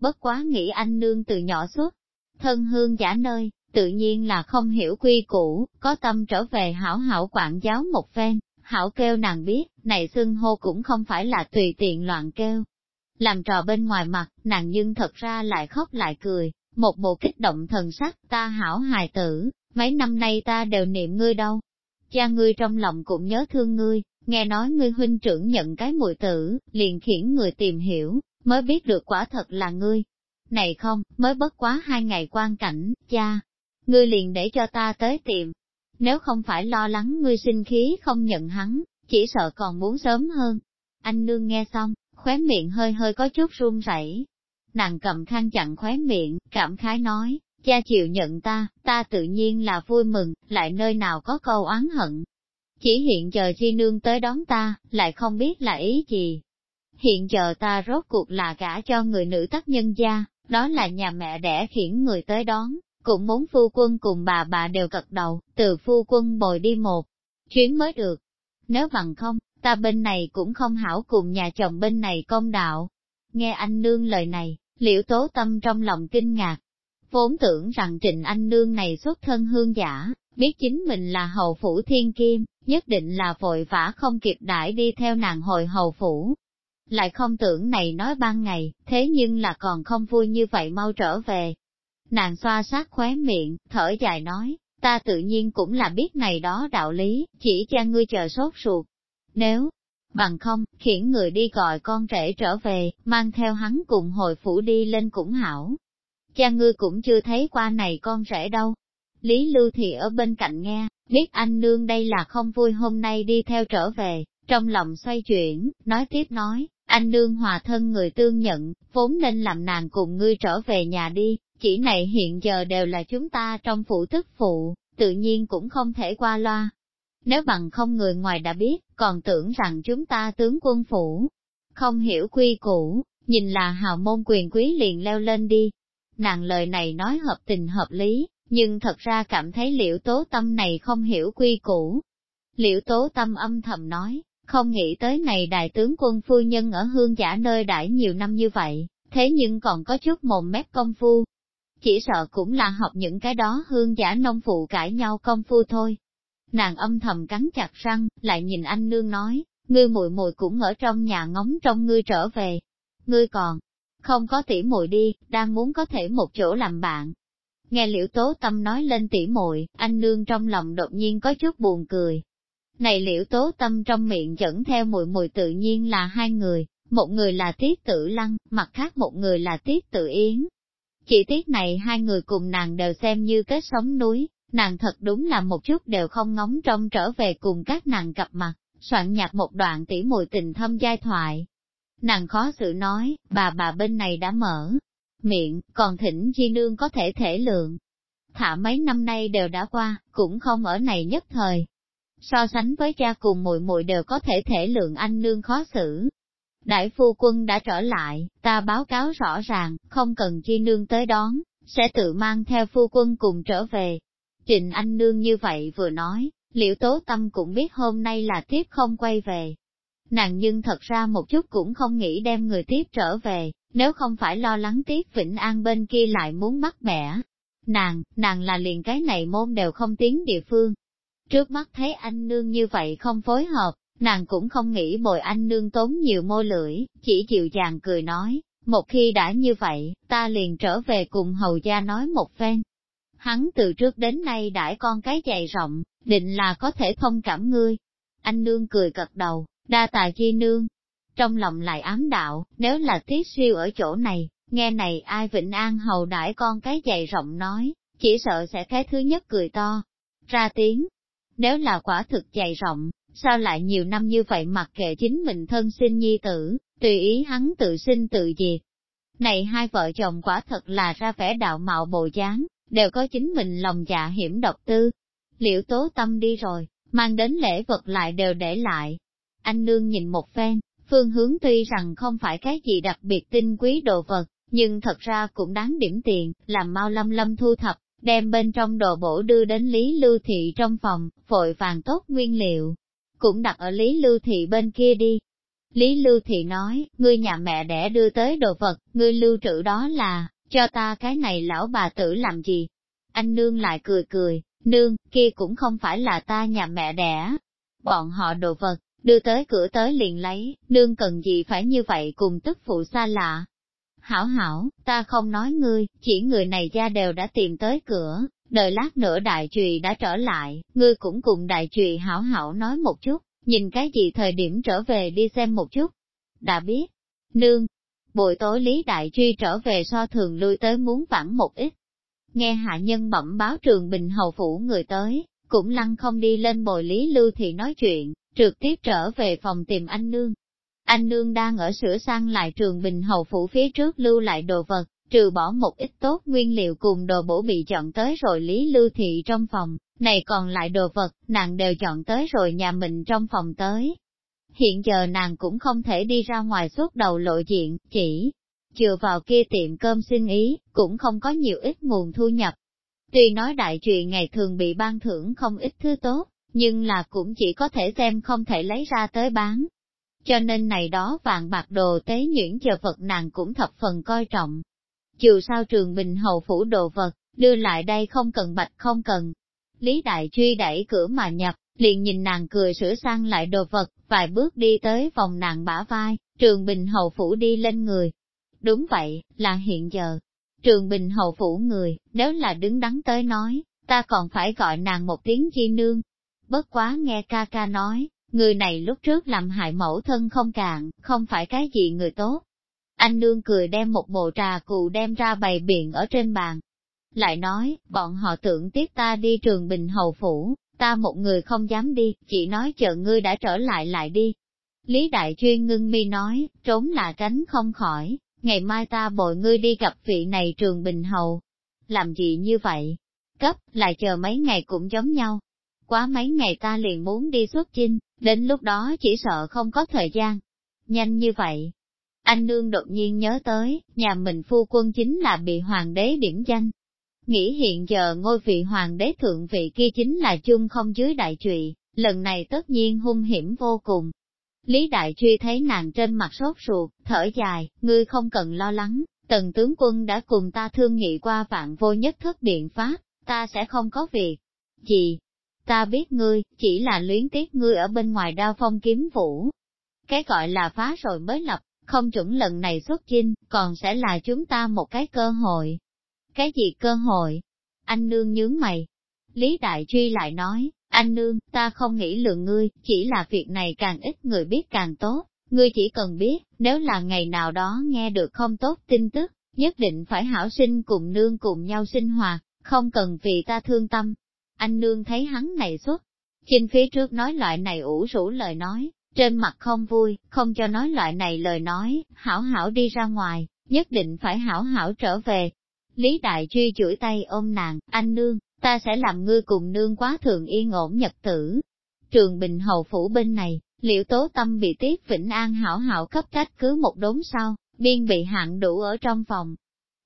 Bất quá nghĩ anh nương từ nhỏ suốt, thân hương giả nơi, tự nhiên là không hiểu quy củ, có tâm trở về hảo hảo quản giáo một phen, hảo kêu nàng biết, này xưng hô cũng không phải là tùy tiện loạn kêu. Làm trò bên ngoài mặt, nàng nhưng thật ra lại khóc lại cười, một bộ kích động thần sắc, ta hảo hài tử, mấy năm nay ta đều niệm ngươi đâu, cha ngươi trong lòng cũng nhớ thương ngươi, nghe nói ngươi huynh trưởng nhận cái muội tử, liền khiển người tìm hiểu, mới biết được quả thật là ngươi. Này không, mới bất quá hai ngày quan cảnh, cha, ngươi liền để cho ta tới tìm. Nếu không phải lo lắng ngươi sinh khí không nhận hắn, chỉ sợ còn muốn sớm hơn. Anh nương nghe xong, khóe miệng hơi hơi có chút run rẩy. Nàng cầm khăn chặn khóe miệng, cảm khái nói, cha chịu nhận ta, ta tự nhiên là vui mừng, lại nơi nào có câu oán hận. Chỉ hiện giờ chi nương tới đón ta, lại không biết là ý gì. Hiện giờ ta rốt cuộc là gả cho người nữ tác nhân gia, đó là nhà mẹ đẻ khiển người tới đón, cũng muốn phu quân cùng bà bà đều cật đầu, từ phu quân bồi đi một chuyến mới được. Nếu bằng không, ta bên này cũng không hảo cùng nhà chồng bên này công đạo. Nghe anh nương lời này, liễu tố tâm trong lòng kinh ngạc. Vốn tưởng rằng trịnh anh nương này xuất thân hương giả, biết chính mình là hầu phủ thiên kim, nhất định là vội vã không kịp đãi đi theo nàng hồi hầu phủ. Lại không tưởng này nói ban ngày, thế nhưng là còn không vui như vậy mau trở về. Nàng xoa sát khóe miệng, thở dài nói, ta tự nhiên cũng là biết này đó đạo lý, chỉ cho ngươi chờ sốt ruột. Nếu, bằng không, khiển người đi gọi con rể trở về, mang theo hắn cùng hồi phủ đi lên cũng hảo. Cha ngươi cũng chưa thấy qua này con rể đâu. Lý Lưu Thị ở bên cạnh nghe, biết anh nương đây là không vui hôm nay đi theo trở về, trong lòng xoay chuyển, nói tiếp nói, anh nương hòa thân người tương nhận, vốn nên làm nàng cùng ngươi trở về nhà đi, chỉ này hiện giờ đều là chúng ta trong phụ tức phụ, tự nhiên cũng không thể qua loa. Nếu bằng không người ngoài đã biết, còn tưởng rằng chúng ta tướng quân phủ, không hiểu quy củ, nhìn là hào môn quyền quý liền leo lên đi. Nàng lời này nói hợp tình hợp lý, nhưng thật ra cảm thấy liễu tố tâm này không hiểu quy củ. Liễu tố tâm âm thầm nói, không nghĩ tới này đại tướng quân phu nhân ở hương giả nơi đãi nhiều năm như vậy, thế nhưng còn có chút mồm mép công phu. Chỉ sợ cũng là học những cái đó hương giả nông phụ cãi nhau công phu thôi. Nàng âm thầm cắn chặt răng, lại nhìn anh nương nói, ngươi muội muội cũng ở trong nhà ngóng trong ngươi trở về. Ngươi còn, không có tỉ muội đi, đang muốn có thể một chỗ làm bạn. Nghe liễu tố tâm nói lên tỉ muội, anh nương trong lòng đột nhiên có chút buồn cười, này liễu tố tâm trong miệng dẫn theo mùi mùi tự nhiên là hai người, một người là tiết tử lăng, mặt khác một người là tiết tự yến. Chỉ tiết này hai người cùng nàng đều xem như kết sống núi, nàng thật đúng là một chút đều không ngóng trông trở về cùng các nàng gặp mặt, soạn nhạc một đoạn tỉ mùi tình thâm giai thoại. Nàng khó xử nói, bà bà bên này đã mở miệng, còn thỉnh chi nương có thể thể lượng. Thả mấy năm nay đều đã qua, cũng không ở này nhất thời, So sánh với cha cùng muội muội đều có thể thể lượng anh nương khó xử. Đại phu quân đã trở lại, ta báo cáo rõ ràng, không cần chi nương tới đón, sẽ tự mang theo phu quân cùng trở về. Trịnh anh nương như vậy vừa nói, liệu tố tâm cũng biết hôm nay là tiếp không quay về. Nàng nhưng thật ra một chút cũng không nghĩ đem người tiếp trở về, nếu không phải lo lắng tiết Vĩnh An bên kia lại muốn bắt bẻ. Nàng, nàng là liền cái này môn đều không tiến địa phương, Trước mắt thấy anh nương như vậy không phối hợp, nàng cũng không nghĩ bồi anh nương tốn nhiều môi lưỡi, chỉ chịu chàng cười nói, một khi đã như vậy, ta liền trở về cùng hầu gia nói một phen. Hắn từ trước đến nay đãi con cái dày rộng, định là có thể thông cảm ngươi. Anh nương cười cật đầu, đa tà chi nương. Trong lòng lại ám đạo, nếu là tiết siêu ở chỗ này, nghe này ai Vĩnh An hầu đãi con cái dày rộng nói, chỉ sợ sẽ cái thứ nhất cười to. Ra tiếng, nếu là quả thực dày rộng, sao lại nhiều năm như vậy mặc kệ chính mình thân sinh nhi tử, tùy ý hắn tự sinh tự diệt. Này hai vợ chồng quả thật là ra vẻ đạo mạo bộ dáng, đều có chính mình lòng dạ hiểm độc tư. Liệu tố tâm đi rồi, mang đến lễ vật lại đều để lại. Anh nương nhìn một phen, phương hướng tuy rằng không phải cái gì đặc biệt tinh quý đồ vật, nhưng thật ra cũng đáng điểm tiền, làm mau lâm lâm thu thập, đem bên trong đồ bổ đưa đến Lý Lưu Thị trong phòng, vội vàng tốt nguyên liệu, cũng đặt ở Lý Lưu Thị bên kia đi. Lý Lưu Thị nói, ngươi nhà mẹ đẻ đưa tới đồ vật, ngươi lưu trữ đó là, cho ta cái này lão bà tử làm gì? Anh nương lại cười cười, nương, kia cũng không phải là ta nhà mẹ đẻ. Bọn họ đồ vật, đưa tới cửa tới liền lấy, nương cần gì phải như vậy cùng tức phụ xa lạ, Hảo hảo, ta không nói ngươi, chỉ người này gia đều đã tìm tới cửa, đợi lát nữa đại trùy đã trở lại, ngươi cũng cùng đại trùy hảo hảo nói một chút, nhìn cái gì thời điểm trở về đi xem một chút. Đã biết, nương, Buổi tối Lý Đại Truy trở về so thường lui tới muốn vãn một ít. Nghe hạ nhân bẩm báo trường bình hầu phủ người tới, cũng lăng không đi lên bồi Lý Lưu thì nói chuyện, trực tiếp trở về phòng tìm anh nương. Anh nương đang ở sửa sang lại trường bình hầu phủ phía trước lưu lại đồ vật, trừ bỏ một ít tốt nguyên liệu cùng đồ bổ bị chọn tới rồi Lý Lưu Thị trong phòng, này còn lại đồ vật, nàng đều chọn tới rồi nhà mình trong phòng tới. Hiện giờ nàng cũng không thể đi ra ngoài suốt đầu lộ diện, chỉ chừa vào kia tiệm cơm xin ý, cũng không có nhiều ít nguồn thu nhập. Tuy nói đại chuyện ngày thường bị ban thưởng không ít thứ tốt, nhưng là cũng chỉ có thể xem không thể lấy ra tới bán. Cho nên này đó vạn bạc đồ tế nhuyễn chờ vật nàng cũng thập phần coi trọng. Dù sao trường bình hầu phủ đồ vật, đưa lại đây không cần bạch không cần. Lý Đại Truy đẩy cửa mà nhập, liền nhìn nàng cười sửa sang lại đồ vật, vài bước đi tới vòng nàng bả vai, trường bình hầu phủ đi lên người. Đúng vậy, là hiện giờ. Trường bình hầu phủ người, nếu là đứng đắn tới nói, ta còn phải gọi nàng một tiếng chi nương. Bất quá nghe ca ca nói, người này lúc trước làm hại mẫu thân không cạn, không phải cái gì người tốt. Anh nương cười đem một bộ trà cụ đem ra bày biện ở trên bàn. Lại nói, bọn họ tưởng tiếp ta đi trường bình hầu phủ, ta một người không dám đi, chỉ nói chờ ngươi đã trở lại lại đi. Lý Đại Chuyên ngưng mi nói, trốn là tránh không khỏi, ngày mai ta bội ngươi đi gặp vị này trường bình hầu. Làm gì như vậy? Cấp, lại chờ mấy ngày cũng giống nhau. Quá mấy ngày ta liền muốn đi xuất chinh, đến lúc đó chỉ sợ không có thời gian. Nhanh như vậy. Anh nương đột nhiên nhớ tới, nhà mình phu quân chính là bị hoàng đế điểm danh, nghĩ hiện giờ ngôi vị hoàng đế thượng vị kia chính là chung không dưới đại trụy, lần này tất nhiên hung hiểm vô cùng. Lý Đại Truy thấy nàng trên mặt sốt ruột, thở dài, ngươi không cần lo lắng, tần tướng quân đã cùng ta thương nghị qua vạn vô nhất thất biện pháp, ta sẽ không có việc. Gì? Ta biết ngươi, chỉ là luyến tiếc ngươi ở bên ngoài đao phong kiếm vũ. Cái gọi là phá rồi mới lập, không chuẩn lần này xuất chinh, còn sẽ là chúng ta một cái cơ hội, cái gì cơ hội? Anh nương nhướng mày. Lý Đại Truy lại nói, anh nương, ta không nghĩ lượng ngươi, chỉ là việc này càng ít người biết càng tốt. Ngươi chỉ cần biết, nếu là ngày nào đó nghe được không tốt tin tức, nhất định phải hảo sinh cùng nương cùng nhau sinh hoạt, không cần vì ta thương tâm. Anh nương thấy hắn này xuất, trên phía trước nói loại này ủ rũ lời nói, trên mặt không vui, không cho nói loại này lời nói, hảo hảo đi ra ngoài, nhất định phải hảo hảo trở về, Lý Đại Truy chuỗi tay ôm nàng, anh nương, ta sẽ làm ngươi cùng nương quá thường yên ổn nhật tử. Trường Bình Hầu Phủ bên này, liệu tố tâm bị Tiết Vĩnh An hảo hảo cấp cách cứ một đốn sau, biên bị hạn đủ ở trong phòng.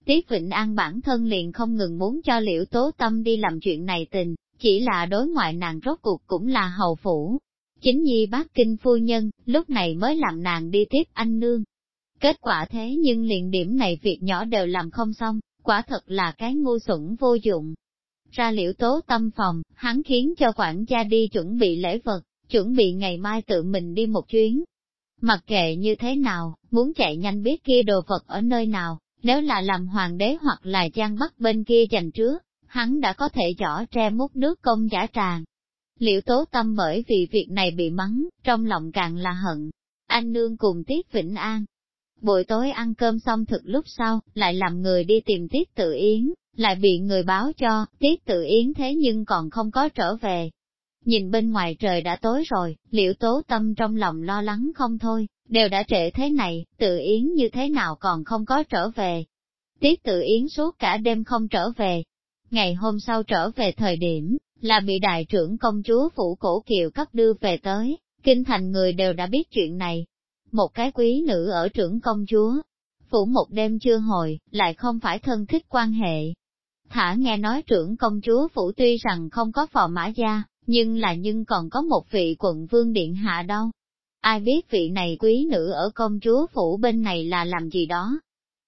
Tiết Vĩnh An bản thân liền không ngừng muốn cho liễu tố tâm đi làm chuyện này tình, chỉ là đối ngoại nàng rốt cuộc cũng là hầu phủ. Chính nhi bác kinh phu nhân, lúc này mới làm nàng đi tiếp anh nương. Kết quả thế nhưng liền điểm này việc nhỏ đều làm không xong, quả thật là cái ngu xuẩn vô dụng. Ra liễu tố tâm phòng, hắn khiến cho quản gia đi chuẩn bị lễ vật, chuẩn bị ngày mai tự mình đi một chuyến. Mặc kệ như thế nào, muốn chạy nhanh biết kia đồ vật ở nơi nào, nếu là làm hoàng đế hoặc là giang bắc bên kia dành trước, hắn đã có thể rõ tre mút nước công giả tràn. liệu tố tâm bởi vì việc này bị mắng, trong lòng càng là hận. Anh nương cùng Tiết Vĩnh An, Buổi tối ăn cơm xong thực lúc sau, lại làm người đi tìm Tiết Tự Yến, lại bị người báo cho, Tiết Tự Yến thế nhưng còn không có trở về. Nhìn bên ngoài trời đã tối rồi, liệu tố tâm trong lòng lo lắng không thôi, đều đã trễ thế này, Tự Yến như thế nào còn không có trở về. Tiết Tự Yến suốt cả đêm không trở về. Ngày hôm sau trở về thời điểm, là bị đại trưởng công chúa phủ cổ kiều cấp đưa về tới, kinh thành người đều đã biết chuyện này, một cái quý nữ ở trưởng công chúa. Phủ một đêm chưa hồi, lại không phải thân thích quan hệ. Thả nghe nói trưởng công chúa phủ tuy rằng không có phò mã gia, nhưng là nhưng còn có một vị quận vương điện hạ đâu. Ai biết vị này quý nữ ở công chúa phủ bên này là làm gì đó.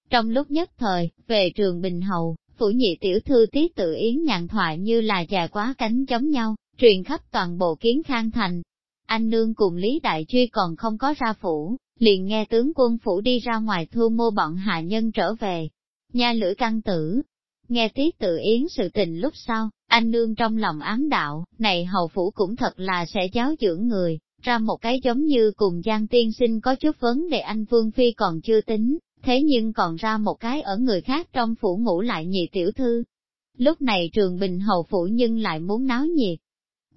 Trong lúc nhất thời, về trường Bình Hầu, phủ nhị tiểu thư tiết tự yến nhàn thoại như là già quá cánh chống nhau, truyền khắp toàn bộ kiến khang thành, anh nương cùng Lý Đại Truy còn không có ra phủ, liền nghe tướng quân phủ đi ra ngoài thu mua bọn hạ nhân trở về. Nha lưỡi căng tử, nghe tiết tự yến sự tình lúc sau, anh nương trong lòng ám đạo, này hầu phủ cũng thật là sẽ giáo dưỡng người, ra một cái giống như cùng Giang Tiên Sinh có chút vấn đề anh Vương Phi còn chưa tính, thế nhưng còn ra một cái ở người khác trong phủ ngủ lại nhị tiểu thư. Lúc này trường bình hầu phủ nhưng lại muốn náo nhiệt.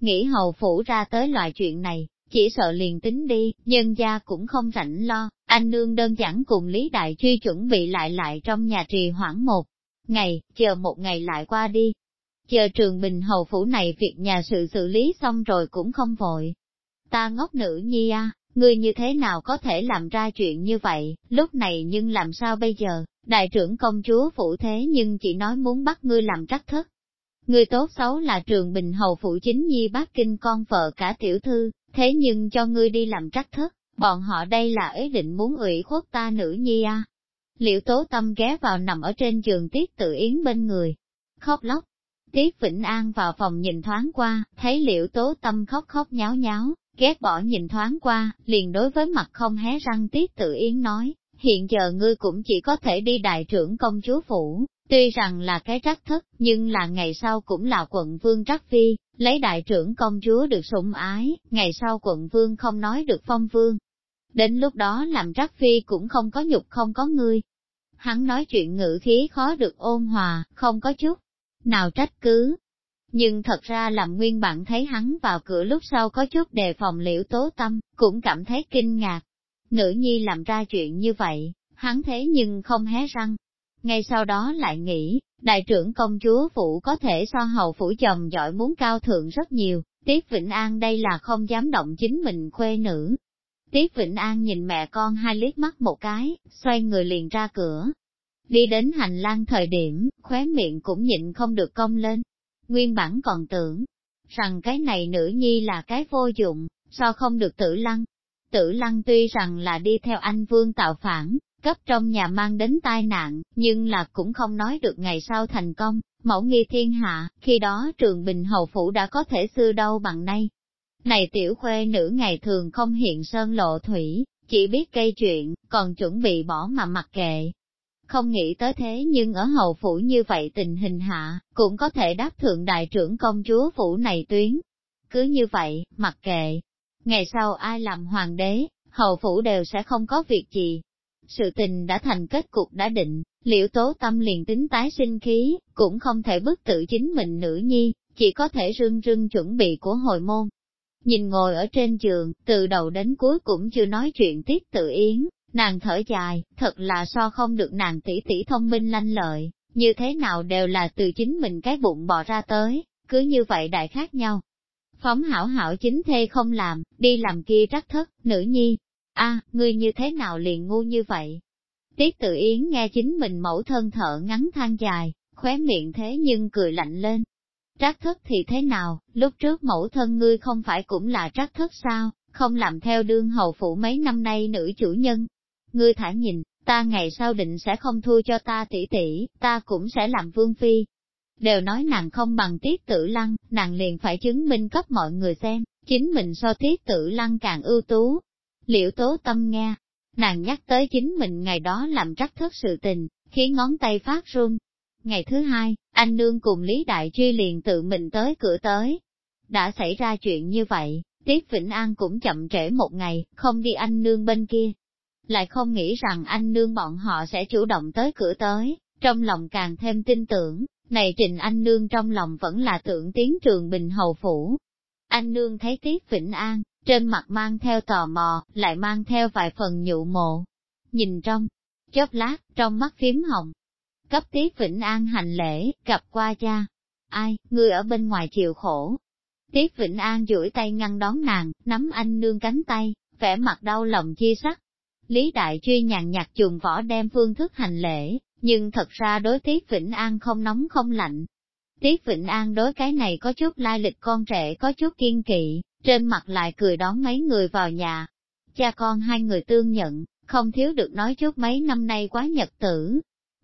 Nghĩ hầu phủ ra tới loại chuyện này, chỉ sợ liền tính đi, nhân gia cũng không rảnh lo, anh nương đơn giản cùng Lý Đại Truy chuẩn bị lại lại trong nhà trì hoãn một ngày, chờ một ngày lại qua đi. Chờ trường bình hầu phủ này việc nhà sự xử lý xong rồi cũng không vội. Ta ngốc nữ nhi a, ngươi như thế nào có thể làm ra chuyện như vậy, lúc này nhưng làm sao bây giờ, đại trưởng công chúa phủ thế nhưng chỉ nói muốn bắt ngươi làm trắc thất. Ngươi tốt xấu là trường bình hầu phủ chính nhi bác kinh con vợ cả tiểu thư, thế nhưng cho ngươi đi làm trắc thất, bọn họ đây là ý định muốn ủy khuất ta nữ nhi a. Liễu tố tâm ghé vào nằm ở trên giường tiết tự yến bên người, khóc lóc. Tiết Vĩnh An vào phòng nhìn thoáng qua, thấy liễu tố tâm khóc khóc nháo nháo, ghét bỏ nhìn thoáng qua, liền đối với mặt không hé răng Tiết Tự Yến nói, hiện giờ ngươi cũng chỉ có thể đi đại trưởng công chúa phủ, tuy rằng là cái trắc thất, nhưng là ngày sau cũng là quận vương trắc phi, lấy đại trưởng công chúa được sủng ái, ngày sau quận vương không nói được phong vương. Đến lúc đó làm trắc phi cũng không có nhục không có ngươi. Hắn nói chuyện ngữ khí khó được ôn hòa, không có chút nào trách cứ, nhưng thật ra làm nguyên bản thấy hắn vào cửa lúc sau có chút đề phòng liễu tố tâm, cũng cảm thấy kinh ngạc. Nữ nhi làm ra chuyện như vậy, hắn thế nhưng không hé răng. Ngay sau đó lại nghĩ, đại trưởng công chúa phủ có thể so hầu phủ chồng giỏi muốn cao thượng rất nhiều, Tiết Vĩnh An đây là không dám động chính mình khuê nữ. Tiết Vĩnh An nhìn mẹ con hai liếc mắt một cái, xoay người liền ra cửa. Đi đến hành lang thời điểm, khóe miệng cũng nhịn không được cong lên, Nguyên bản còn tưởng rằng cái này nữ nhi là cái vô dụng, sao không được tử lăng. Tử lăng tuy rằng là đi theo anh vương tạo phản, cấp trong nhà mang đến tai nạn, nhưng là cũng không nói được ngày sau thành công, mẫu nghi thiên hạ, khi đó trường bình hầu phủ đã có thể xưa đâu bằng nay. Này tiểu khuê nữ ngày thường không hiện sơn lộ thủy, chỉ biết gây chuyện, còn chuẩn bị bỏ mà mặc kệ, không nghĩ tới thế nhưng ở hầu phủ như vậy tình hình hạ, cũng có thể đáp thượng đại trưởng công chúa phủ này tuyến. Cứ như vậy, mặc kệ, ngày sau ai làm hoàng đế, hầu phủ đều sẽ không có việc gì. Sự tình đã thành kết cục đã định, liễu tố tâm liền tính tái sinh khí, cũng không thể bức tự chính mình nữ nhi, chỉ có thể rưng rưng chuẩn bị của hồi môn. Nhìn ngồi ở trên giường, từ đầu đến cuối cũng chưa nói chuyện tiết tự yến, Nàng thở dài, thật là so không được nàng tỷ tỷ thông minh lanh lợi, như thế nào đều là từ chính mình cái bụng bò ra tới, cứ như vậy đại khác nhau. Phóng hảo hảo chính thê không làm, đi làm kia rắc thất, nữ nhi. a ngươi như thế nào liền ngu như vậy? Tiết tự yến nghe chính mình mẫu thân thở ngắn than dài, khóe miệng thế nhưng cười lạnh lên. Trác thất thì thế nào, lúc trước mẫu thân ngươi không phải cũng là trác thất sao, không làm theo đương hầu phụ mấy năm nay nữ chủ nhân, ngươi thả nhìn, ta ngày sau định sẽ không thua cho ta tỷ tỷ, ta cũng sẽ làm vương phi. Đều nói nàng không bằng tiết tử lăng, nàng liền phải chứng minh cấp mọi người xem, chính mình so tiết tử lăng càng ưu tú. Liễu tố tâm nghe, nàng nhắc tới chính mình ngày đó làm trắc thất sự tình, khiến ngón tay phát run. Ngày thứ hai, anh nương cùng Lý Đại Truy liền tự mình tới cửa tới. Đã xảy ra chuyện như vậy, Tiết Vĩnh An cũng chậm trễ một ngày, không đi anh nương bên kia, lại không nghĩ rằng anh nương bọn họ sẽ chủ động tới cửa tới, trong lòng càng thêm tin tưởng, này trình anh nương trong lòng vẫn là tưởng tiến trường bình hầu phủ. Anh nương thấy Tiết Vĩnh An, trên mặt mang theo tò mò, lại mang theo vài phần nhụ mộ. Nhìn trong, chớp lát, trong mắt phím hồng. Cấp Tiết Vĩnh An hành lễ, gặp qua cha. Ai, ngươi ở bên ngoài chịu khổ. Tiết Vĩnh An duỗi tay ngăn đón nàng, nắm anh nương cánh tay, vẻ mặt đau lòng chia sắc. Lý Đại Truy nhàn nhạt chuồng võ đem phương thức hành lễ, nhưng thật ra đối Tiết Vĩnh An không nóng không lạnh. Tiết Vĩnh An đối cái này có chút lai lịch con trẻ có chút kiên kỵ, trên mặt lại cười đón mấy người vào nhà. Cha con hai người tương nhận, không thiếu được nói chút mấy năm nay quá nhật tử.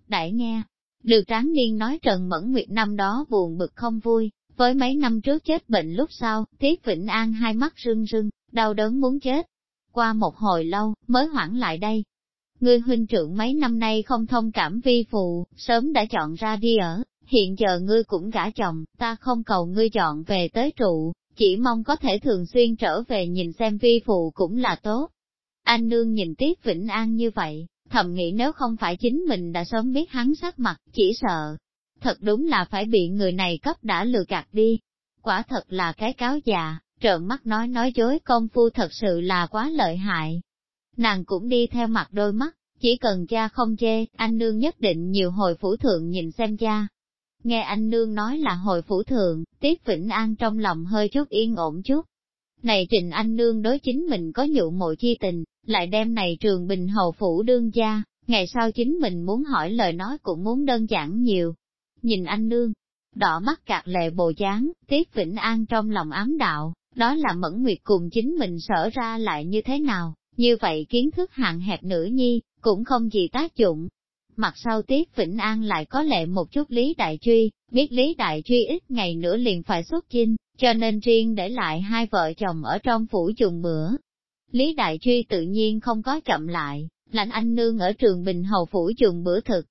Đại nghe, được tráng niên nói Trần Mẫn Nguyệt năm đó buồn bực không vui, với mấy năm trước chết bệnh lúc sau, Tiết Vĩnh An hai mắt rưng rưng, đau đớn muốn chết qua một hồi lâu, mới hoãn lại đây. Ngươi huynh trưởng mấy năm nay không thông cảm vi phụ, sớm đã chọn ra đi ở, hiện giờ ngươi cũng gả chồng, ta không cầu ngươi chọn về tới trụ, chỉ mong có thể thường xuyên trở về nhìn xem vi phụ cũng là tốt. Anh nương nhìn Tiết Vĩnh An như vậy, thầm nghĩ nếu không phải chính mình đã sớm biết hắn sắc mặt, chỉ sợ. Thật đúng là phải bị người này cấp đã lừa gạt đi. Quả thật là cái cáo già, trợn mắt nói nói dối công phu thật sự là quá lợi hại. Nàng cũng đi theo mặt đôi mắt, chỉ cần cha không chê, anh nương nhất định nhiều hồi phủ thượng nhìn xem cha. Nghe anh nương nói là hồi phủ thượng, Tiết Vĩnh An trong lòng hơi chút yên ổn chút. Này trình anh nương đối chính mình có nhụ mộ chi tình, lại đem này trường bình hầu phủ đương gia, ngày sau chính mình muốn hỏi lời nói cũng muốn đơn giản nhiều. Nhìn anh nương, đỏ mắt cạc lệ bồ dáng, Tiết Vĩnh An trong lòng ám đạo, đó là mẫn nguyệt cùng chính mình sở ra lại như thế nào, như vậy kiến thức hạn hẹp nữ nhi, cũng không gì tác dụng. Mặt sau Tiết Vĩnh An lại có lệ một chút Lý Đại Truy, biết Lý Đại Truy ít ngày nữa liền phải xuất chinh, cho nên riêng để lại hai vợ chồng ở trong phủ dùng bữa. Lý Đại Truy tự nhiên không có chậm lại, lãnh anh nương ở trường Bình Hầu phủ dùng bữa thực.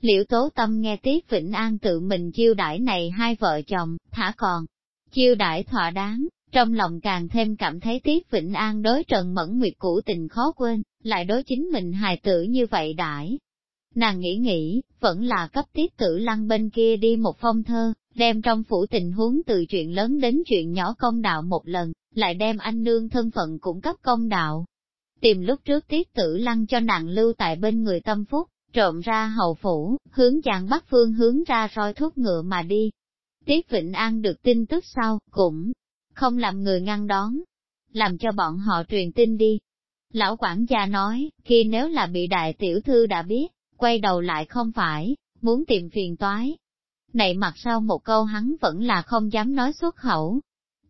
Liễu Tố Tâm nghe Tiết Vĩnh An tự mình chiêu đãi này hai vợ chồng, thả còn, chiêu đãi thỏa đáng, trong lòng càng thêm cảm thấy Tiết Vĩnh An đối Trần Mẫn Nguyệt cũ tình khó quên, lại đối chính mình hài tử như vậy đãi. Nàng nghĩ nghĩ, vẫn là cấp Tiết Tử Lăng bên kia đi một phong thơ, đem trong phủ tình huống từ chuyện lớn đến chuyện nhỏ công đạo một lần, lại đem anh nương thân phận cũng cấp công đạo. Tìm lúc trước Tiết Tử Lăng cho nàng lưu tại bên người tâm phúc, trộm ra hầu phủ, hướng chàng bắc phương hướng ra roi thuốc ngựa mà đi. Tiết Vĩnh An được tin tức sau, cũng không làm người ngăn đón, làm cho bọn họ truyền tin đi. Lão quản gia nói, khi nếu là bị đại tiểu thư đã biết, quay đầu lại không phải, muốn tìm phiền toái. Này mặt sau một câu hắn vẫn là không dám nói xuất khẩu.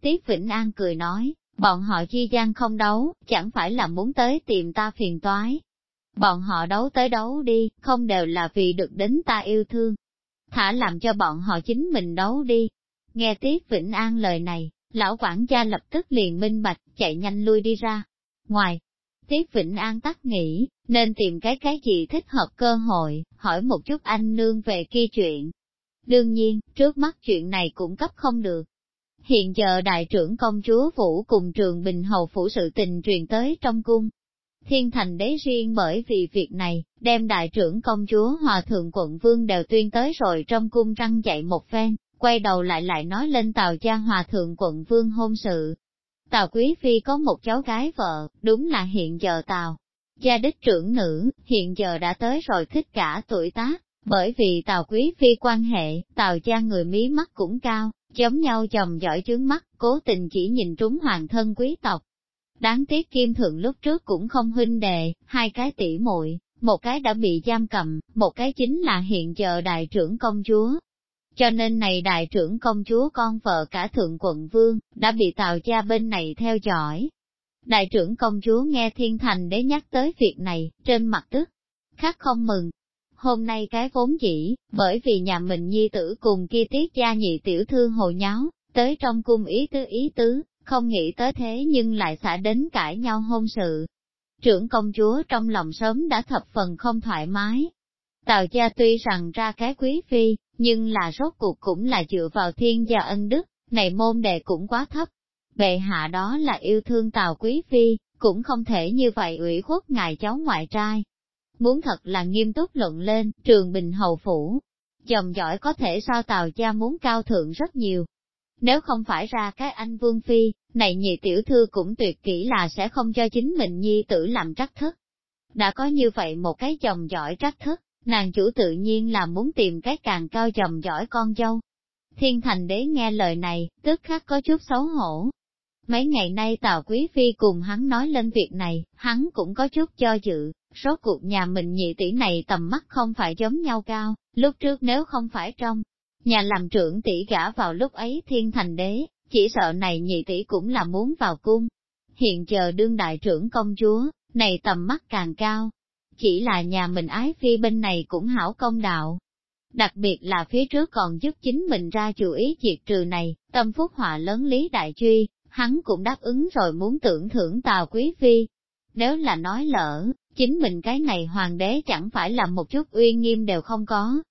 Tiết Vĩnh An cười nói, bọn họ chi gian không đấu, chẳng phải là muốn tới tìm ta phiền toái. Bọn họ đấu tới đấu đi, không đều là vì được đến ta yêu thương. Thả làm cho bọn họ chính mình đấu đi. Nghe Tiết Vĩnh An lời này, Lão quản gia lập tức liền minh bạch, chạy nhanh lui đi ra. Ngoài, Tiết Vĩnh An tắc nghĩ, nên tìm cái cái gì thích hợp cơ hội, hỏi một chút anh nương về kia chuyện. Đương nhiên, trước mắt chuyện này cũng cấp không được. Hiện giờ đại trưởng công chúa Vũ cùng trường Bình Hầu Phủ sự tình truyền tới trong cung. Thiên thành đế riêng bởi vì việc này, đem đại trưởng công chúa Hòa Thượng Quận Vương đều tuyên tới rồi trong cung răng dạy một phen quay đầu lại lại nói lên Tào Gia Hòa Thượng quận Vương hôn sự. Tào Quý Phi có một cháu gái vợ, đúng là hiện giờ Tào. Gia đích trưởng nữ, hiện giờ đã tới rồi thích cả tuổi tác, bởi vì Tào Quý Phi quan hệ, Tào Gia người mí mắt cũng cao, giống nhau chồng giỏi chướng mắt, cố tình chỉ nhìn trúng hoàng thân quý tộc. Đáng tiếc Kim Thượng lúc trước cũng không huynh đề, hai cái tỷ muội, một cái đã bị giam cầm, một cái chính là hiện giờ đại trưởng công chúa, cho nên này đại trưởng công chúa con vợ cả thượng quận vương, đã bị tào cha bên này theo dõi. Đại trưởng công chúa nghe thiên thành để nhắc tới việc này, trên mặt tức, khác không mừng. Hôm nay cái vốn chỉ, bởi vì nhà mình nhi tử cùng kia tiết gia nhị tiểu thư hồ nháo, tới trong cung ý tứ ý tứ, không nghĩ tới thế nhưng lại xả đến cãi nhau hôn sự. Trưởng công chúa trong lòng sớm đã thập phần không thoải mái. Tào gia tuy rằng ra cái quý phi, nhưng là rốt cuộc cũng là dựa vào thiên gia ân đức, này môn đề cũng quá thấp. Bệ hạ đó là yêu thương Tào Quý Phi, cũng không thể như vậy ủy khuất ngài cháu ngoại trai. Muốn thật là nghiêm túc luận lên, trường bình hầu phủ, dòng giỏi có thể sao Tào cha muốn cao thượng rất nhiều. Nếu không phải ra cái anh Vương Phi, này nhị tiểu thư cũng tuyệt kỹ là sẽ không cho chính mình nhi tử làm trắc thức. Đã có như vậy một cái chồng giỏi trắc thức, nàng chủ tự nhiên là muốn tìm cái càng cao chồng giỏi con dâu. Thiên thành đế nghe lời này, tức khắc có chút xấu hổ. Mấy ngày nay Tào Quý Phi cùng hắn nói lên việc này, hắn cũng có chút cho dự, số cuộc nhà mình nhị tỷ này tầm mắt không phải giống nhau cao, lúc trước nếu không phải trong nhà làm trưởng tỷ gả vào lúc ấy thiên thành đế, chỉ sợ này nhị tỷ cũng là muốn vào cung. Hiện giờ đương đại trưởng công chúa, này tầm mắt càng cao, chỉ là nhà mình ái phi bên này cũng hảo công đạo. Đặc biệt là phía trước còn giúp chính mình ra chủ ý diệt trừ này, tâm phúc họa lớn lý đại truy, hắn cũng đáp ứng rồi muốn tưởng thưởng tào quý phi. Nếu là nói lỡ, chính mình cái này hoàng đế chẳng phải là một chút uy nghiêm đều không có.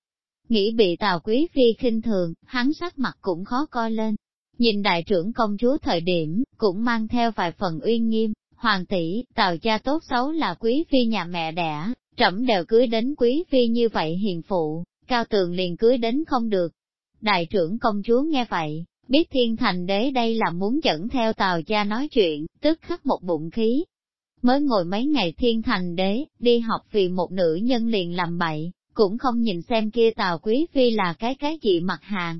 Nghĩ bị tào quý phi khinh thường, hắn sắc mặt cũng khó coi lên. Nhìn đại trưởng công chúa thời điểm, cũng mang theo vài phần uy nghiêm, Hoàng tỷ, tào cha tốt xấu là quý phi nhà mẹ đẻ, trẫm đều cưới đến quý phi như vậy hiền phụ, cao tường liền cưới đến không được. Đại trưởng công chúa nghe vậy, biết thiên thành đế đây là muốn dẫn theo tàu cha nói chuyện, tức khắc một bụng khí. Mới ngồi mấy ngày thiên thành đế, đi học vì một nữ nhân liền làm bậy, cũng không nhìn xem kia tàu quý phi là cái cái gì mặt hàng.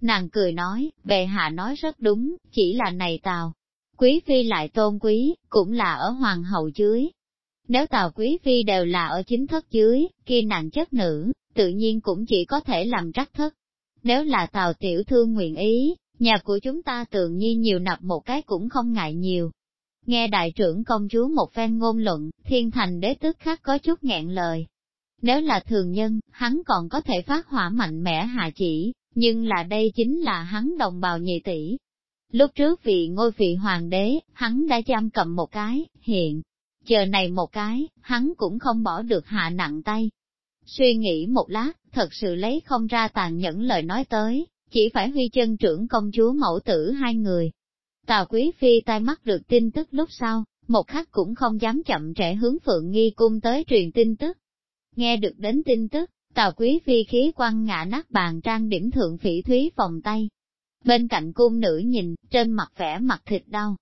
Nàng cười nói, bệ hạ nói rất đúng, chỉ là này tàu. Quý phi lại tôn quý, cũng là ở hoàng hậu dưới. Nếu tàu quý phi đều là ở chính thất dưới, kia nàng chất nữ, tự nhiên cũng chỉ có thể làm trắc thất. Nếu là tàu tiểu thương nguyện ý, nhà của chúng ta tự nhiên nhiều nập một cái cũng không ngại nhiều. Nghe đại trưởng công chúa một phen ngôn luận, thiên thành đế tức khắc có chút nghẹn lời. Nếu là thường nhân, hắn còn có thể phát hỏa mạnh mẽ hạ chỉ, nhưng là đây chính là hắn đồng bào nhị tỷ. Lúc trước vị ngôi vị hoàng đế, hắn đã giam cầm một cái, hiện, chờ này một cái, hắn cũng không bỏ được hạ nặng tay. Suy nghĩ một lát, thật sự lấy không ra tàn nhẫn lời nói tới, chỉ phải huy chân trưởng công chúa mẫu tử hai người. Tào Quý Phi tai mắt được tin tức lúc sau, một khắc cũng không dám chậm trễ hướng Phượng Nghi cung tới truyền tin tức. Nghe được đến tin tức, Tào Quý Phi khí quăng ngã nát bàn trang điểm thượng phỉ thúy vòng tay. Bên cạnh cung nữ nhìn, trên mặt vẻ mặt thịt đau.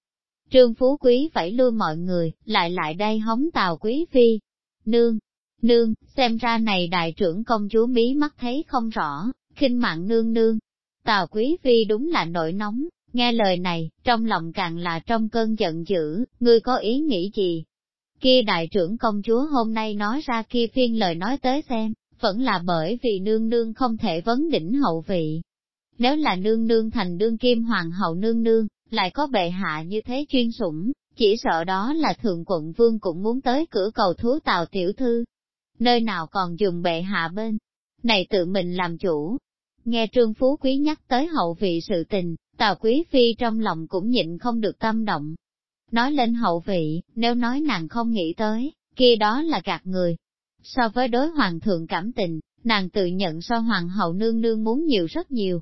Trương Phú Quý phải lui mọi người, lại lại đây hống tàu Quý Phi. Nương, nương, xem ra này đại trưởng công chúa mí mắt thấy không rõ, khinh mạng nương nương. Tào Quý Phi đúng là nổi nóng, nghe lời này, trong lòng càng là trong cơn giận dữ, ngươi có ý nghĩ gì? Kia đại trưởng công chúa hôm nay nói ra kia phiên lời nói tới xem, vẫn là bởi vì nương nương không thể vấn đỉnh hậu vị. Nếu là nương nương thành đương kim hoàng hậu nương nương, lại có bệ hạ như thế chuyên sủng, chỉ sợ đó là thượng quận vương cũng muốn tới cửa cầu thú tào tiểu thư. Nơi nào còn dùng bệ hạ bên, này tự mình làm chủ. Nghe trương phú quý nhắc tới hậu vị sự tình, tào quý phi trong lòng cũng nhịn không được tâm động. Nói lên hậu vị, nếu nói nàng không nghĩ tới, kia đó là gạt người, So với đối hoàng thượng cảm tình, nàng tự nhận so hoàng hậu nương nương muốn nhiều rất nhiều.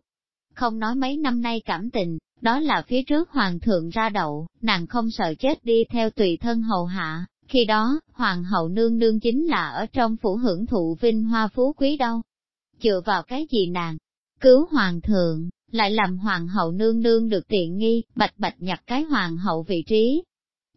Không nói mấy năm nay cảm tình, đó là phía trước hoàng thượng ra đậu, nàng không sợ chết đi theo tùy thân hầu hạ, khi đó, hoàng hậu nương nương chính là ở trong phủ hưởng thụ vinh hoa phú quý đâu. Dựa vào cái gì nàng? Cứu hoàng thượng, lại làm hoàng hậu nương nương được tiện nghi, bạch bạch nhặt cái hoàng hậu vị trí.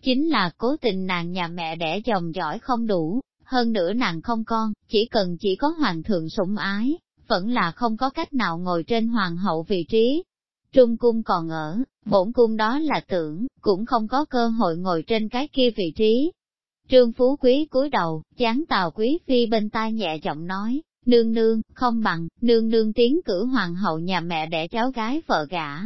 Chính là cố tình nàng nhà mẹ đẻ chồng giỏi không đủ, hơn nữa nàng không con, chỉ cần chỉ có hoàng thượng sủng ái, vẫn là không có cách nào ngồi trên hoàng hậu vị trí. Trung cung còn ở, bổn cung đó là tưởng, cũng không có cơ hội ngồi trên cái kia vị trí. Trương Phú Quý cúi đầu, chán tào quý phi bên tai nhẹ giọng nói, nương nương, không bằng, nương nương tiến cử hoàng hậu nhà mẹ đẻ cháu gái vợ gả.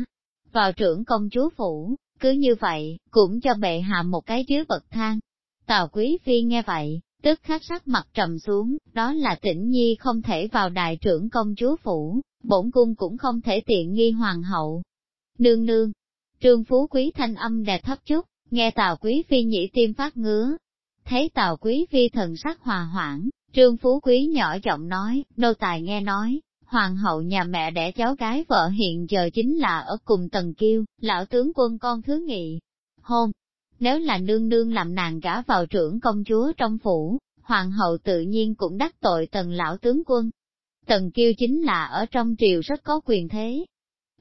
Vào trưởng công chúa phủ, cứ như vậy, cũng cho bệ hạ một cái chứa bậc thang. Tào quý phi nghe vậy, tức khắc sắc mặt trầm xuống, đó là tĩnh nhi không thể vào đại trưởng công chúa phủ, bổn cung cũng không thể tiện nghi hoàng hậu. Nương nương, trương phú quý thanh âm đè thấp chút, nghe tào quý phi nhĩ tim phát ngứa. Thấy tào quý phi thần sắc hòa hoãn, trương phú quý nhỏ giọng nói, nô tài nghe nói, hoàng hậu nhà mẹ đẻ cháu gái vợ hiện giờ chính là ở cùng tần kiêu, lão tướng quân con thứ nghị. Hôn, nếu là nương nương làm nàng gả vào trưởng công chúa trong phủ, hoàng hậu tự nhiên cũng đắc tội tần lão tướng quân. Tần kiêu chính là ở trong triều rất có quyền thế.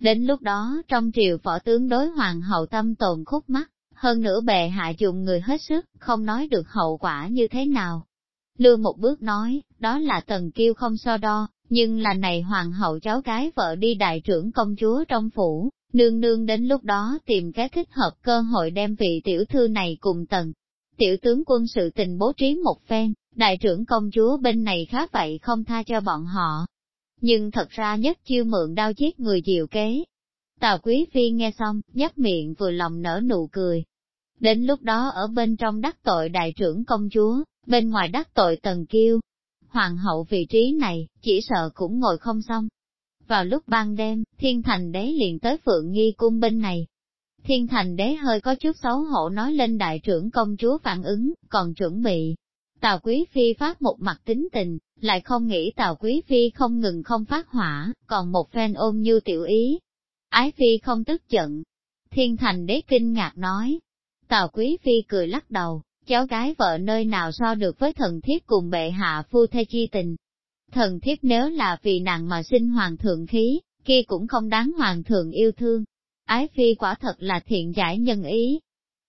Đến lúc đó trong triều võ tướng đối hoàng hậu tâm tồn khúc mắt, hơn nữa bệ hạ dùng người hết sức, không nói được hậu quả như thế nào. Lưu một bước nói, đó là tần kiêu không so đo, nhưng là này hoàng hậu cháu gái vợ đi đại trưởng công chúa trong phủ, Nương nương đến lúc đó tìm cái thích hợp cơ hội đem vị tiểu thư này cùng tần. Tiểu tướng quân sự tình bố trí một phen, đại trưởng công chúa bên này khá vậy không tha cho bọn họ. Nhưng thật ra nhất chiêu mượn đau giết người diệu kế. Tào quý phi nghe xong, nhấp miệng vừa lòng nở nụ cười. Đến lúc đó ở bên trong đắc tội đại trưởng công chúa, bên ngoài đắc tội tần kiêu. Hoàng hậu vị trí này, chỉ sợ cũng ngồi không xong, vào lúc ban đêm, thiên thành đế liền tới phượng nghi cung bên này. Thiên thành đế hơi có chút xấu hổ nói lên đại trưởng công chúa phản ứng, còn chuẩn bị. Tào quý phi phát một mặt tính tình, lại không nghĩ tào quý phi không ngừng không phát hỏa, còn một phen ôm như tiểu ý. Ái phi không tức giận. Thiên thành đế kinh ngạc nói. Tào quý phi cười lắc đầu, cháu gái vợ nơi nào so được với thần thiếp cùng bệ hạ phu thê chi tình. Thần thiếp nếu là vì nàng mà sinh hoàng thượng khí, kia cũng không đáng hoàng thượng yêu thương. Ái phi quả thật là thiện giải nhân ý.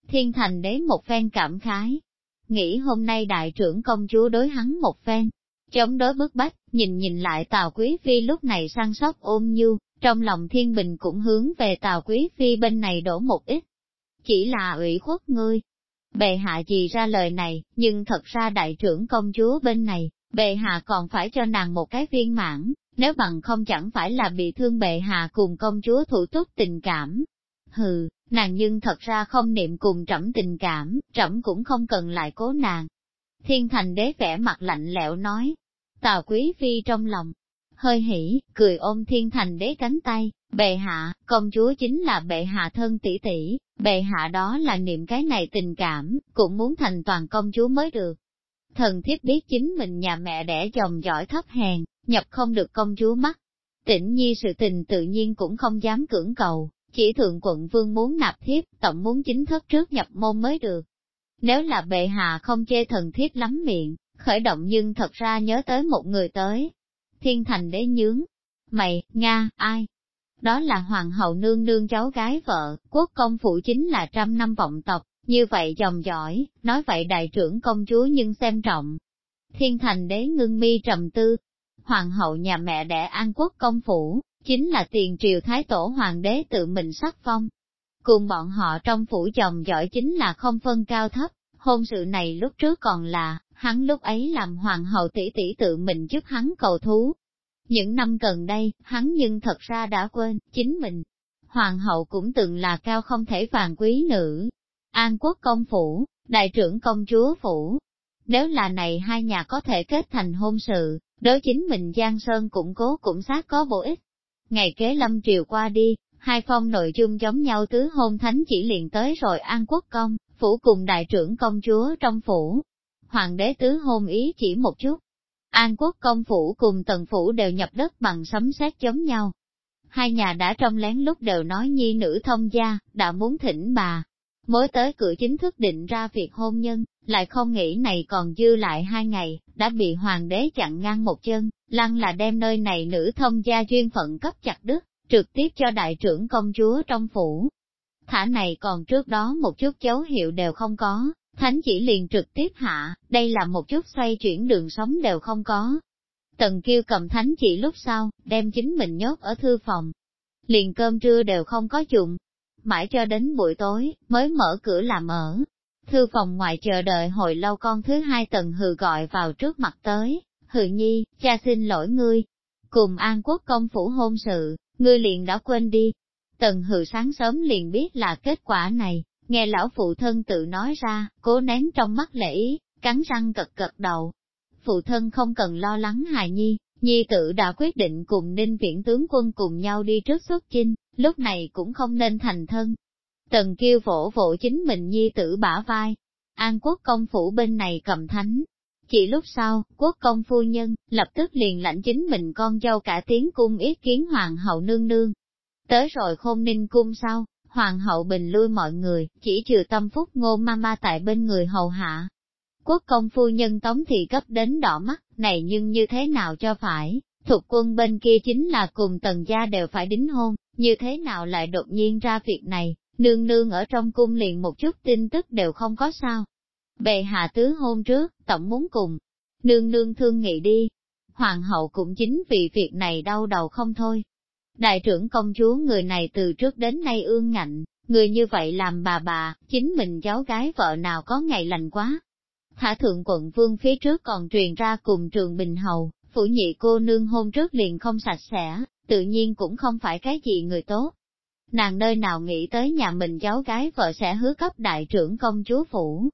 Thiên thành đế một phen cảm khái. Nghĩ hôm nay đại trưởng công chúa đối hắn một phen, chống đối bức bách, nhìn nhìn lại Tào Quý Phi lúc này săn sóc ôm nhu, trong lòng thiên bình cũng hướng về Tào Quý Phi bên này đổ một ít. Chỉ là ủy khuất ngươi. Bệ hạ gì ra lời này, nhưng thật ra đại trưởng công chúa bên này, bệ hạ còn phải cho nàng một cái viên mãn, nếu bằng không chẳng phải là bị thương bệ hạ cùng công chúa thủ túc tình cảm. Hừ, nàng nhưng thật ra không niệm cùng trẫm tình cảm, trẫm cũng không cần lại cố nàng. Thiên thành đế vẻ mặt lạnh lẽo nói, Tào Quý Phi trong lòng, hơi hỉ, cười ôm thiên thành đế cánh tay, bệ hạ, công chúa chính là bệ hạ thân tỷ tỷ, bệ hạ đó là niệm cái này tình cảm, cũng muốn thành toàn công chúa mới được. Thần thiếp biết chính mình nhà mẹ đẻ chồng giỏi thấp hèn, nhập không được công chúa mắt. Tĩnh nhi sự tình tự nhiên cũng không dám cưỡng cầu, chỉ thượng quận vương muốn nạp thiếp, tổng muốn chính thức trước nhập môn mới được. Nếu là bệ hạ không chê thần thiếp lắm miệng, khởi động nhưng thật ra nhớ tới một người tới. Thiên thành đế nhướng. Mày, Nga, ai? Đó là hoàng hậu nương nương cháu gái vợ, quốc công phụ chính là trăm năm vọng tộc, như vậy dòng giỏi, nói vậy đại trưởng công chúa nhưng xem trọng. Thiên thành đế ngưng mi trầm tư, hoàng hậu nhà mẹ đẻ an quốc công phủ, chính là tiền triều thái tổ hoàng đế tự mình sắc phong. Cùng bọn họ trong phủ chồng giỏi chính là không phân cao thấp, hôn sự này lúc trước còn là, hắn lúc ấy làm hoàng hậu tỷ tỷ tự mình giúp hắn cầu thú. Những năm gần đây, hắn nhưng thật ra đã quên, chính mình. Hoàng hậu cũng từng là cao không thể vàng quý nữ. An quốc công phủ, đại trưởng công chúa phủ. Nếu là này hai nhà có thể kết thành hôn sự, đối chính mình Giang Sơn cũng cố cũng xác có bổ ích. Ngày kế lâm triều qua đi, hai phong nội dung giống nhau tứ hôn thánh chỉ liền tới rồi an quốc công, phủ cùng đại trưởng công chúa trong phủ, hoàng đế tứ hôn ý chỉ một chút. An quốc công phủ cùng tần phủ đều nhập đất bằng sấm sét giống nhau. Hai nhà đã trong lén lúc đều nói nhi nữ thông gia, đã muốn thỉnh bà. Mới tới cửa chính thức định ra việc hôn nhân, lại không nghĩ này còn dư lại hai ngày, đã bị hoàng đế chặn ngang một chân, lăng là đem nơi này nữ thông gia duyên phận cấp chặt đứt, trực tiếp cho đại trưởng công chúa trong phủ. Thả này còn trước đó một chút dấu hiệu đều không có, Thánh chỉ liền trực tiếp hạ, đây là một chút xoay chuyển đường sống đều không có. Tần kiêu cầm thánh chỉ lúc sau, đem chính mình nhốt ở thư phòng. Liền cơm trưa đều không có dụng. Mãi cho đến buổi tối, mới mở cửa làm ở. Thư phòng ngoài chờ đợi hồi lâu con thứ hai tần hừ gọi vào trước mặt tới. Hừ nhi, cha xin lỗi ngươi. Cùng an quốc công phủ hôn sự, ngươi liền đã quên đi. Tần hừ sáng sớm liền biết là kết quả này, Nghe lão phụ thân tự nói ra, cố nén trong mắt lễ ý, cắn răng cật cật đầu. Phụ thân không cần lo lắng hài nhi, nhi tự đã quyết định cùng ninh viễn tướng quân cùng nhau đi trước xuất chinh, lúc này cũng không nên thành thân. Tần kêu vỗ vỗ chính mình nhi tử bả vai. An quốc công phủ bên này cầm thánh. Chỉ lúc sau, quốc công phu nhân, lập tức liền lãnh chính mình con dâu cả tiếng cung ý kiến hoàng hậu nương nương. Tới rồi khôn ninh cung sau, hoàng hậu bình lui mọi người, chỉ trừ tâm phúc ngô mama tại bên người hầu hạ. Quốc công phu nhân tống thị cấp đến đỏ mắt, này nhưng như thế nào cho phải, thuộc quân bên kia chính là cùng tần gia đều phải đính hôn, như thế nào lại đột nhiên ra việc này, nương nương ở trong cung liền một chút tin tức đều không có sao. Bệ hạ tứ hôn trước, tổng muốn cùng, nương nương thương nghị đi. Hoàng hậu cũng chính vì việc này đau đầu không thôi, Đại trưởng công chúa người này từ trước đến nay ương ngạnh, người như vậy làm bà bà, chính mình cháu gái vợ nào có ngày lành quá. Thả thượng quận vương phía trước còn truyền ra cùng trường Bình Hầu, phủ nhị cô nương hôn trước liền không sạch sẽ, tự nhiên cũng không phải cái gì người tốt. Nàng nơi nào nghĩ tới nhà mình cháu gái vợ sẽ hứa cấp đại trưởng công chúa phủ.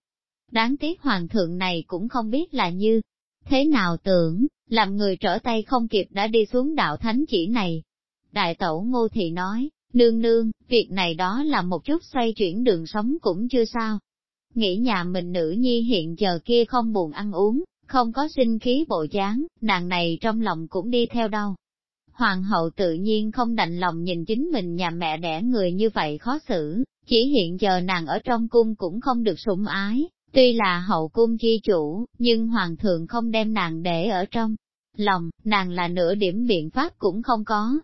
Đáng tiếc hoàng thượng này cũng không biết là như, thế nào tưởng, làm người trở tay không kịp đã đi xuống đạo thánh chỉ này, Đại tẩu ngô thị nói, nương nương, việc này đó là một chút xoay chuyển đường sống cũng chưa sao. Nghĩ nhà mình nữ nhi hiện giờ kia không buồn ăn uống, không có sinh khí bộ dáng, nàng này trong lòng cũng đi theo đâu. Hoàng hậu tự nhiên không đành lòng nhìn chính mình nhà mẹ đẻ người như vậy khó xử, chỉ hiện giờ nàng ở trong cung cũng không được sủng ái, Tuy là hậu cung chi chủ, nhưng hoàng thượng không đem nàng để ở trong lòng, nàng là nửa điểm biện pháp cũng không có.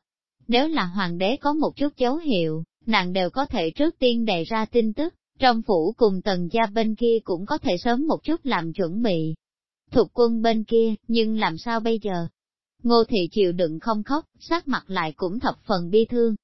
Nếu là hoàng đế có một chút dấu hiệu, nàng đều có thể trước tiên đề ra tin tức, trong phủ cùng tần gia bên kia cũng có thể sớm một chút làm chuẩn bị. Thục quân bên kia, nhưng làm sao bây giờ? Ngô thị chịu đựng không khóc, sắc mặt lại cũng thập phần bi thương.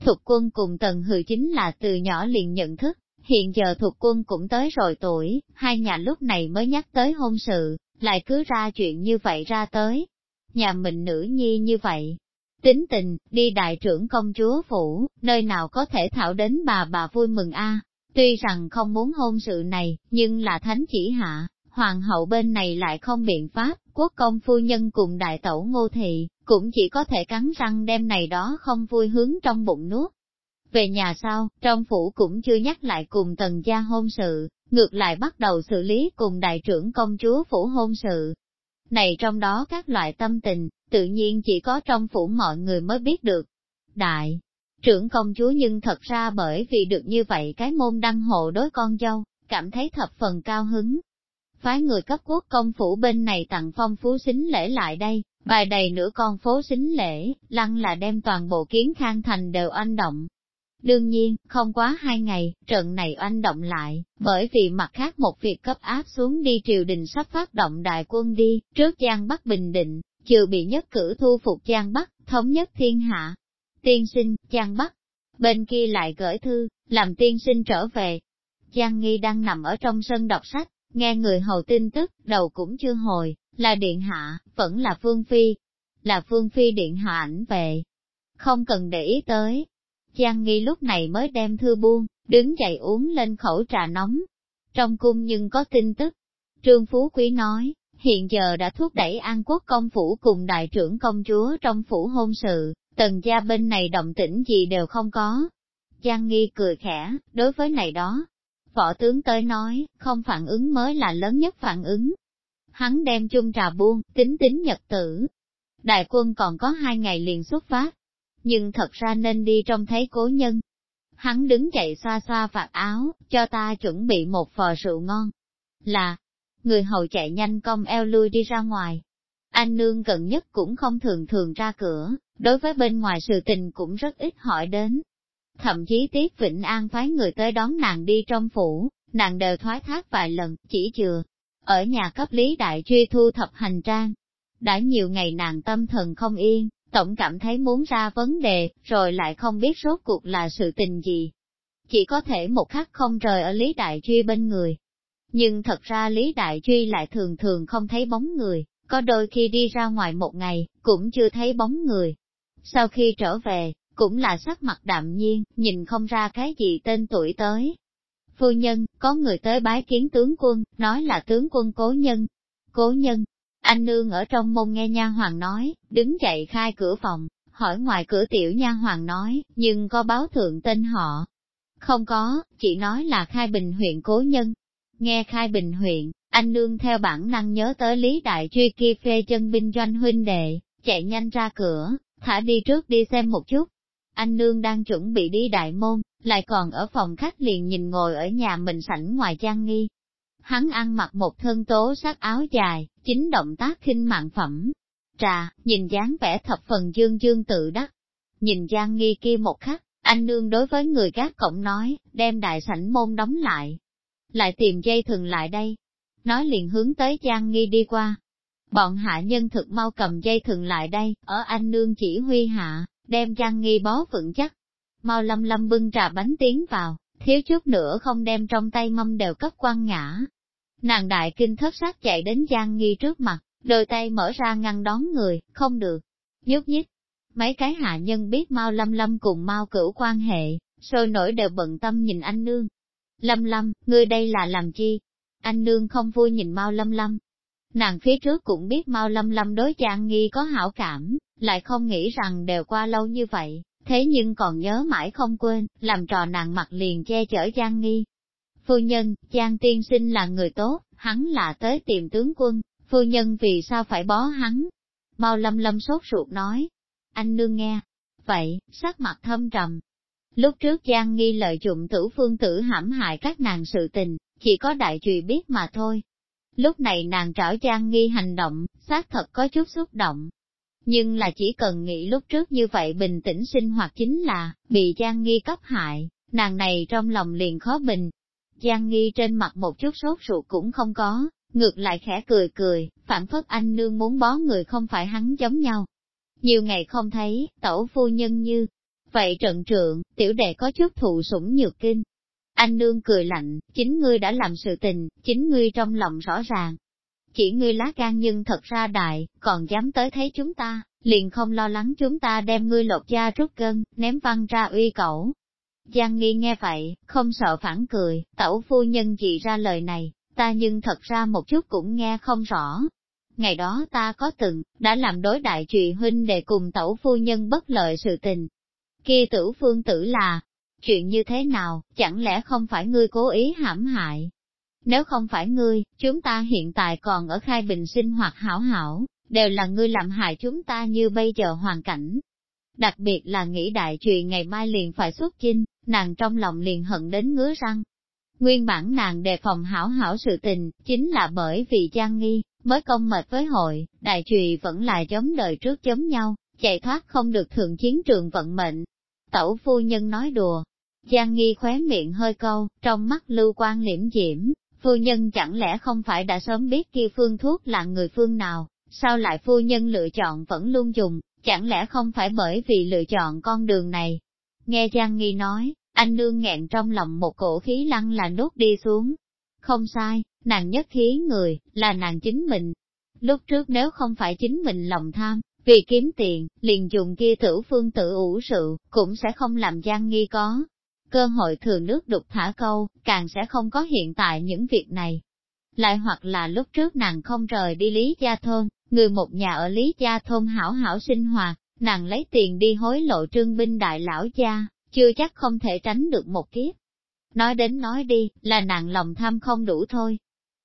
Thục quân cùng tần hừ chính là từ nhỏ liền nhận thức, hiện giờ thuộc quân cũng tới rồi tuổi, hai nhà lúc này mới nhắc tới hôn sự, lại cứ ra chuyện như vậy ra tới. Nhà mình nữ nhi như vậy, tính tình, đi đại trưởng công chúa phủ, nơi nào có thể thảo đến bà bà vui mừng a Tuy rằng không muốn hôn sự này, nhưng là thánh chỉ hạ, hoàng hậu bên này lại không biện pháp, quốc công phu nhân cùng đại tẩu ngô thị, cũng chỉ có thể cắn răng đem này đó không vui hướng trong bụng nuốt. Về nhà sau, trong phủ cũng chưa nhắc lại cùng tần gia hôn sự, ngược lại bắt đầu xử lý cùng đại trưởng công chúa phủ hôn sự. Này trong đó các loại tâm tình, tự nhiên chỉ có trong phủ mọi người mới biết được. Đại trưởng công chúa nhưng thật ra bởi vì được như vậy cái môn đăng hộ đối con dâu, cảm thấy thập phần cao hứng. Phái người cấp quốc công phủ bên này tặng phong phú xính lễ lại đây, bài đầy nửa con phố xính lễ, lăng là đem toàn bộ kiến khang thành đều anh động. Đương nhiên, không quá hai ngày, trận này oanh động lại, bởi vì mặt khác một việc cấp áp xuống đi triều đình sắp phát động đại quân đi, trước Giang Bắc Bình Định, chưa bị nhất cử thu phục Giang Bắc, thống nhất thiên hạ. Tiên sinh, Giang Bắc, bên kia lại gửi thư, làm tiên sinh trở về. Giang Nghi đang nằm ở trong sân đọc sách, nghe người hầu tin tức, đầu cũng chưa hồi, là điện hạ, vẫn là Phương Phi, là Phương Phi điện hạ ảnh về. Không cần để ý tới, Giang Nghi lúc này mới đem thư buông, đứng dậy uống lên khẩu trà nóng. Trong cung nhưng có tin tức. Trương Phú Quý nói, hiện giờ đã thúc đẩy An Quốc công phủ cùng đại trưởng công chúa trong phủ hôn sự, tần gia bên này động tĩnh gì đều không có. Giang Nghi cười khẽ, đối với này đó. Võ tướng tới nói, không phản ứng mới là lớn nhất phản ứng. Hắn đem chung trà buông, tính tính nhật tử. Đại quân còn có hai ngày liền xuất phát, nhưng thật ra nên đi trong thấy cố nhân. Hắn đứng dậy xoa xoa vạt áo, cho ta chuẩn bị một phò rượu ngon. Là, người hầu chạy nhanh cong eo lui đi ra ngoài. Anh nương gần nhất cũng không thường thường ra cửa, đối với bên ngoài sự tình cũng rất ít hỏi đến. Thậm chí Tiết Vĩnh An phái người tới đón nàng đi trong phủ, nàng đều thoái thác vài lần, chỉ chừa. Ở nhà cấp lý đại truy thu thập hành trang. Đã nhiều ngày nàng tâm thần không yên, tổng cảm thấy muốn ra vấn đề, rồi lại không biết rốt cuộc là sự tình gì. Chỉ có thể một khắc không rời ở Lý Đại Truy bên người. Nhưng thật ra Lý Đại Truy lại thường thường không thấy bóng người, có đôi khi đi ra ngoài một ngày, cũng chưa thấy bóng người. Sau khi trở về, cũng là sắc mặt đạm nhiên, nhìn không ra cái gì tên tuổi tới. Phu nhân, có người tới bái kiến tướng quân, nói là tướng quân cố nhân. Cố nhân, anh nương ở trong môn nghe nha hoàng nói, đứng dậy khai cửa phòng, hỏi ngoài cửa tiểu nha hoàng nói, nhưng có báo thượng tên họ. Không có, chỉ nói là khai bình huyện cố nhân. Nghe khai bình huyện, anh nương theo bản năng nhớ tới lý đại truy kia phê chân binh doanh huynh đệ, chạy nhanh ra cửa, thả đi trước đi xem một chút. Anh nương đang chuẩn bị đi đại môn, lại còn ở phòng khách liền nhìn ngồi ở nhà mình sảnh ngoài trang nghi, hắn ăn mặc một thân tố sắc áo dài, chính động tác khinh mạng phẩm. Trà, nhìn dáng vẻ thập phần dương dương tự đắc. Nhìn Giang Nghi kia một khắc, anh nương đối với người gác cổng nói, đem đại sảnh môn đóng lại. Lại tìm dây thừng lại đây. Nói liền hướng tới Giang Nghi đi qua. Bọn hạ nhân thực mau cầm dây thừng lại đây, ở anh nương chỉ huy hạ, đem Giang Nghi bó vững chắc. Mau lâm lâm bưng trà bánh tiến vào, thiếu chút nữa không đem trong tay mâm đều cấp quan ngã. Nàng đại kinh thất sắc chạy đến Giang Nghi trước mặt, đôi tay mở ra ngăn đón người, không được. Nhúc nhích, mấy cái hạ nhân biết mau Lâm Lâm cùng mau Cửu quan hệ, sôi nổi đều bận tâm nhìn anh nương. Lâm Lâm, ngươi đây là làm chi? Anh nương không vui nhìn Mao Lâm Lâm. Nàng phía trước cũng biết Mao Lâm Lâm đối Giang Nghi có hảo cảm, lại không nghĩ rằng đều qua lâu như vậy, thế nhưng còn nhớ mãi không quên, làm trò nàng mặt liền che chở Giang Nghi. Phu nhân, Giang tiên sinh là người tốt, hắn là tới tìm tướng quân, phu nhân vì sao phải bó hắn? Mau lâm lâm sốt ruột nói. Anh nương nghe. Vậy, sắc mặt thâm trầm. Lúc trước Giang nghi lợi dụng tử phương tử hãm hại các nàng sự tình, chỉ có đại trùy biết mà thôi. Lúc này nàng trở Giang Nghi hành động, xác thật có chút xúc động. Nhưng là chỉ cần nghĩ lúc trước như vậy bình tĩnh sinh hoạt chính là, bị Giang Nghi cấp hại, nàng này trong lòng liền khó bình. Giang Nghi trên mặt một chút sốt ruột cũng không có, ngược lại khẽ cười cười, phản phất anh nương muốn bó người không phải hắn giống nhau. Nhiều ngày không thấy, tẩu phu nhân như, vậy trận trượng, tiểu đệ có chút thụ sủng nhược kinh. Anh nương cười lạnh, chính ngươi đã làm sự tình, chính ngươi trong lòng rõ ràng. Chỉ ngươi lá gan nhưng thật ra đại, còn dám tới thấy chúng ta, liền không lo lắng chúng ta đem ngươi lột da rút gân, ném văng ra uy cẩu. Giang nghi nghe vậy, không sợ phản cười, tẩu phu nhân chỉ ra lời này, ta nhưng thật ra một chút cũng nghe không rõ. Ngày đó ta có từng, đã làm đối đại trụy huynh để cùng tẩu phu nhân bất lợi sự tình. Kia tử phương tử là, chuyện như thế nào, chẳng lẽ không phải ngươi cố ý hãm hại? Nếu không phải ngươi, chúng ta hiện tại còn ở khai bình sinh hoạt hảo hảo, đều là ngươi làm hại chúng ta như bây giờ hoàn cảnh. Đặc biệt là nghĩ đại trùy ngày mai liền phải xuất chinh, nàng trong lòng liền hận đến ngứa răng, Nguyên bản nàng đề phòng hảo hảo sự tình, chính là bởi vì Giang Nghi, mới công mệt với hội, đại trùy vẫn là giống đời trước giống nhau, chạy thoát không được thượng chiến trường vận mệnh. Tẩu phu nhân nói đùa, Giang Nghi khóe miệng hơi câu, trong mắt lưu quan liễm diễm, phu nhân chẳng lẽ không phải đã sớm biết kia phương thuốc là người phương nào, sao lại phu nhân lựa chọn vẫn luôn dùng, chẳng lẽ không phải bởi vì lựa chọn con đường này. Nghe Giang Nghi nói, anh nương nghẹn trong lòng một cổ khí lăng là nốt đi xuống. Không sai, nàng nhất khí người, là nàng chính mình. Lúc trước nếu không phải chính mình lòng tham, vì kiếm tiền, liền dùng kia tử phương tự ủ sự, cũng sẽ không làm gian nghi có. Cơ hội thừa nước đục thả câu, càng sẽ không có hiện tại những việc này. Lại hoặc là lúc trước nàng không rời đi Lý Gia Thôn, người một nhà ở Lý Gia Thôn hảo hảo sinh hoạt, nàng lấy tiền đi hối lộ trương binh đại lão gia, chưa chắc không thể tránh được một kiếp. Nói đến nói đi, là nàng lòng tham không đủ thôi.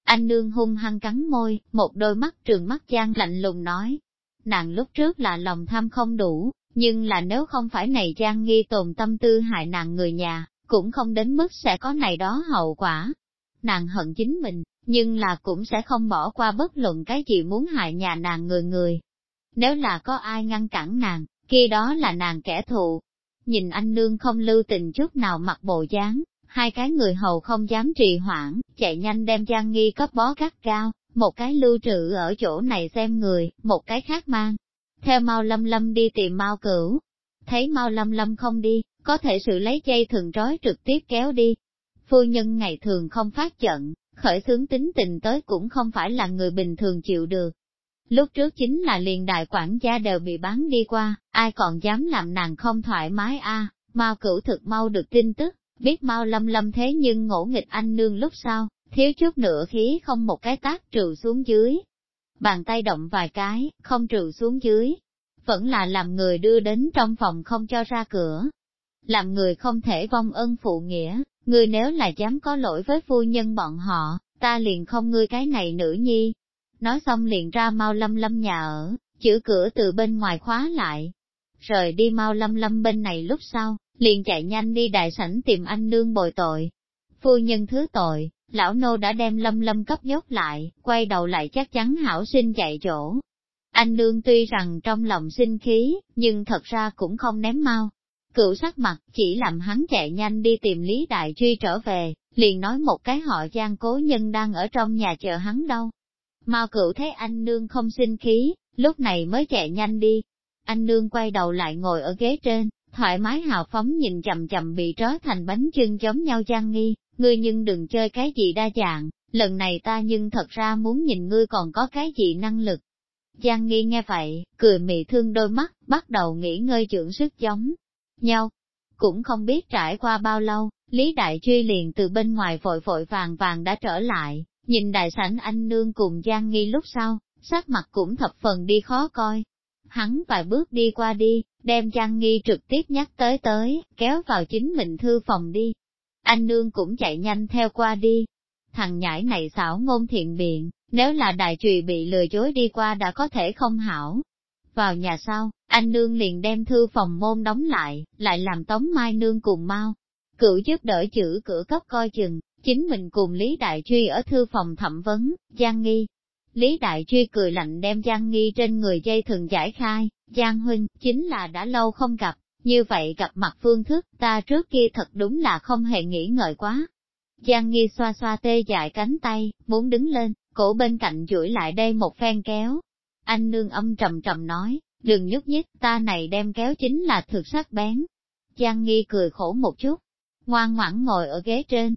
Anh nương hung hăng cắn môi, một đôi mắt trường mắt gian lạnh lùng nói. Nàng lúc trước là lòng tham không đủ, nhưng là nếu không phải này Giang nghi tồn tâm tư hại nàng người nhà, cũng không đến mức sẽ có này đó hậu quả. Nàng hận chính mình, nhưng là cũng sẽ không bỏ qua bất luận cái gì muốn hại nhà nàng người người. Nếu là có ai ngăn cản nàng, kia đó là nàng kẻ thù, nhìn anh nương không lưu tình chút nào mặc bộ dáng, hai cái người hầu không dám trì hoãn, chạy nhanh đem Giang Nghi cấp bó gắt cao, một cái lưu trữ ở chỗ này xem người, một cái khác mang. Theo Mao Lâm Lâm đi tìm Mao Cửu, thấy Mao Lâm Lâm không đi, có thể sự lấy dây thường trói trực tiếp kéo đi. Phu nhân ngày thường không phát giận, khởi xướng tính tình tới cũng không phải là người bình thường chịu được, Lúc trước chính là liền đại quản gia đều bị bán đi qua, ai còn dám làm nàng không thoải mái a? À, Mao cửu thực mau được tin tức, biết mau lâm lâm thế nhưng ngỗ nghịch anh nương lúc sau, thiếu chút nữa khí không một cái tác trừ xuống dưới. Bàn tay động vài cái, không trừ xuống dưới, vẫn là làm người đưa đến trong phòng không cho ra cửa. Làm người không thể vong ân phụ nghĩa, người nếu là dám có lỗi với phu nhân bọn họ, ta liền không ngươi cái này nữ nhi, nói xong liền ra mau lâm lâm nhà ở, chữ cửa từ bên ngoài khóa lại. Rời đi mau lâm lâm bên này lúc sau, liền chạy nhanh đi đại sảnh tìm anh nương bồi tội. Phu nhân thứ tội, lão nô đã đem lâm lâm cấp nhốt lại, quay đầu lại chắc chắn hảo sinh chạy chỗ. Anh nương tuy rằng trong lòng sinh khí, nhưng thật ra cũng không ném mau. Cựu sắc mặt chỉ làm hắn chạy nhanh đi tìm Lý Đại Truy trở về, liền nói một cái họ gian cố nhân đang ở trong nhà chờ hắn đâu. Mao cựu thấy anh nương không sinh khí, lúc này mới chạy nhanh đi. Anh nương quay đầu lại ngồi ở ghế trên, thoải mái hào phóng nhìn chậm chậm bị trớ thành bánh chưng giống nhau Giang nghi, ngươi nhưng đừng chơi cái gì đa dạng, lần này ta nhưng thật ra muốn nhìn ngươi còn có cái gì năng lực. Giang nghi nghe vậy, cười mị thương đôi mắt, bắt đầu nghỉ ngơi dưỡng sức giống nhau. Cũng không biết trải qua bao lâu, Lý Đại Truy liền từ bên ngoài vội vội vàng vàng đã trở lại, Nhìn đại sảnh anh nương cùng Giang Nghi lúc sau, sắc mặt cũng thập phần đi khó coi. Hắn vài bước đi qua đi, đem Giang Nghi trực tiếp nhắc tới tới, kéo vào chính mình thư phòng đi. Anh nương cũng chạy nhanh theo qua đi. Thằng nhãi này xảo ngôn thiện biện, nếu là đại trùy bị lừa dối đi qua đã có thể không hảo. Vào nhà sau, anh nương liền đem thư phòng môn đóng lại, lại làm tống mai nương cùng mau. cựu giúp đỡ chữ cửa cấp coi chừng, chính mình cùng Lý Đại Truy ở thư phòng thẩm vấn, Giang Nghi. Lý Đại Truy cười lạnh đem Giang Nghi trên người dây thường giải khai, Giang Huynh, chính là đã lâu không gặp, như vậy gặp mặt phương thức, ta trước kia thật đúng là không hề nghĩ ngợi quá. Giang Nghi xoa xoa tê dại cánh tay, muốn đứng lên, cổ bên cạnh duỗi lại đây một phen kéo. Anh nương âm trầm trầm nói, đừng nhúc nhích, ta này đem kéo chính là thực sắc bén. Giang Nghi cười khổ một chút, ngoan ngoãn ngồi ở ghế trên.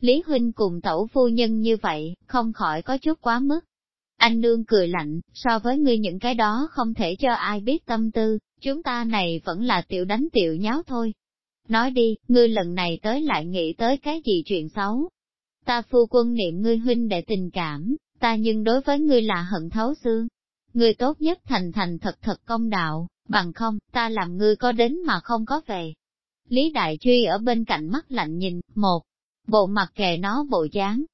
Lý Huynh cùng tẩu phu nhân như vậy, không khỏi có chút quá mức. Anh nương cười lạnh, so với ngươi những cái đó không thể cho ai biết tâm tư, chúng ta này vẫn là tiểu đánh tiểu nháo thôi. Nói đi, ngươi lần này tới lại nghĩ tới cái gì chuyện xấu. Ta phu quân niệm ngươi huynh để tình cảm, ta nhưng đối với ngươi là hận thấu xương. Ngươi tốt nhất thành thành thật thật công đạo, bằng không, ta làm ngươi có đến mà không có về. Lý Đại Truy ở bên cạnh mắt lạnh nhìn, một, bộ mặt kề nó bộ dáng.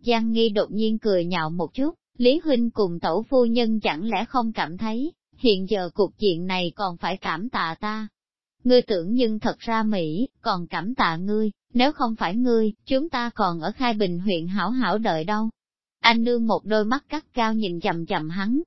Giang Nghi đột nhiên cười nhạo một chút, Lý Huynh cùng tẩu phu nhân chẳng lẽ không cảm thấy, hiện giờ cuộc diện này còn phải cảm tạ ta. Ngươi tưởng nhưng thật ra Mỹ, còn cảm tạ ngươi, nếu không phải ngươi, chúng ta còn ở Khai Bình huyện hảo hảo đợi đâu. Anh nương một đôi mắt cắt cao nhìn chầm chầm hắn.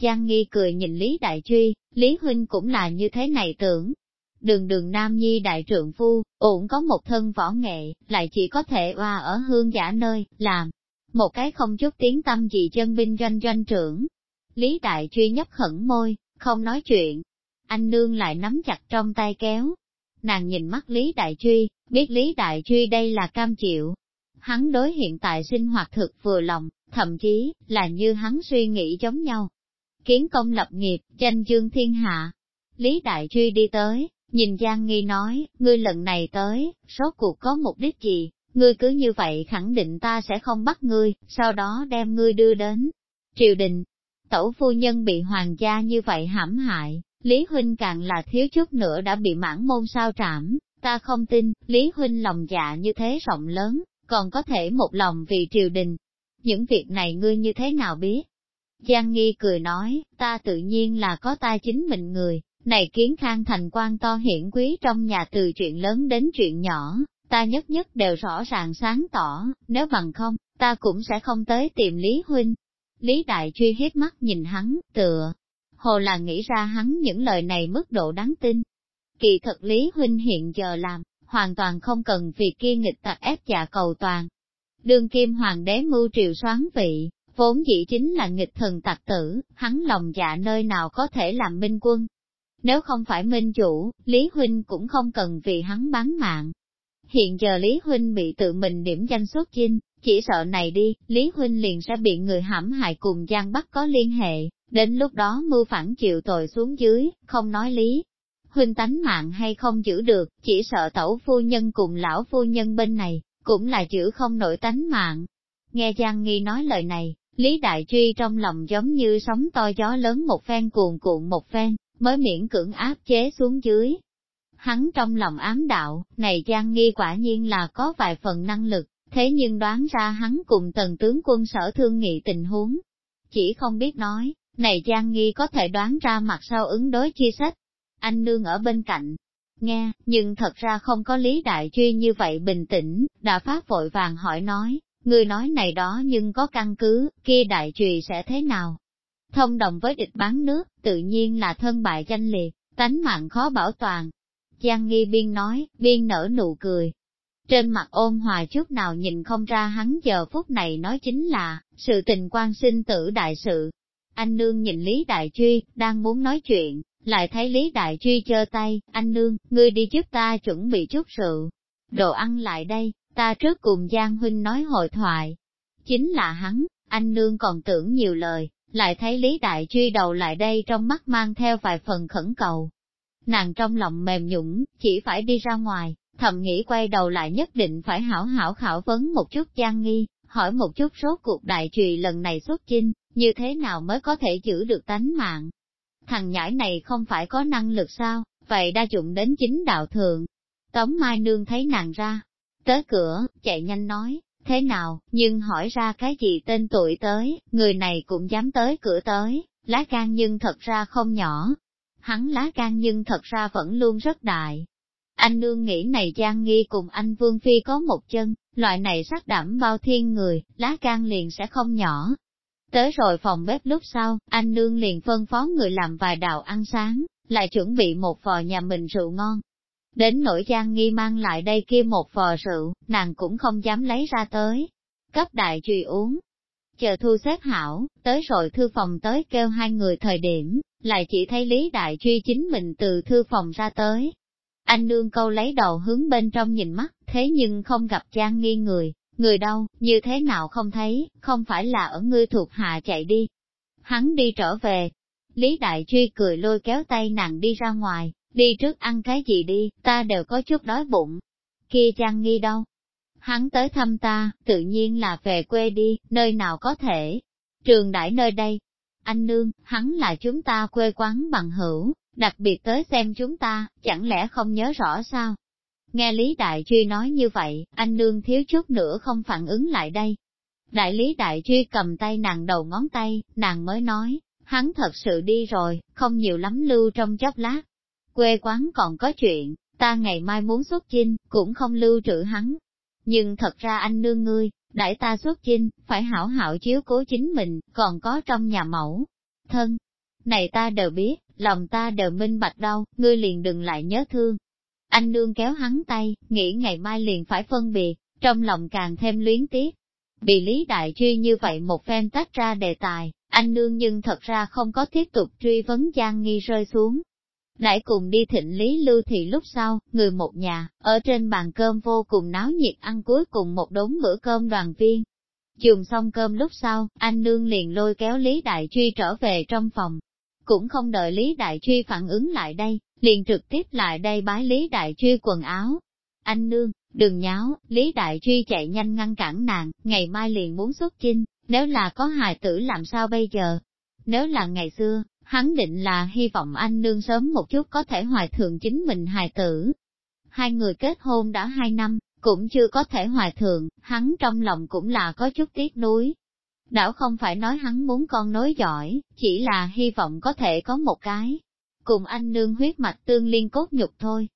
Giang Nghi cười nhìn Lý Đại Truy, Lý Huynh cũng là như thế này tưởng. Đường đường Nam Nhi đại trượng phu, ổn có một thân võ nghệ, lại chỉ có thể oa ở hương giả nơi, làm. Một cái không chút tiếng tâm gì chân binh doanh doanh trưởng, Lý Đại Truy nhấp khẩn môi, không nói chuyện. Anh nương lại nắm chặt trong tay kéo. Nàng nhìn mắt Lý Đại Truy, biết Lý Đại Truy đây là cam chịu. Hắn đối hiện tại sinh hoạt thực vừa lòng, thậm chí, là như hắn suy nghĩ giống nhau. Kiến công lập nghiệp, tranh dương thiên hạ. Lý Đại Truy đi tới, nhìn Giang Nghi nói, ngươi lần này tới, số cuộc có mục đích gì, ngươi cứ như vậy khẳng định ta sẽ không bắt ngươi, sau đó đem ngươi đưa đến triều đình, tẩu phu nhân bị hoàng gia như vậy hãm hại, Lý Huynh càng là thiếu chút nữa đã bị mãn môn sao trảm, ta không tin, Lý Huynh lòng dạ như thế rộng lớn, còn có thể một lòng vì triều đình. Những việc này ngươi như thế nào biết? Giang Nghi cười nói, ta tự nhiên là có ta chính mình người, này kiến khang thành quan to hiển quý trong nhà từ chuyện lớn đến chuyện nhỏ, ta nhất nhất đều rõ ràng sáng tỏ, nếu bằng không, ta cũng sẽ không tới tìm Lý Huynh. Lý Đại Truy hiếp mắt nhìn hắn, tựa, hồ là nghĩ ra hắn những lời này mức độ đáng tin. Kỳ thật Lý Huynh hiện giờ làm, hoàn toàn không cần vì kia nghịch tặc ép dạ cầu toàn. Đương kim hoàng đế mưu triều soán vị, vốn dĩ chính là nghịch thần tặc tử, hắn lòng dạ nơi nào có thể làm minh quân. Nếu không phải minh chủ, Lý Huynh cũng không cần vì hắn bán mạng. Hiện giờ Lý Huynh bị tự mình điểm danh xuất chinh, chỉ sợ này đi, Lý Huynh liền sẽ bị người hãm hại cùng Giang Bắc có liên hệ, đến lúc đó mưu phản chịu tội xuống dưới, không nói Lý. Huynh tánh mạng hay không giữ được, chỉ sợ tẩu phu nhân cùng lão phu nhân bên này, cũng là giữ không nổi tánh mạng. Nghe Giang Nghi nói lời này, Lý Đại Truy trong lòng giống như sóng to gió lớn một phen cuồn cuộn một phen, mới miễn cưỡng áp chế xuống dưới. Hắn trong lòng ám đạo, này Giang Nghi quả nhiên là có vài phần năng lực, thế nhưng đoán ra hắn cùng tần tướng quân sở thương nghị tình huống. Chỉ không biết nói, này Giang Nghi có thể đoán ra mặt sau ứng đối chi sách. Anh nương ở bên cạnh, nghe, nhưng thật ra không có lý đại truy như vậy bình tĩnh, đã phát vội vàng hỏi nói, người nói này đó nhưng có căn cứ, kia đại trùy sẽ thế nào? Thông đồng với địch bán nước, tự nhiên là thân bại danh liệt, tánh mạng khó bảo toàn. Giang nghi biên nói, biên nở nụ cười, trên mặt ôn hòa chút nào nhìn không ra hắn giờ phút này nói chính là, sự tình quan sinh tử đại sự. Anh nương nhìn Lý Đại Truy, đang muốn nói chuyện, lại thấy Lý Đại Truy chơ tay, anh nương, ngươi đi giúp ta chuẩn bị chút sự, Đồ ăn lại đây, ta trước cùng Giang Huynh nói hội thoại. Chính là hắn, anh nương còn tưởng nhiều lời, lại thấy Lý Đại Truy đầu lại đây trong mắt mang theo vài phần khẩn cầu. Nàng trong lòng mềm nhũng, chỉ phải đi ra ngoài, thầm nghĩ quay đầu lại nhất định phải hảo hảo khảo vấn một chút gian nghi, hỏi một chút rốt cuộc đại trùy lần này xuất chinh, như thế nào mới có thể giữ được tánh mạng. Thằng nhãi này không phải có năng lực sao, vậy đa dụng đến chính đạo thượng Tống Mai Nương thấy nàng ra, tới cửa, chạy nhanh nói, thế nào, nhưng hỏi ra cái gì tên tuổi tới, người này cũng dám tới cửa tới, lá gan nhưng thật ra không nhỏ. Hắn lá gan nhưng thật ra vẫn luôn rất đại, Anh nương nghĩ này Giang Nghi cùng anh Vương Phi có một chân, loại này sát đảm bao thiên người, lá gan liền sẽ không nhỏ. Tới rồi phòng bếp lúc sau, anh nương liền phân phó người làm vài đạo ăn sáng, lại chuẩn bị một vò nhà mình rượu ngon. Đến nỗi Giang Nghi mang lại đây kia một vò rượu, nàng cũng không dám lấy ra tới. Cấp đại trùy uống. Chờ thu xếp hảo, tới rồi thư phòng tới kêu hai người thời điểm, lại chỉ thấy Lý Đại Truy chính mình từ thư phòng ra tới. Anh nương câu lấy đầu hướng bên trong nhìn mắt, thế nhưng không gặp Giang nghi người, người đâu, như thế nào không thấy, không phải là ở ngươi thuộc hạ chạy đi. Hắn đi trở về. Lý Đại Truy cười lôi kéo tay nàng đi ra ngoài, đi trước ăn cái gì đi, ta đều có chút đói bụng. Kia Giang nghi đâu? Hắn tới thăm ta, tự nhiên là về quê đi, nơi nào có thể. Trường đại nơi đây, anh nương, hắn là chúng ta quê quán bằng hữu, đặc biệt tới xem chúng ta, chẳng lẽ không nhớ rõ sao? Nghe Lý Đại Truy nói như vậy, anh nương thiếu chút nữa không phản ứng lại đây. Đại Lý Đại Truy cầm tay nàng đầu ngón tay, nàng mới nói, hắn thật sự đi rồi, không nhiều lắm lưu trong chốc lát. Quê quán còn có chuyện, ta ngày mai muốn xuất chinh, cũng không lưu trữ hắn. Nhưng thật ra anh nương ngươi, đại ta xuất chinh, phải hảo hảo chiếu cố chính mình, còn có trong nhà mẫu. Thân, này ta đều biết, lòng ta đều minh bạch đâu, ngươi liền đừng lại nhớ thương. Anh nương kéo hắn tay, nghĩ ngày mai liền phải phân biệt, trong lòng càng thêm luyến tiếc. Bị Lý Đại Truy như vậy một phen tách ra đề tài, anh nương nhưng thật ra không có tiếp tục truy vấn Giang Nghi rơi xuống. Lại cùng đi thịnh Lý Lưu Thị lúc sau, người một nhà, ở trên bàn cơm vô cùng náo nhiệt ăn cuối cùng một đống bữa cơm đoàn viên. Dùng xong cơm lúc sau, anh nương liền lôi kéo Lý Đại Truy trở về trong phòng. Cũng không đợi Lý Đại Truy phản ứng lại đây, liền trực tiếp lại đây bái Lý Đại Truy quần áo. Anh nương, đừng nháo, Lý Đại Truy chạy nhanh ngăn cản nàng, ngày mai liền muốn xuất chinh, nếu là có hài tử làm sao bây giờ? Nếu là ngày xưa, hắn định là hy vọng anh nương sớm một chút có thể hoài thượng chính mình hài tử. Hai người kết hôn đã hai năm, cũng chưa có thể hoài thượng, hắn trong lòng cũng là có chút tiếc nuối. Đảo không phải nói hắn muốn con nối giỏi, chỉ là hy vọng có thể có một cái. Cùng anh nương huyết mạch tương liên cốt nhục thôi.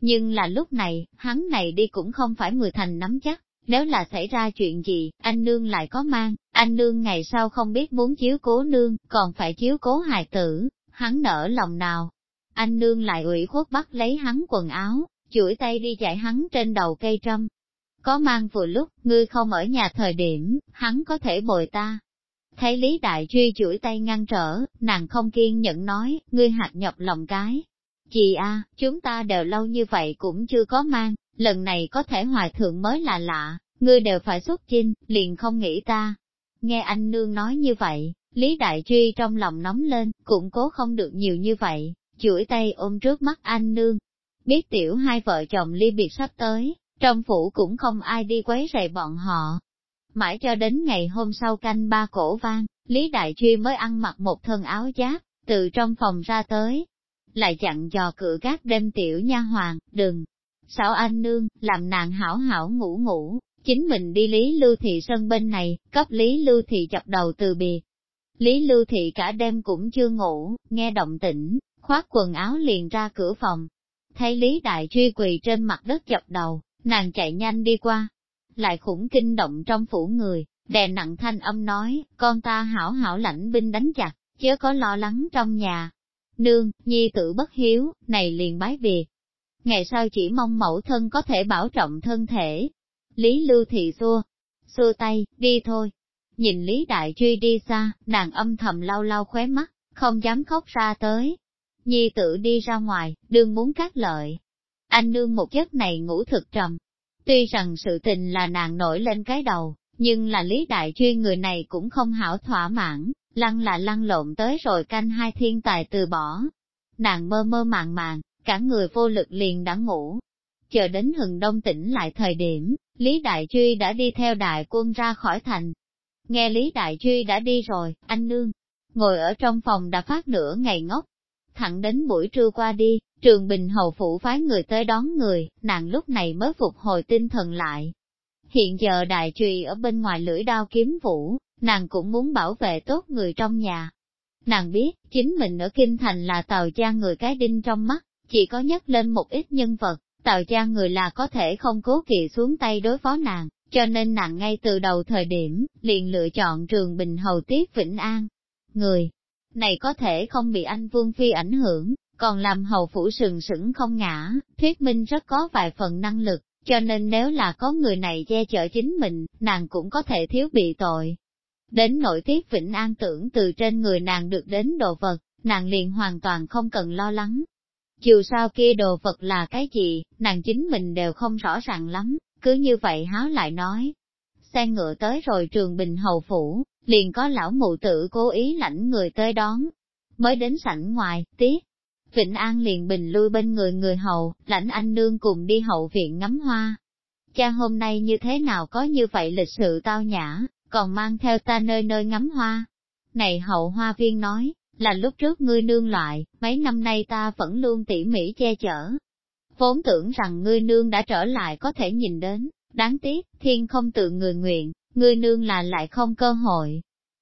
Nhưng là lúc này, hắn này đi cũng không phải người thành nắm chắc, nếu là xảy ra chuyện gì, anh nương lại có mang, anh nương ngày sau không biết muốn chiếu cố nương, còn phải chiếu cố hài tử, hắn nở lòng nào. Anh nương lại ủy khuất bắt lấy hắn quần áo, chuỗi tay đi chạy hắn trên đầu cây trâm. Có mang vừa lúc, ngươi không ở nhà thời điểm, hắn có thể bồi ta. Thấy Lý Đại Truy chuỗi tay ngăn trở, nàng không kiên nhẫn nói, ngươi hạt nhập lòng cái. Chị a, chúng ta đều lâu như vậy cũng chưa có mang, lần này có thể hoài thượng mới là lạ, ngươi đều phải xuất chinh, liền không nghĩ ta. Nghe anh nương nói như vậy, Lý Đại Truy trong lòng nóng lên, cũng cố không được nhiều như vậy, chuỗi tay ôm trước mắt anh nương. Biết tiểu hai vợ chồng ly biệt sắp tới, trong phủ cũng không ai đi quấy rầy bọn họ. Mãi cho đến ngày hôm sau canh ba cổ vang, Lý Đại Truy mới ăn mặc một thân áo giáp, từ trong phòng ra tới. Lại chặn dò cửa gác đêm tiểu nha hoàng, đừng, Sao anh nương, làm nàng hảo hảo ngủ ngủ, chính mình đi Lý Lưu Thị sân bên này, cấp Lý Lưu Thị chập đầu từ biệt. Lý Lưu Thị cả đêm cũng chưa ngủ, nghe động tĩnh, khoác quần áo liền ra cửa phòng. Thấy Lý Đại Truy quỳ trên mặt đất chập đầu, nàng chạy nhanh đi qua. Lại khủng kinh động trong phủ người, đè nặng thanh âm nói, con ta hảo hảo lãnh binh đánh chặt, chớ có lo lắng trong nhà. Nương, nhi tử bất hiếu, này liền bái biệt, ngày sau chỉ mong mẫu thân có thể bảo trọng thân thể. Lý Lưu Thị xua, xua tay, đi thôi. Nhìn Lý Đại Truy đi xa, nàng âm thầm lau lau khóe mắt, không dám khóc ra tới. Nhi tử đi ra ngoài, đương muốn cắt lợi. Anh nương một giấc này ngủ thực trầm. Tuy rằng sự tình là nàng nổi lên cái đầu, nhưng là Lý Đại Truy người này cũng không hảo thỏa mãn, lăn là lăn lộn tới rồi canh hai thiên tài từ bỏ. Nàng mơ mơ màng màng, cả người vô lực liền đã ngủ. Chờ đến hừng đông tỉnh lại thời điểm, Lý Đại Truy đã đi theo đại quân ra khỏi thành. Nghe Lý Đại Truy đã đi rồi, anh nương, ngồi ở trong phòng đã phát nửa ngày ngốc. Thẳng đến buổi trưa qua đi, trường bình hầu phủ phái người tới đón người, nàng lúc này mới phục hồi tinh thần lại. Hiện giờ đại trùy ở bên ngoài lưỡi đao kiếm vũ, nàng cũng muốn bảo vệ tốt người trong nhà. Nàng biết, chính mình ở Kinh Thành là tàu gia người cái đinh trong mắt, chỉ có nhắc lên một ít nhân vật, Tào ra người là có thể không cố kỵ xuống tay đối phó nàng, cho nên nàng ngay từ đầu thời điểm, liền lựa chọn trường Bình Hầu Tiết Vĩnh An. Người này có thể không bị anh Vương Phi ảnh hưởng, còn làm hầu phủ sừng sững không ngã, thuyết minh rất có vài phần năng lực, cho nên nếu là có người này che chở chính mình, nàng cũng có thể thiếu bị tội. Đến nội tiết Vĩnh An tưởng từ trên người nàng được đến đồ vật, nàng liền hoàn toàn không cần lo lắng. Dù sao kia đồ vật là cái gì, nàng chính mình đều không rõ ràng lắm, cứ như vậy háo lại nói. Xe ngựa tới rồi trường bình hầu phủ, liền có lão mụ tử cố ý lãnh người tới đón. Mới đến sảnh ngoài, tiết. Vịnh An liền bình lui bên người người hầu, lãnh anh nương cùng đi hậu viện ngắm hoa. Cha hôm nay như thế nào có như vậy lịch sự tao nhã, còn mang theo ta nơi nơi ngắm hoa. Này hậu hoa viên nói, là lúc trước ngươi nương loại, mấy năm nay ta vẫn luôn tỉ mỉ che chở. Vốn tưởng rằng ngươi nương đã trở lại có thể nhìn đến, đáng tiếc, thiên không tự người nguyện, ngươi nương là lại không cơ hội.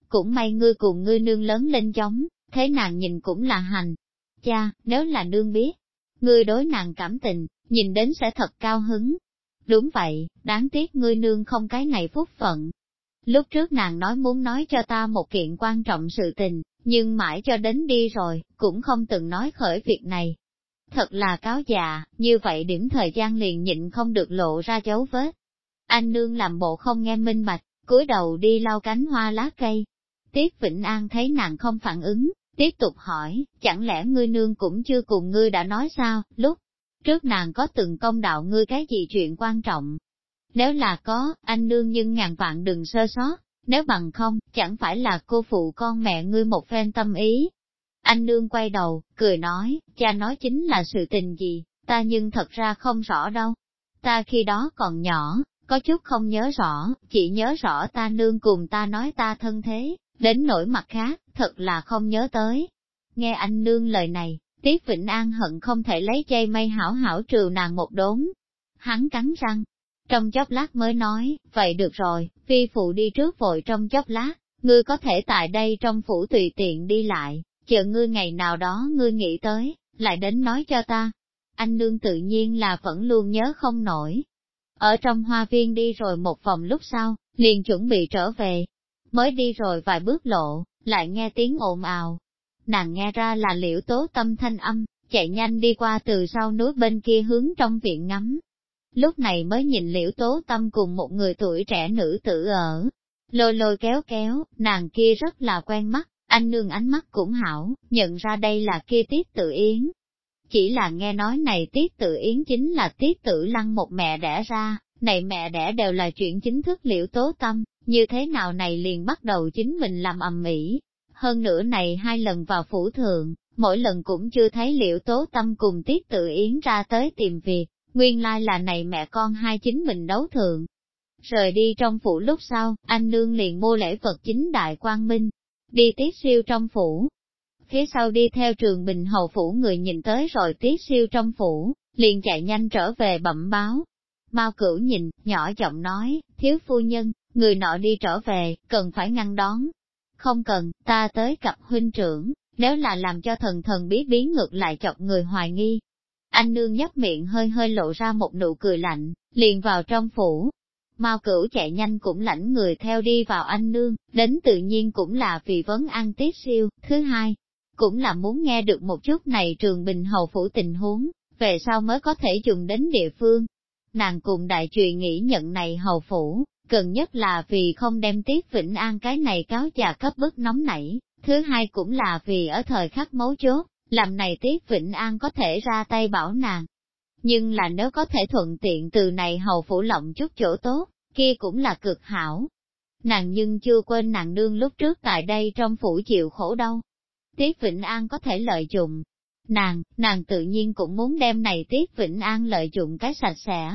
Cũng may ngươi cùng ngươi nương lớn lên giống, thế nàng nhìn cũng là hành. Cha, nếu là nương biết, ngươi đối nàng cảm tình, nhìn đến sẽ thật cao hứng. Đúng vậy, đáng tiếc ngươi nương không cái này phúc phận. Lúc trước nàng nói muốn nói cho ta một kiện quan trọng sự tình, nhưng mãi cho đến đi rồi, cũng không từng nói khởi việc này. Thật là cáo già, như vậy điểm thời gian liền nhịn không được lộ ra dấu vết. Anh nương làm bộ không nghe minh bạch, cúi đầu đi lau cánh hoa lá cây. Tiết Vĩnh An thấy nàng không phản ứng, tiếp tục hỏi, chẳng lẽ ngươi nương cũng chưa cùng ngươi đã nói sao, lúc trước nàng có từng công đạo ngươi cái gì chuyện quan trọng. Nếu là có, anh nương nhưng ngàn vạn đừng sơ sót, nếu bằng không, chẳng phải là cô phụ con mẹ ngươi một phen tâm ý. Anh nương quay đầu, cười nói, cha nói chính là sự tình gì, ta nhưng thật ra không rõ đâu. Ta khi đó còn nhỏ, có chút không nhớ rõ, chỉ nhớ rõ ta nương cùng ta nói ta thân thế, đến nỗi mặt khác, thật là không nhớ tới. Nghe anh nương lời này, Tiết Vĩnh An hận không thể lấy dây mây hảo hảo trừ nàng một đốn. Hắn cắn răng, trong chốc lát mới nói, vậy được rồi, phi phụ đi trước vội trong chốc lát, ngươi có thể tại đây trong phủ tùy tiện đi lại, chờ ngươi ngày nào đó ngươi nghĩ tới, lại đến nói cho ta. Anh nương tự nhiên là vẫn luôn nhớ không nổi, ở trong hoa viên đi rồi một vòng lúc sau, liền chuẩn bị trở về. Mới đi rồi vài bước lộ, lại nghe tiếng ồn ào. Nàng nghe ra là liễu tố tâm thanh âm, chạy nhanh đi qua từ sau núi bên kia hướng trong viện ngắm. Lúc này mới nhìn liễu tố tâm cùng một người tuổi trẻ nữ tử ở. Lôi lôi kéo kéo, nàng kia rất là quen mắt, anh nương ánh mắt cũng hảo, nhận ra đây là kia tiết tự yến, chỉ là nghe nói này tiết tự yến chính là tiết tử lăng một mẹ đẻ ra, này mẹ đẻ đều là chuyện chính thức liễu tố tâm, như thế nào này liền bắt đầu chính mình làm ầm ĩ. Hơn nữa này hai lần vào phủ thượng, mỗi lần cũng chưa thấy liễu tố tâm cùng tiết tự yến ra tới tìm việc, nguyên lai là này mẹ con hai chính mình đấu thượng. Rời đi trong phủ lúc sau, anh nương liền mua lễ vật chính đại quang minh, đi tiết siêu trong phủ, phía sau đi theo trường bình hầu phủ người nhìn tới rồi tiết siêu trong phủ, liền chạy nhanh trở về bẩm báo. Mao cửu nhìn, nhỏ giọng nói, thiếu phu nhân, người nọ đi trở về, cần phải ngăn đón. Không cần, ta tới gặp huynh trưởng, nếu là làm cho thần thần bí bí ngược lại chọc người hoài nghi. Anh nương nhấp miệng hơi hơi lộ ra một nụ cười lạnh, liền vào trong phủ. Mao cửu chạy nhanh cũng lãnh người theo đi vào anh nương, đến tự nhiên cũng là vì vấn an tiết siêu. Thứ hai, cũng là muốn nghe được một chút này trường bình hầu phủ tình huống, về sau mới có thể dùng đến địa phương. Nàng cùng đại truyền nghĩ nhận này hầu phủ, cần nhất là vì không đem tiết Vĩnh An cái này cáo già cấp bức nóng nảy, thứ hai cũng là vì ở thời khắc mấu chốt, làm này tiết Vĩnh An có thể ra tay bảo nàng. Nhưng là nếu có thể thuận tiện từ này hầu phủ lộng chút chỗ tốt, kia cũng là cực hảo. Nàng nhưng chưa quên nàng đương lúc trước tại đây trong phủ chịu khổ đâu, Tiết Vĩnh An có thể lợi dụng. Nàng, nàng tự nhiên cũng muốn đem này Tiết Vĩnh An lợi dụng cái sạch sẽ.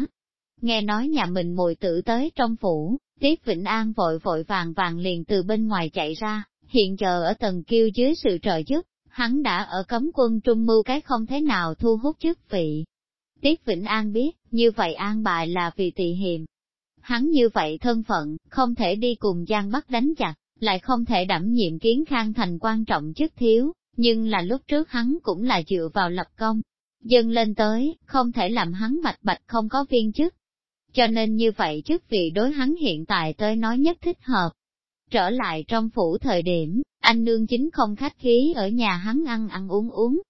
Nghe nói nhà mình mùi tử tới trong phủ, Tiết Vĩnh An vội vội vàng vàng liền từ bên ngoài chạy ra, hiện giờ ở tầng kiêu dưới sự trợ giúp, hắn đã ở cấm quân trung mưu cái không thế nào thu hút chức vị. Tiết Vĩnh An biết, như vậy an bài là vì tỳ hiềm. Hắn như vậy thân phận, không thể đi cùng Giang Bắc đánh chặt, lại không thể đảm nhiệm kiến khang thành quan trọng chức thiếu, nhưng là lúc trước hắn cũng là dựa vào lập công. dâng lên tới, không thể làm hắn bạch bạch không có viên chức. Cho nên như vậy chức vị đối hắn hiện tại tới nói nhất thích hợp. Trở lại trong phủ thời điểm, anh nương chính không khách khí ở nhà hắn ăn ăn uống uống.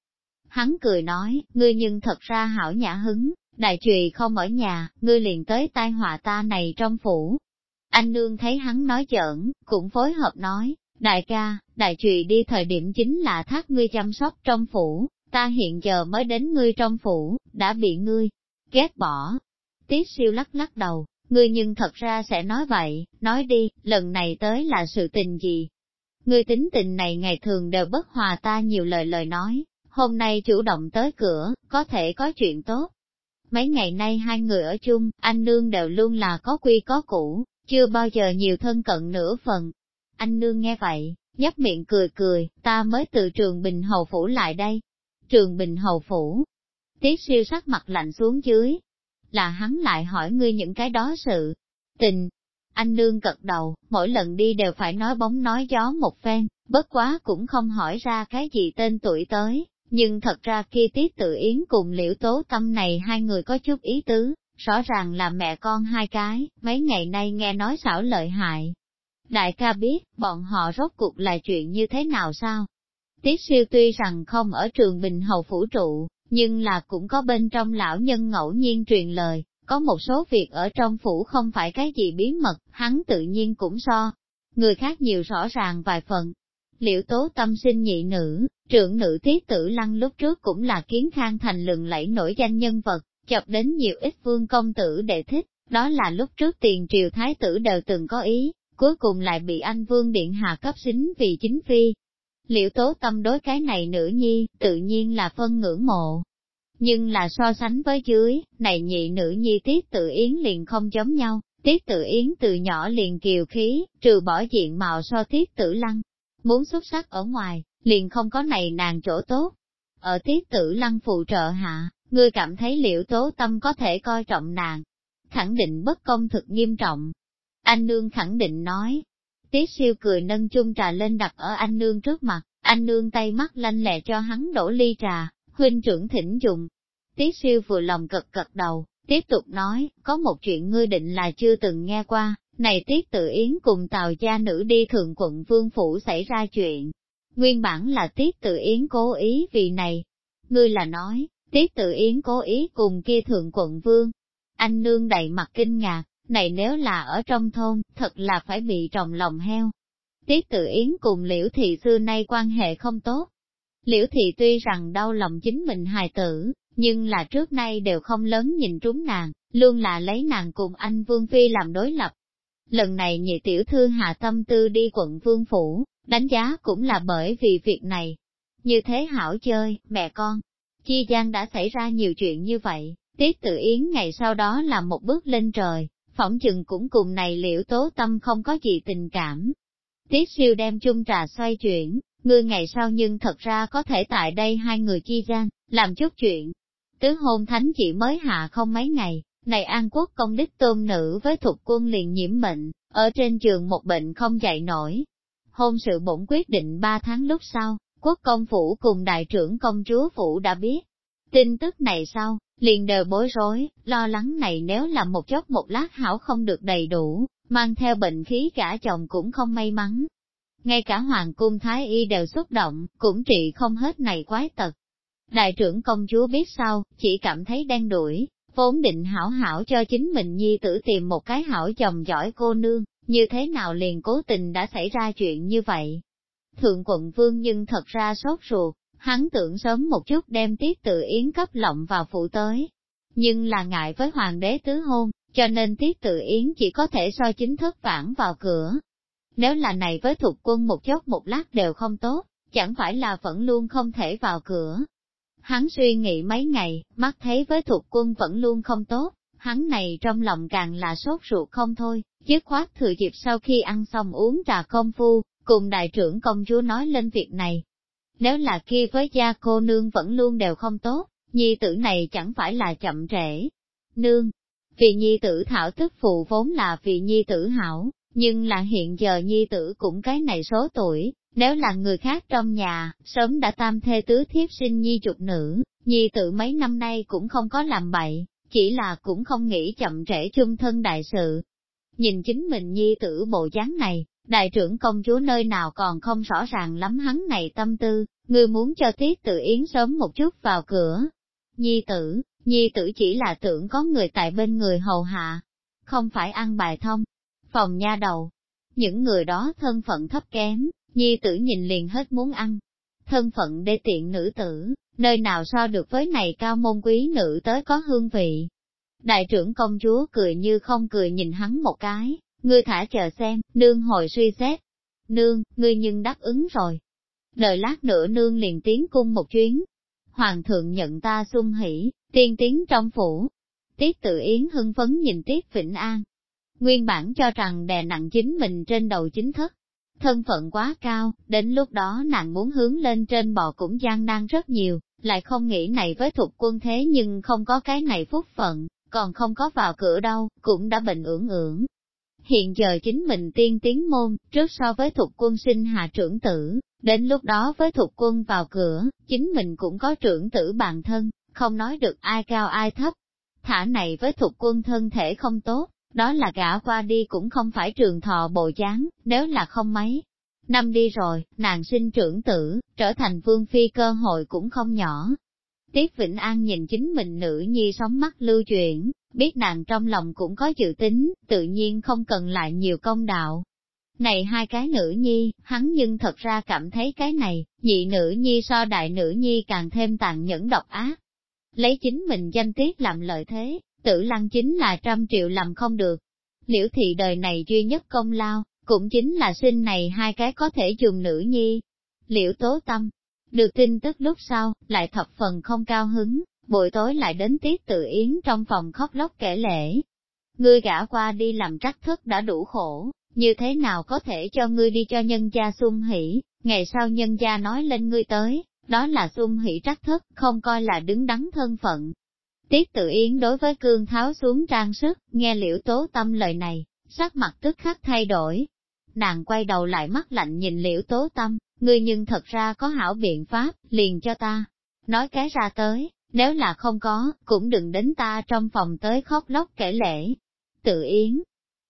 Hắn cười nói, ngươi nhưng thật ra hảo nhã hứng, đại trùy không ở nhà, ngươi liền tới tai họa ta này trong phủ. Anh nương thấy hắn nói giỡn, cũng phối hợp nói, đại ca, đại trùy đi thời điểm chính là thác ngươi chăm sóc trong phủ, ta hiện giờ mới đến ngươi trong phủ, đã bị ngươi ghét bỏ. Tiết siêu lắc lắc đầu, ngươi nhưng thật ra sẽ nói vậy, nói đi, lần này tới là sự tình gì? Ngươi tính tình này ngày thường đều bất hòa ta nhiều lời lời nói, hôm nay chủ động tới cửa, có thể có chuyện tốt. Mấy ngày nay hai người ở chung, anh nương đều luôn là có quy có cũ, chưa bao giờ nhiều thân cận nửa phần. Anh nương nghe vậy, nhấp miệng cười cười, ta mới từ trường Bình Hầu Phủ lại đây. Trường Bình Hầu Phủ. Tiết siêu sắc mặt lạnh xuống dưới. Là hắn lại hỏi ngươi những cái đó sự. Tình. Anh nương cật đầu, mỗi lần đi đều phải nói bóng nói gió một phen, bất quá cũng không hỏi ra cái gì tên tuổi tới. Nhưng thật ra khi tiết tự yến cùng liễu tố tâm này hai người có chút ý tứ, rõ ràng là mẹ con hai cái, mấy ngày nay nghe nói xảo lợi hại. Đại ca biết, bọn họ rốt cuộc là chuyện như thế nào sao? Tiết siêu tuy rằng không ở trường Bình Hầu Phủ trụ, nhưng là cũng có bên trong lão nhân ngẫu nhiên truyền lời, có một số việc ở trong phủ không phải cái gì bí mật, hắn tự nhiên cũng so. Người khác nhiều rõ ràng vài phần. Liệu tố tâm sinh nhị nữ, trưởng nữ tiết tử lăng lúc trước cũng là kiến khang thành lừng lẫy nổi danh nhân vật, chọc đến nhiều ít vương công tử để thích, đó là lúc trước tiền triều thái tử đều từng có ý, cuối cùng lại bị anh vương điện hạ cấp xính vì chính phi. Liệu tố tâm đối cái này nữ nhi, tự nhiên là phân ngưỡng mộ. Nhưng là so sánh với dưới, này nhị nữ nhi tiết tự yến liền không giống nhau, tiết tự yến từ nhỏ liền kiều khí, trừ bỏ diện mạo so tiết tử lăng. Muốn xuất sắc ở ngoài, liền không có này nàng chỗ tốt. Ở tiết tử lăng phụ trợ hạ, ngươi cảm thấy liệu tố tâm có thể coi trọng nàng. Khẳng định bất công thực nghiêm trọng. Anh nương khẳng định nói. Tiết siêu cười nâng chung trà lên đặt ở anh nương trước mặt, anh nương tay mắt lanh lẹ cho hắn đổ ly trà, huynh trưởng thỉnh dùng. Tiết siêu vừa lòng cật cật đầu, tiếp tục nói, có một chuyện ngươi định là chưa từng nghe qua, này Tiết tự yến cùng tàu gia nữ đi thượng quận vương phủ xảy ra chuyện. Nguyên bản là Tiết tự yến cố ý vì này. Ngươi là nói, Tiết tự yến cố ý cùng kia thượng quận vương. Anh nương đầy mặt kinh ngạc, này nếu là ở trong thôn, thật là phải bị trồng lòng heo. Tiết tự yến cùng liễu thị xưa nay quan hệ không tốt. Liễu thị tuy rằng đau lòng chính mình hài tử, nhưng là trước nay đều không lớn nhìn trúng nàng, luôn là lấy nàng cùng anh Vương Phi làm đối lập. Lần này nhị tiểu thư hạ tâm tư đi quận Vương Phủ, đánh giá cũng là bởi vì việc này. Như thế hảo chơi, mẹ con, Chi gian đã xảy ra nhiều chuyện như vậy, Tiết tự yến ngày sau đó là một bước lên trời, phỏng chừng cũng cùng này liễu tố tâm không có gì tình cảm. Tiết siêu đem chung trà xoay chuyển, ngươi ngày sau nhưng thật ra có thể tại đây hai người chi gian, làm chút chuyện. Tứ hôn thánh chỉ mới hạ không mấy ngày, này An Quốc công đích tôn nữ với thuộc quân liền nhiễm bệnh, ở trên trường một bệnh không dạy nổi. Hôn sự bổn quyết định ba tháng lúc sau, quốc công phủ cùng đại trưởng công chúa phủ đã biết. Tin tức này sau, liền đều bối rối, lo lắng này nếu là một chốc một lát hảo không được đầy đủ, mang theo bệnh khí cả chồng cũng không may mắn. Ngay cả hoàng cung thái y đều xúc động, cũng trị không hết này quái tật. Đại trưởng công chúa biết sao, chỉ cảm thấy đen đuổi, vốn định hảo hảo cho chính mình nhi tử tìm một cái hảo chồng giỏi cô nương, như thế nào liền cố tình đã xảy ra chuyện như vậy. Thượng quận vương nhưng thật ra sốt ruột, hắn tưởng sớm một chút đem tiết tự yến cấp lộng vào phụ tới. Nhưng là ngại với hoàng đế tứ hôn, cho nên tiết tự yến chỉ có thể so chính thức vãn vào cửa. Nếu là này với thuộc quân một chốc một lát đều không tốt, chẳng phải là vẫn luôn không thể vào cửa. Hắn suy nghĩ mấy ngày, mắt thấy với thuộc quân vẫn luôn không tốt, hắn này trong lòng càng là sốt ruột không thôi, dứt khoát thừa dịp sau khi ăn xong uống trà công phu, cùng đại trưởng công chúa nói lên việc này, nếu là kia với gia cô nương vẫn luôn đều không tốt, nhi tử này chẳng phải là chậm trễ. Nương, vì nhi tử thảo tức phụ vốn là vì nhi tử hảo, nhưng là hiện giờ nhi tử cũng cái này số tuổi, nếu là người khác trong nhà, sớm đã tam thê tứ thiếp sinh nhi chục nữ, Nhi tử mấy năm nay cũng không có làm bậy, chỉ là cũng không nghĩ chậm trễ chung thân đại sự. Nhìn chính mình nhi tử bộ dáng này, đại trưởng công chúa nơi nào còn không rõ ràng lắm hắn này tâm tư, ngươi muốn cho tiết tự yến sớm một chút vào cửa. Nhi tử, nhi tử chỉ là tưởng có người tại bên người hầu hạ, không phải ăn bài thông, phòng nha đầu. Những người đó thân phận thấp kém, nhi tử nhìn liền hết muốn ăn. Thân phận đê tiện nữ tử, nơi nào so được với này cao môn quý nữ tới có hương vị. Đại trưởng công chúa cười như không cười nhìn hắn một cái, ngươi thả chờ xem, nương hồi suy xét. Nương, ngươi nhưng đáp ứng rồi. Đợi lát nữa nương liền tiến cung một chuyến. Hoàng thượng nhận ta sung hỉ, tiên tiến trong phủ. Tiết tự yến hưng phấn nhìn Tiết Vĩnh An. Nguyên bản cho rằng đè nặng chính mình trên đầu chính thức. Thân phận quá cao, đến lúc đó nàng muốn hướng lên trên bò cũng gian nan rất nhiều, lại không nghĩ này với thuộc quân thế nhưng không có cái này phúc phận, còn không có vào cửa đâu, cũng đã bệnh ưỡng ưỡng. Hiện giờ chính mình tiên tiến môn, trước so với thuộc quân sinh hạ trưởng tử, đến lúc đó với thuộc quân vào cửa, chính mình cũng có trưởng tử bản thân, không nói được ai cao ai thấp. Thả này với thuộc quân thân thể không tốt, đó là gã qua đi cũng không phải trường thọ bộ dáng, nếu là không mấy. Năm đi rồi, nàng sinh trưởng tử, trở thành vương phi cơ hội cũng không nhỏ. Tiết Vĩnh An nhìn chính mình nữ nhi sóng mắt lưu chuyển, biết nàng trong lòng cũng có dự tính, tự nhiên không cần lại nhiều công đạo. Này hai cái nữ nhi, hắn nhưng thật ra cảm thấy cái này, nhị nữ nhi so đại nữ nhi càng thêm tàn nhẫn độc ác. Lấy chính mình danh tiết làm lợi thế, tử lăng chính là trăm triệu làm không được. Liễu thị đời này duy nhất công lao, cũng chính là sinh này hai cái có thể dùng nữ nhi. Liễu tố tâm, được tin tức lúc sau, lại thập phần không cao hứng, buổi tối lại đến tiết tự yến trong phòng khóc lóc kể lễ. Ngươi gã qua đi làm trắc thức đã đủ khổ, như thế nào có thể cho ngươi đi cho nhân gia sung hỷ, ngày sau nhân gia nói lên ngươi tới, đó là sung hỷ trắc thức, không coi là đứng đắn thân phận. Tiết tự yến đối với cương tháo xuống trang sức, nghe liễu tố tâm lời này, sắc mặt tức khắc thay đổi. Nàng quay đầu lại mắt lạnh nhìn liễu tố tâm, ngươi nhưng thật ra có hảo biện pháp, liền cho ta. Nói cái ra tới, nếu là không có, cũng đừng đến ta trong phòng tới khóc lóc kể lễ. Tự yến.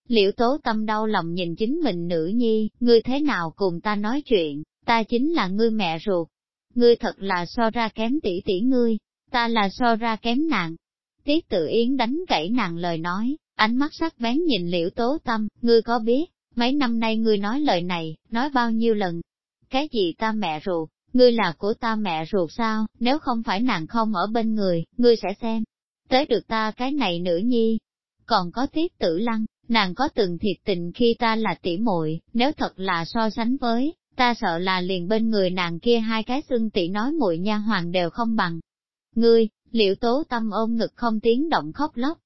Liễu tố tâm đau lòng nhìn chính mình nữ nhi, ngươi thế nào cùng ta nói chuyện, ta chính là ngươi mẹ ruột. Ngươi thật là so ra kém tỷ tỷ ngươi, ta là so ra kém nàng. Tiết tự yến đánh gãy nàng lời nói, ánh mắt sắc bén nhìn liễu tố tâm, ngươi có biết, mấy năm nay ngươi nói lời này, nói bao nhiêu lần. Cái gì ta mẹ ruột, ngươi là của ta mẹ ruột sao, nếu không phải nàng không ở bên người, ngươi sẽ xem. Tới được ta cái này nữ nhi. Còn có tiết tử lăng, nàng có từng thiệt tình khi ta là tỉ muội, nếu thật là so sánh với, ta sợ là liền bên người nàng kia hai cái xưng tỷ nói muội nha hoàng đều không bằng. Ngươi, liệu tố tâm ôm ngực không tiếng động khóc lóc.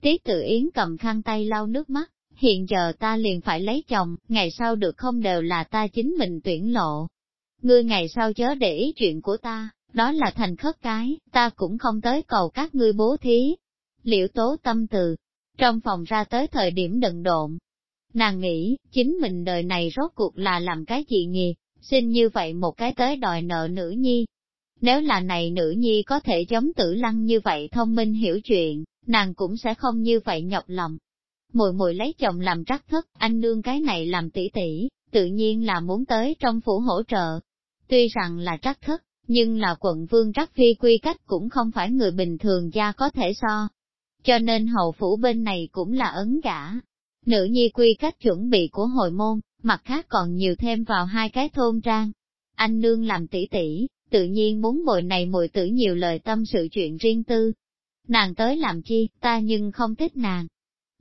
Tiết tự yến cầm khăn tay lau nước mắt, hiện giờ ta liền phải lấy chồng, ngày sau được không đều là ta chính mình tuyển lộ, ngươi ngày sau chớ để ý chuyện của ta, đó là thành khất cái, ta cũng không tới cầu các ngươi bố thí. Liễu tố tâm từ, trong phòng ra tới thời điểm đần độn. Nàng nghĩ, chính mình đời này rốt cuộc là làm cái gì nghiệp, xin như vậy một cái tới đòi nợ nữ nhi. Nếu là này nữ nhi có thể giống tử lăng như vậy thông minh hiểu chuyện, nàng cũng sẽ không như vậy nhọc lòng. Mùi mùi lấy chồng làm trắc thất, anh nương cái này làm tỷ tỷ, tự nhiên là muốn tới trong phủ hỗ trợ. Tuy rằng là trắc thất, nhưng là quận vương trắc phi quy cách cũng không phải người bình thường gia có thể so. Cho nên hậu phủ bên này cũng là ấn gã. Nữ nhi quy cách chuẩn bị của hội môn, mặt khác còn nhiều thêm vào hai cái thôn trang. Anh nương làm tỷ tỷ, tự nhiên muốn bồi này mùi tử nhiều lời tâm sự chuyện riêng tư. Nàng tới làm chi, ta nhưng không thích nàng.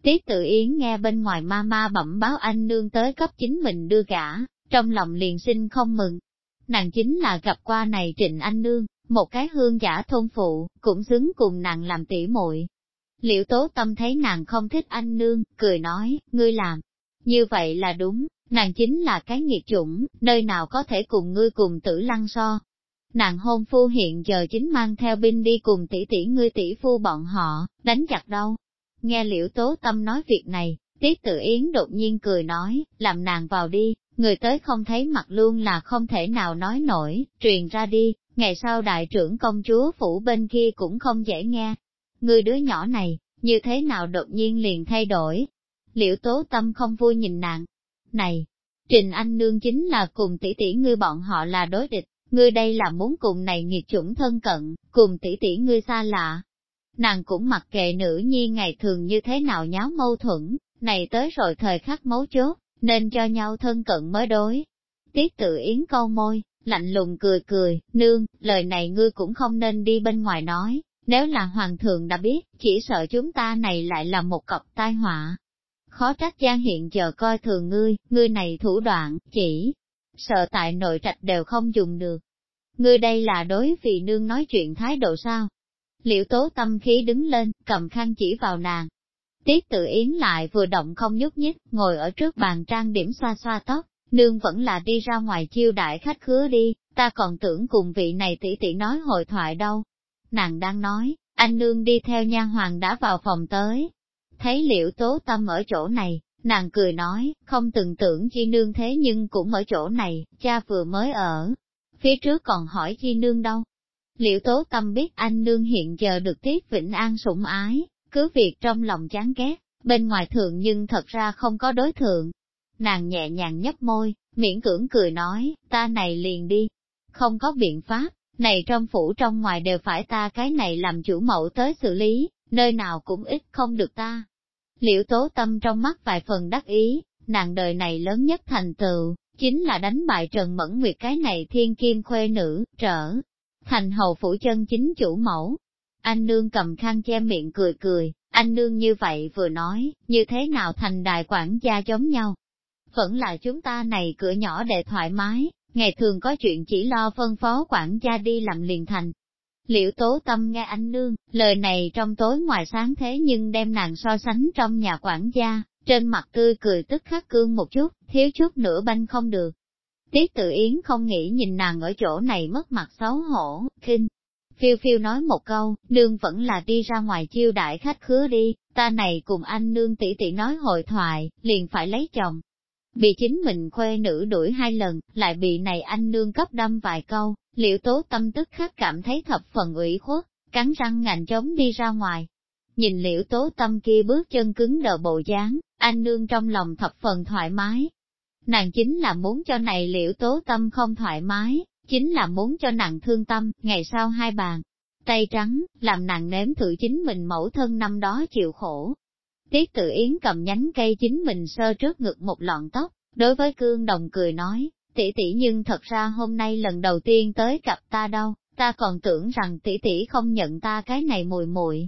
Tiết tự yến nghe bên ngoài ma ma bẩm báo anh nương tới cấp chính mình đưa gã, trong lòng liền sinh không mừng, nàng chính là gặp qua này Trịnh Anh Nương, một cái hương giả thôn phụ, cũng xứng cùng nàng làm tỉ muội. liệu tố tâm thấy nàng không thích anh nương, cười nói, ngươi làm. Như vậy là đúng, nàng chính là cái nghiệt chủng, nơi nào có thể cùng ngươi cùng tử lăng so. Nàng hôn phu hiện giờ chính mang theo binh đi cùng tỷ tỷ ngươi tỷ phu bọn họ, đánh chặt đâu. Nghe liễu tố tâm nói việc này, Tiết tự yến đột nhiên cười nói, làm nàng vào đi, người tới không thấy mặt luôn là không thể nào nói nổi, truyền ra đi, ngày sau đại trưởng công chúa phủ bên kia cũng không dễ nghe. Người đứa nhỏ này, như thế nào đột nhiên liền thay đổi? Liễu tố tâm không vui nhìn nàng. Này, Trình Anh Nương chính là cùng tỷ tỷ ngươi bọn họ là đối địch, ngươi đây là muốn cùng này nghiệt chủng thân cận, cùng tỷ tỷ ngươi xa lạ. Nàng cũng mặc kệ nữ nhi ngày thường như thế nào nháo mâu thuẫn, này tới rồi thời khắc mấu chốt, nên cho nhau thân cận mới đối. Tiết tự yến câu môi, lạnh lùng cười cười, nương, lời này ngươi cũng không nên đi bên ngoài nói, nếu là hoàng thượng đã biết, chỉ sợ chúng ta này lại là một cọc tai họa. Khó trách Giang hiện giờ coi thường ngươi, ngươi này thủ đoạn, chỉ sợ tại nội trạch đều không dùng được. Ngươi đây là đối vì nương nói chuyện thái độ sao? Liệu tố tâm khí đứng lên, cầm khăn chỉ vào nàng. Tiết tự yến lại vừa động không nhúc nhích, ngồi ở trước bàn trang điểm xoa xoa tóc, nương vẫn là đi ra ngoài chiêu đại khách khứa đi, ta còn tưởng cùng vị này tỷ tỷ nói hội thoại đâu. Nàng đang nói, anh nương đi theo nha hoàng đã vào phòng tới. Thấy liệu tố tâm ở chỗ này, nàng cười nói, không từng tưởng chi nương thế nhưng cũng ở chỗ này, cha vừa mới ở. Phía trước còn hỏi chi nương đâu. Liệu tố tâm biết anh nương hiện giờ được tiết vĩnh an sủng ái, cứ việc trong lòng chán ghét, bên ngoài thượng nhưng thật ra không có đối thượng. Nàng nhẹ nhàng nhấp môi, miễn cưỡng cười nói, ta này liền đi. Không có biện pháp, này trong phủ trong ngoài đều phải ta cái này làm chủ mẫu tới xử lý, nơi nào cũng ít không được ta. Liễu tố tâm trong mắt vài phần đắc ý, nàng đời này lớn nhất thành tựu, chính là đánh bại Trần Mẫn Nguyệt cái này thiên kim khuê nữ, trở thành hầu phủ chân chính chủ mẫu. Anh nương cầm khăn che miệng cười cười, anh nương như vậy vừa nói, như thế nào thành đại quản gia giống nhau. Vẫn là chúng ta này cửa nhỏ để thoải mái, ngày thường có chuyện chỉ lo phân phó quản gia đi làm liền thành. Liễu tố tâm nghe anh nương, lời này trong tối ngoài sáng thế nhưng đem nàng so sánh trong nhà quản gia, trên mặt tươi cười tức khắc cương một chút, thiếu chút nữa banh không được. Tiết tự yến không nghĩ nhìn nàng ở chỗ này mất mặt xấu hổ, kinh. Phiêu phiêu nói một câu, nương vẫn là đi ra ngoài chiêu đại khách khứa đi, ta này cùng anh nương tỷ tỷ nói hội thoại, liền phải lấy chồng. Bị chính mình khuê nữ đuổi hai lần, lại bị này anh nương cấp đâm vài câu, liệu tố tâm tức khắc cảm thấy thập phần ủy khuất, cắn răng ngạnh chống đi ra ngoài. Nhìn liễu tố tâm kia bước chân cứng đờ bộ dáng, anh nương trong lòng thập phần thoải mái. Nàng chính là muốn cho này liễu tố tâm không thoải mái, chính là muốn cho nàng thương tâm, ngày sau hai bàn. Tay trắng, làm nàng nếm thử chính mình mẫu thân năm đó chịu khổ. Tiết tự yến cầm nhánh cây chính mình sơ trước ngực một lọn tóc, đối với cương đồng cười nói, tỷ tỷ nhưng thật ra hôm nay lần đầu tiên tới gặp ta đâu, ta còn tưởng rằng tỷ tỷ không nhận ta cái này mùi muội.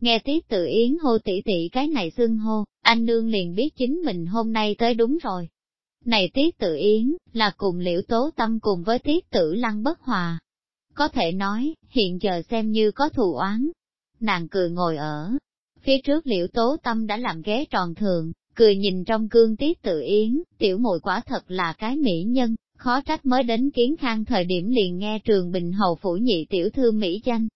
Nghe tiết tự yến hô tỷ tỷ cái này xưng hô, anh nương liền biết chính mình hôm nay tới đúng rồi. Này tiết tự yến, là cùng liễu tố tâm cùng với tiết tử lăng bất hòa. Có thể nói, hiện giờ xem như có thù oán. Nàng cười ngồi ở, phía trước liễu tố tâm đã làm ghế tròn thường, cười nhìn trong cương tiết tự yến, tiểu muội quả thật là cái mỹ nhân, khó trách mới đến kiến khang thời điểm liền nghe trường bình hầu phủ nhị tiểu thư mỹ danh.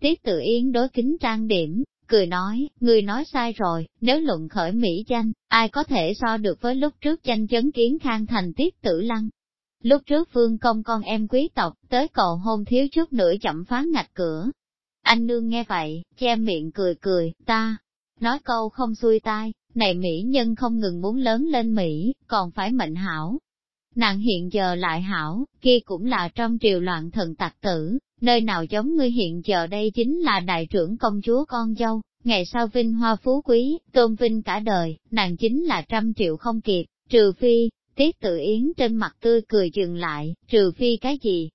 Tiết tự yến đối kính trang điểm, cười nói, người nói sai rồi, nếu luận khởi mỹ danh, ai có thể so được với lúc trước danh chấn kiến khang thành tiết tử lăng. Lúc trước phương công con em quý tộc, tới cầu hôn thiếu chút nữa chậm phá ngạch cửa. Anh nương nghe vậy, che miệng cười cười, ta, nói câu không xuôi tai, này Mỹ nhân không ngừng muốn lớn lên Mỹ, còn phải mệnh hảo. Nàng hiện giờ lại hảo, kia cũng là trong triều loạn thần tặc tử, nơi nào giống ngươi hiện giờ đây chính là đại trưởng công chúa con dâu, ngày sau vinh hoa phú quý, tôn vinh cả đời, nàng chính là trăm triệu không kịp, trừ phi, tiết tự yến trên mặt tươi cười dừng lại, trừ phi cái gì?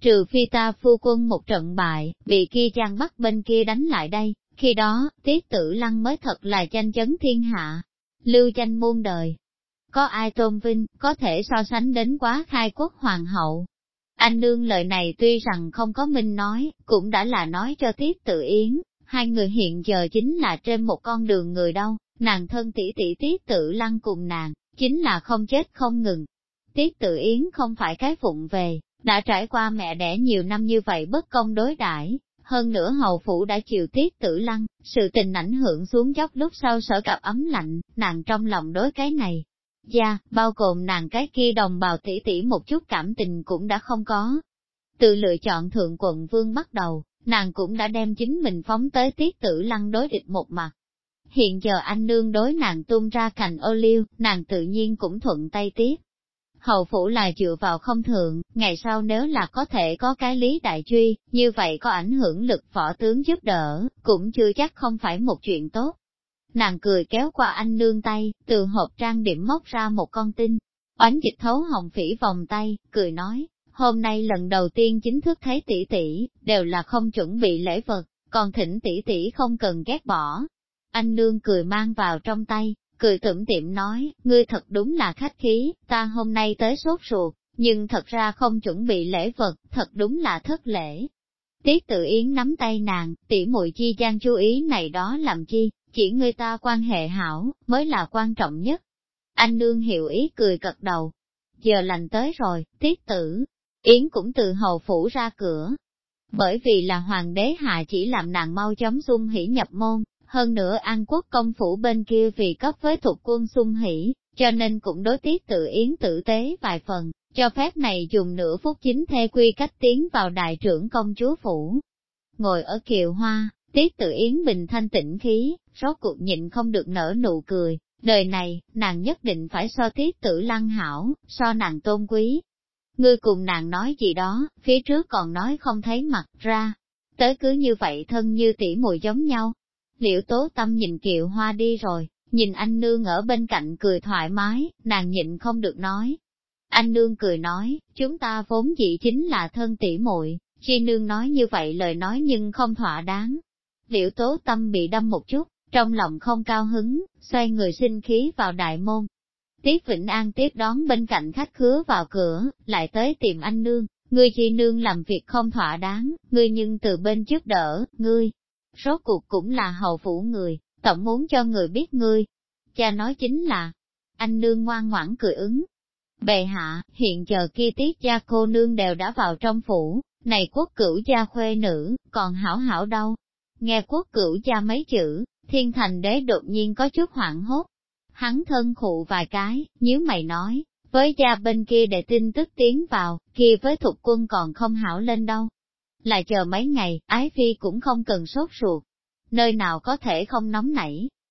Trừ phi ta phu quân một trận bại, bị kia trang bắt bên kia đánh lại đây, khi đó, tiết tử lăng mới thật là tranh chấn thiên hạ, lưu tranh muôn đời. Có ai tôn vinh, có thể so sánh đến quá khai quốc hoàng hậu. Anh nương lời này tuy rằng không có minh nói, cũng đã là nói cho tiết tự yến, hai người hiện giờ chính là trên một con đường người đâu, nàng thân tỷ tỷ tiết tự lăng cùng nàng, chính là không chết không ngừng. Tiết tự yến không phải cái phụng về, đã trải qua mẹ đẻ nhiều năm như vậy bất công đối đãi hơn nữa hầu phủ đã chịu tiết tử lăng, sự tình ảnh hưởng xuống dốc lúc sau sở cặp ấm lạnh, nàng trong lòng đối cái này. Gia, bao gồm nàng cái kia đồng bào tỷ tỷ một chút cảm tình cũng đã không có. Từ lựa chọn thượng quận vương bắt đầu, nàng cũng đã đem chính mình phóng tới tiết tử lăng đối địch một mặt. Hiện giờ anh nương đối nàng tung ra cành ô liu, nàng tự nhiên cũng thuận tay tiếp. Hầu phủ là dựa vào không thượng, ngày sau nếu là có thể có cái lý đại truy, như vậy có ảnh hưởng lực võ tướng giúp đỡ, cũng chưa chắc không phải một chuyện tốt. Nàng cười kéo qua anh nương tay, từ hộp trang điểm móc ra một con tinh, oánh dịch thấu hồng phỉ vòng tay, cười nói, hôm nay lần đầu tiên chính thức thấy tỷ tỷ, đều là không chuẩn bị lễ vật, còn thỉnh tỷ tỷ không cần ghét bỏ. Anh nương cười mang vào trong tay, cười tủm tiệm nói, ngươi thật đúng là khách khí, ta hôm nay tới sốt ruột, nhưng thật ra không chuẩn bị lễ vật, thật đúng là thất lễ. Tiết tự yến nắm tay nàng, tỉ muội chi gian chú ý này đó làm chi, chỉ người ta quan hệ hảo, mới là quan trọng nhất. Anh nương hiểu ý cười cật đầu. Giờ lành tới rồi, tiết tử, Yến cũng từ hầu phủ ra cửa. Bởi vì là hoàng đế hạ chỉ làm nàng mau chóng xung hỉ nhập môn, hơn nữa An quốc công phủ bên kia vì cấp với thuộc quân xung hỉ, cho nên cũng đối tiết tự Yến tử tế vài phần, cho phép này dùng nửa phút chính thê quy cách tiến vào đại trưởng công chúa phủ. Ngồi ở kiều hoa, tiết tự Yến bình thanh tĩnh khí, rốt cuộc nhịn không được nở nụ cười, đời này, nàng nhất định phải so tiết tử lăng hảo, so nàng tôn quý, Ngươi cùng nàng nói gì đó, phía trước còn nói không thấy mặt ra. Tới cứ như vậy thân như tỉ mùi giống nhau. Liễu tố tâm nhìn kiệu hoa đi rồi, nhìn anh nương ở bên cạnh cười thoải mái, nàng nhịn không được nói. Anh nương cười nói, chúng ta vốn dĩ chính là thân tỉ muội, chi nương nói như vậy lời nói nhưng không thỏa đáng. Liễu tố tâm bị đâm một chút, trong lòng không cao hứng, xoay người sinh khí vào đại môn, Tiết Vĩnh An tiếp đón bên cạnh khách khứa vào cửa, lại tới tìm anh nương, ngươi chi nương làm việc không thỏa đáng, ngươi nhưng từ bên trước đỡ, ngươi. Rốt cuộc cũng là hầu phủ người, tổng muốn cho người biết ngươi. Cha nói chính là, anh nương ngoan ngoãn cười ứng. Bệ hạ, hiện giờ kia tiết gia cô nương đều đã vào trong phủ, này quốc cửu gia khuê nữ, còn hảo hảo đâu. Nghe quốc cửu gia mấy chữ, thiên thành đế đột nhiên có chút hoảng hốt, hắn thân khụ vài cái, nếu mày nói, với gia bên kia để tin tức tiến vào, kia với thuộc quân còn không hảo lên đâu. Lại chờ mấy ngày, ái phi cũng không cần sốt ruột. Nơi nào có thể không nóng nảy,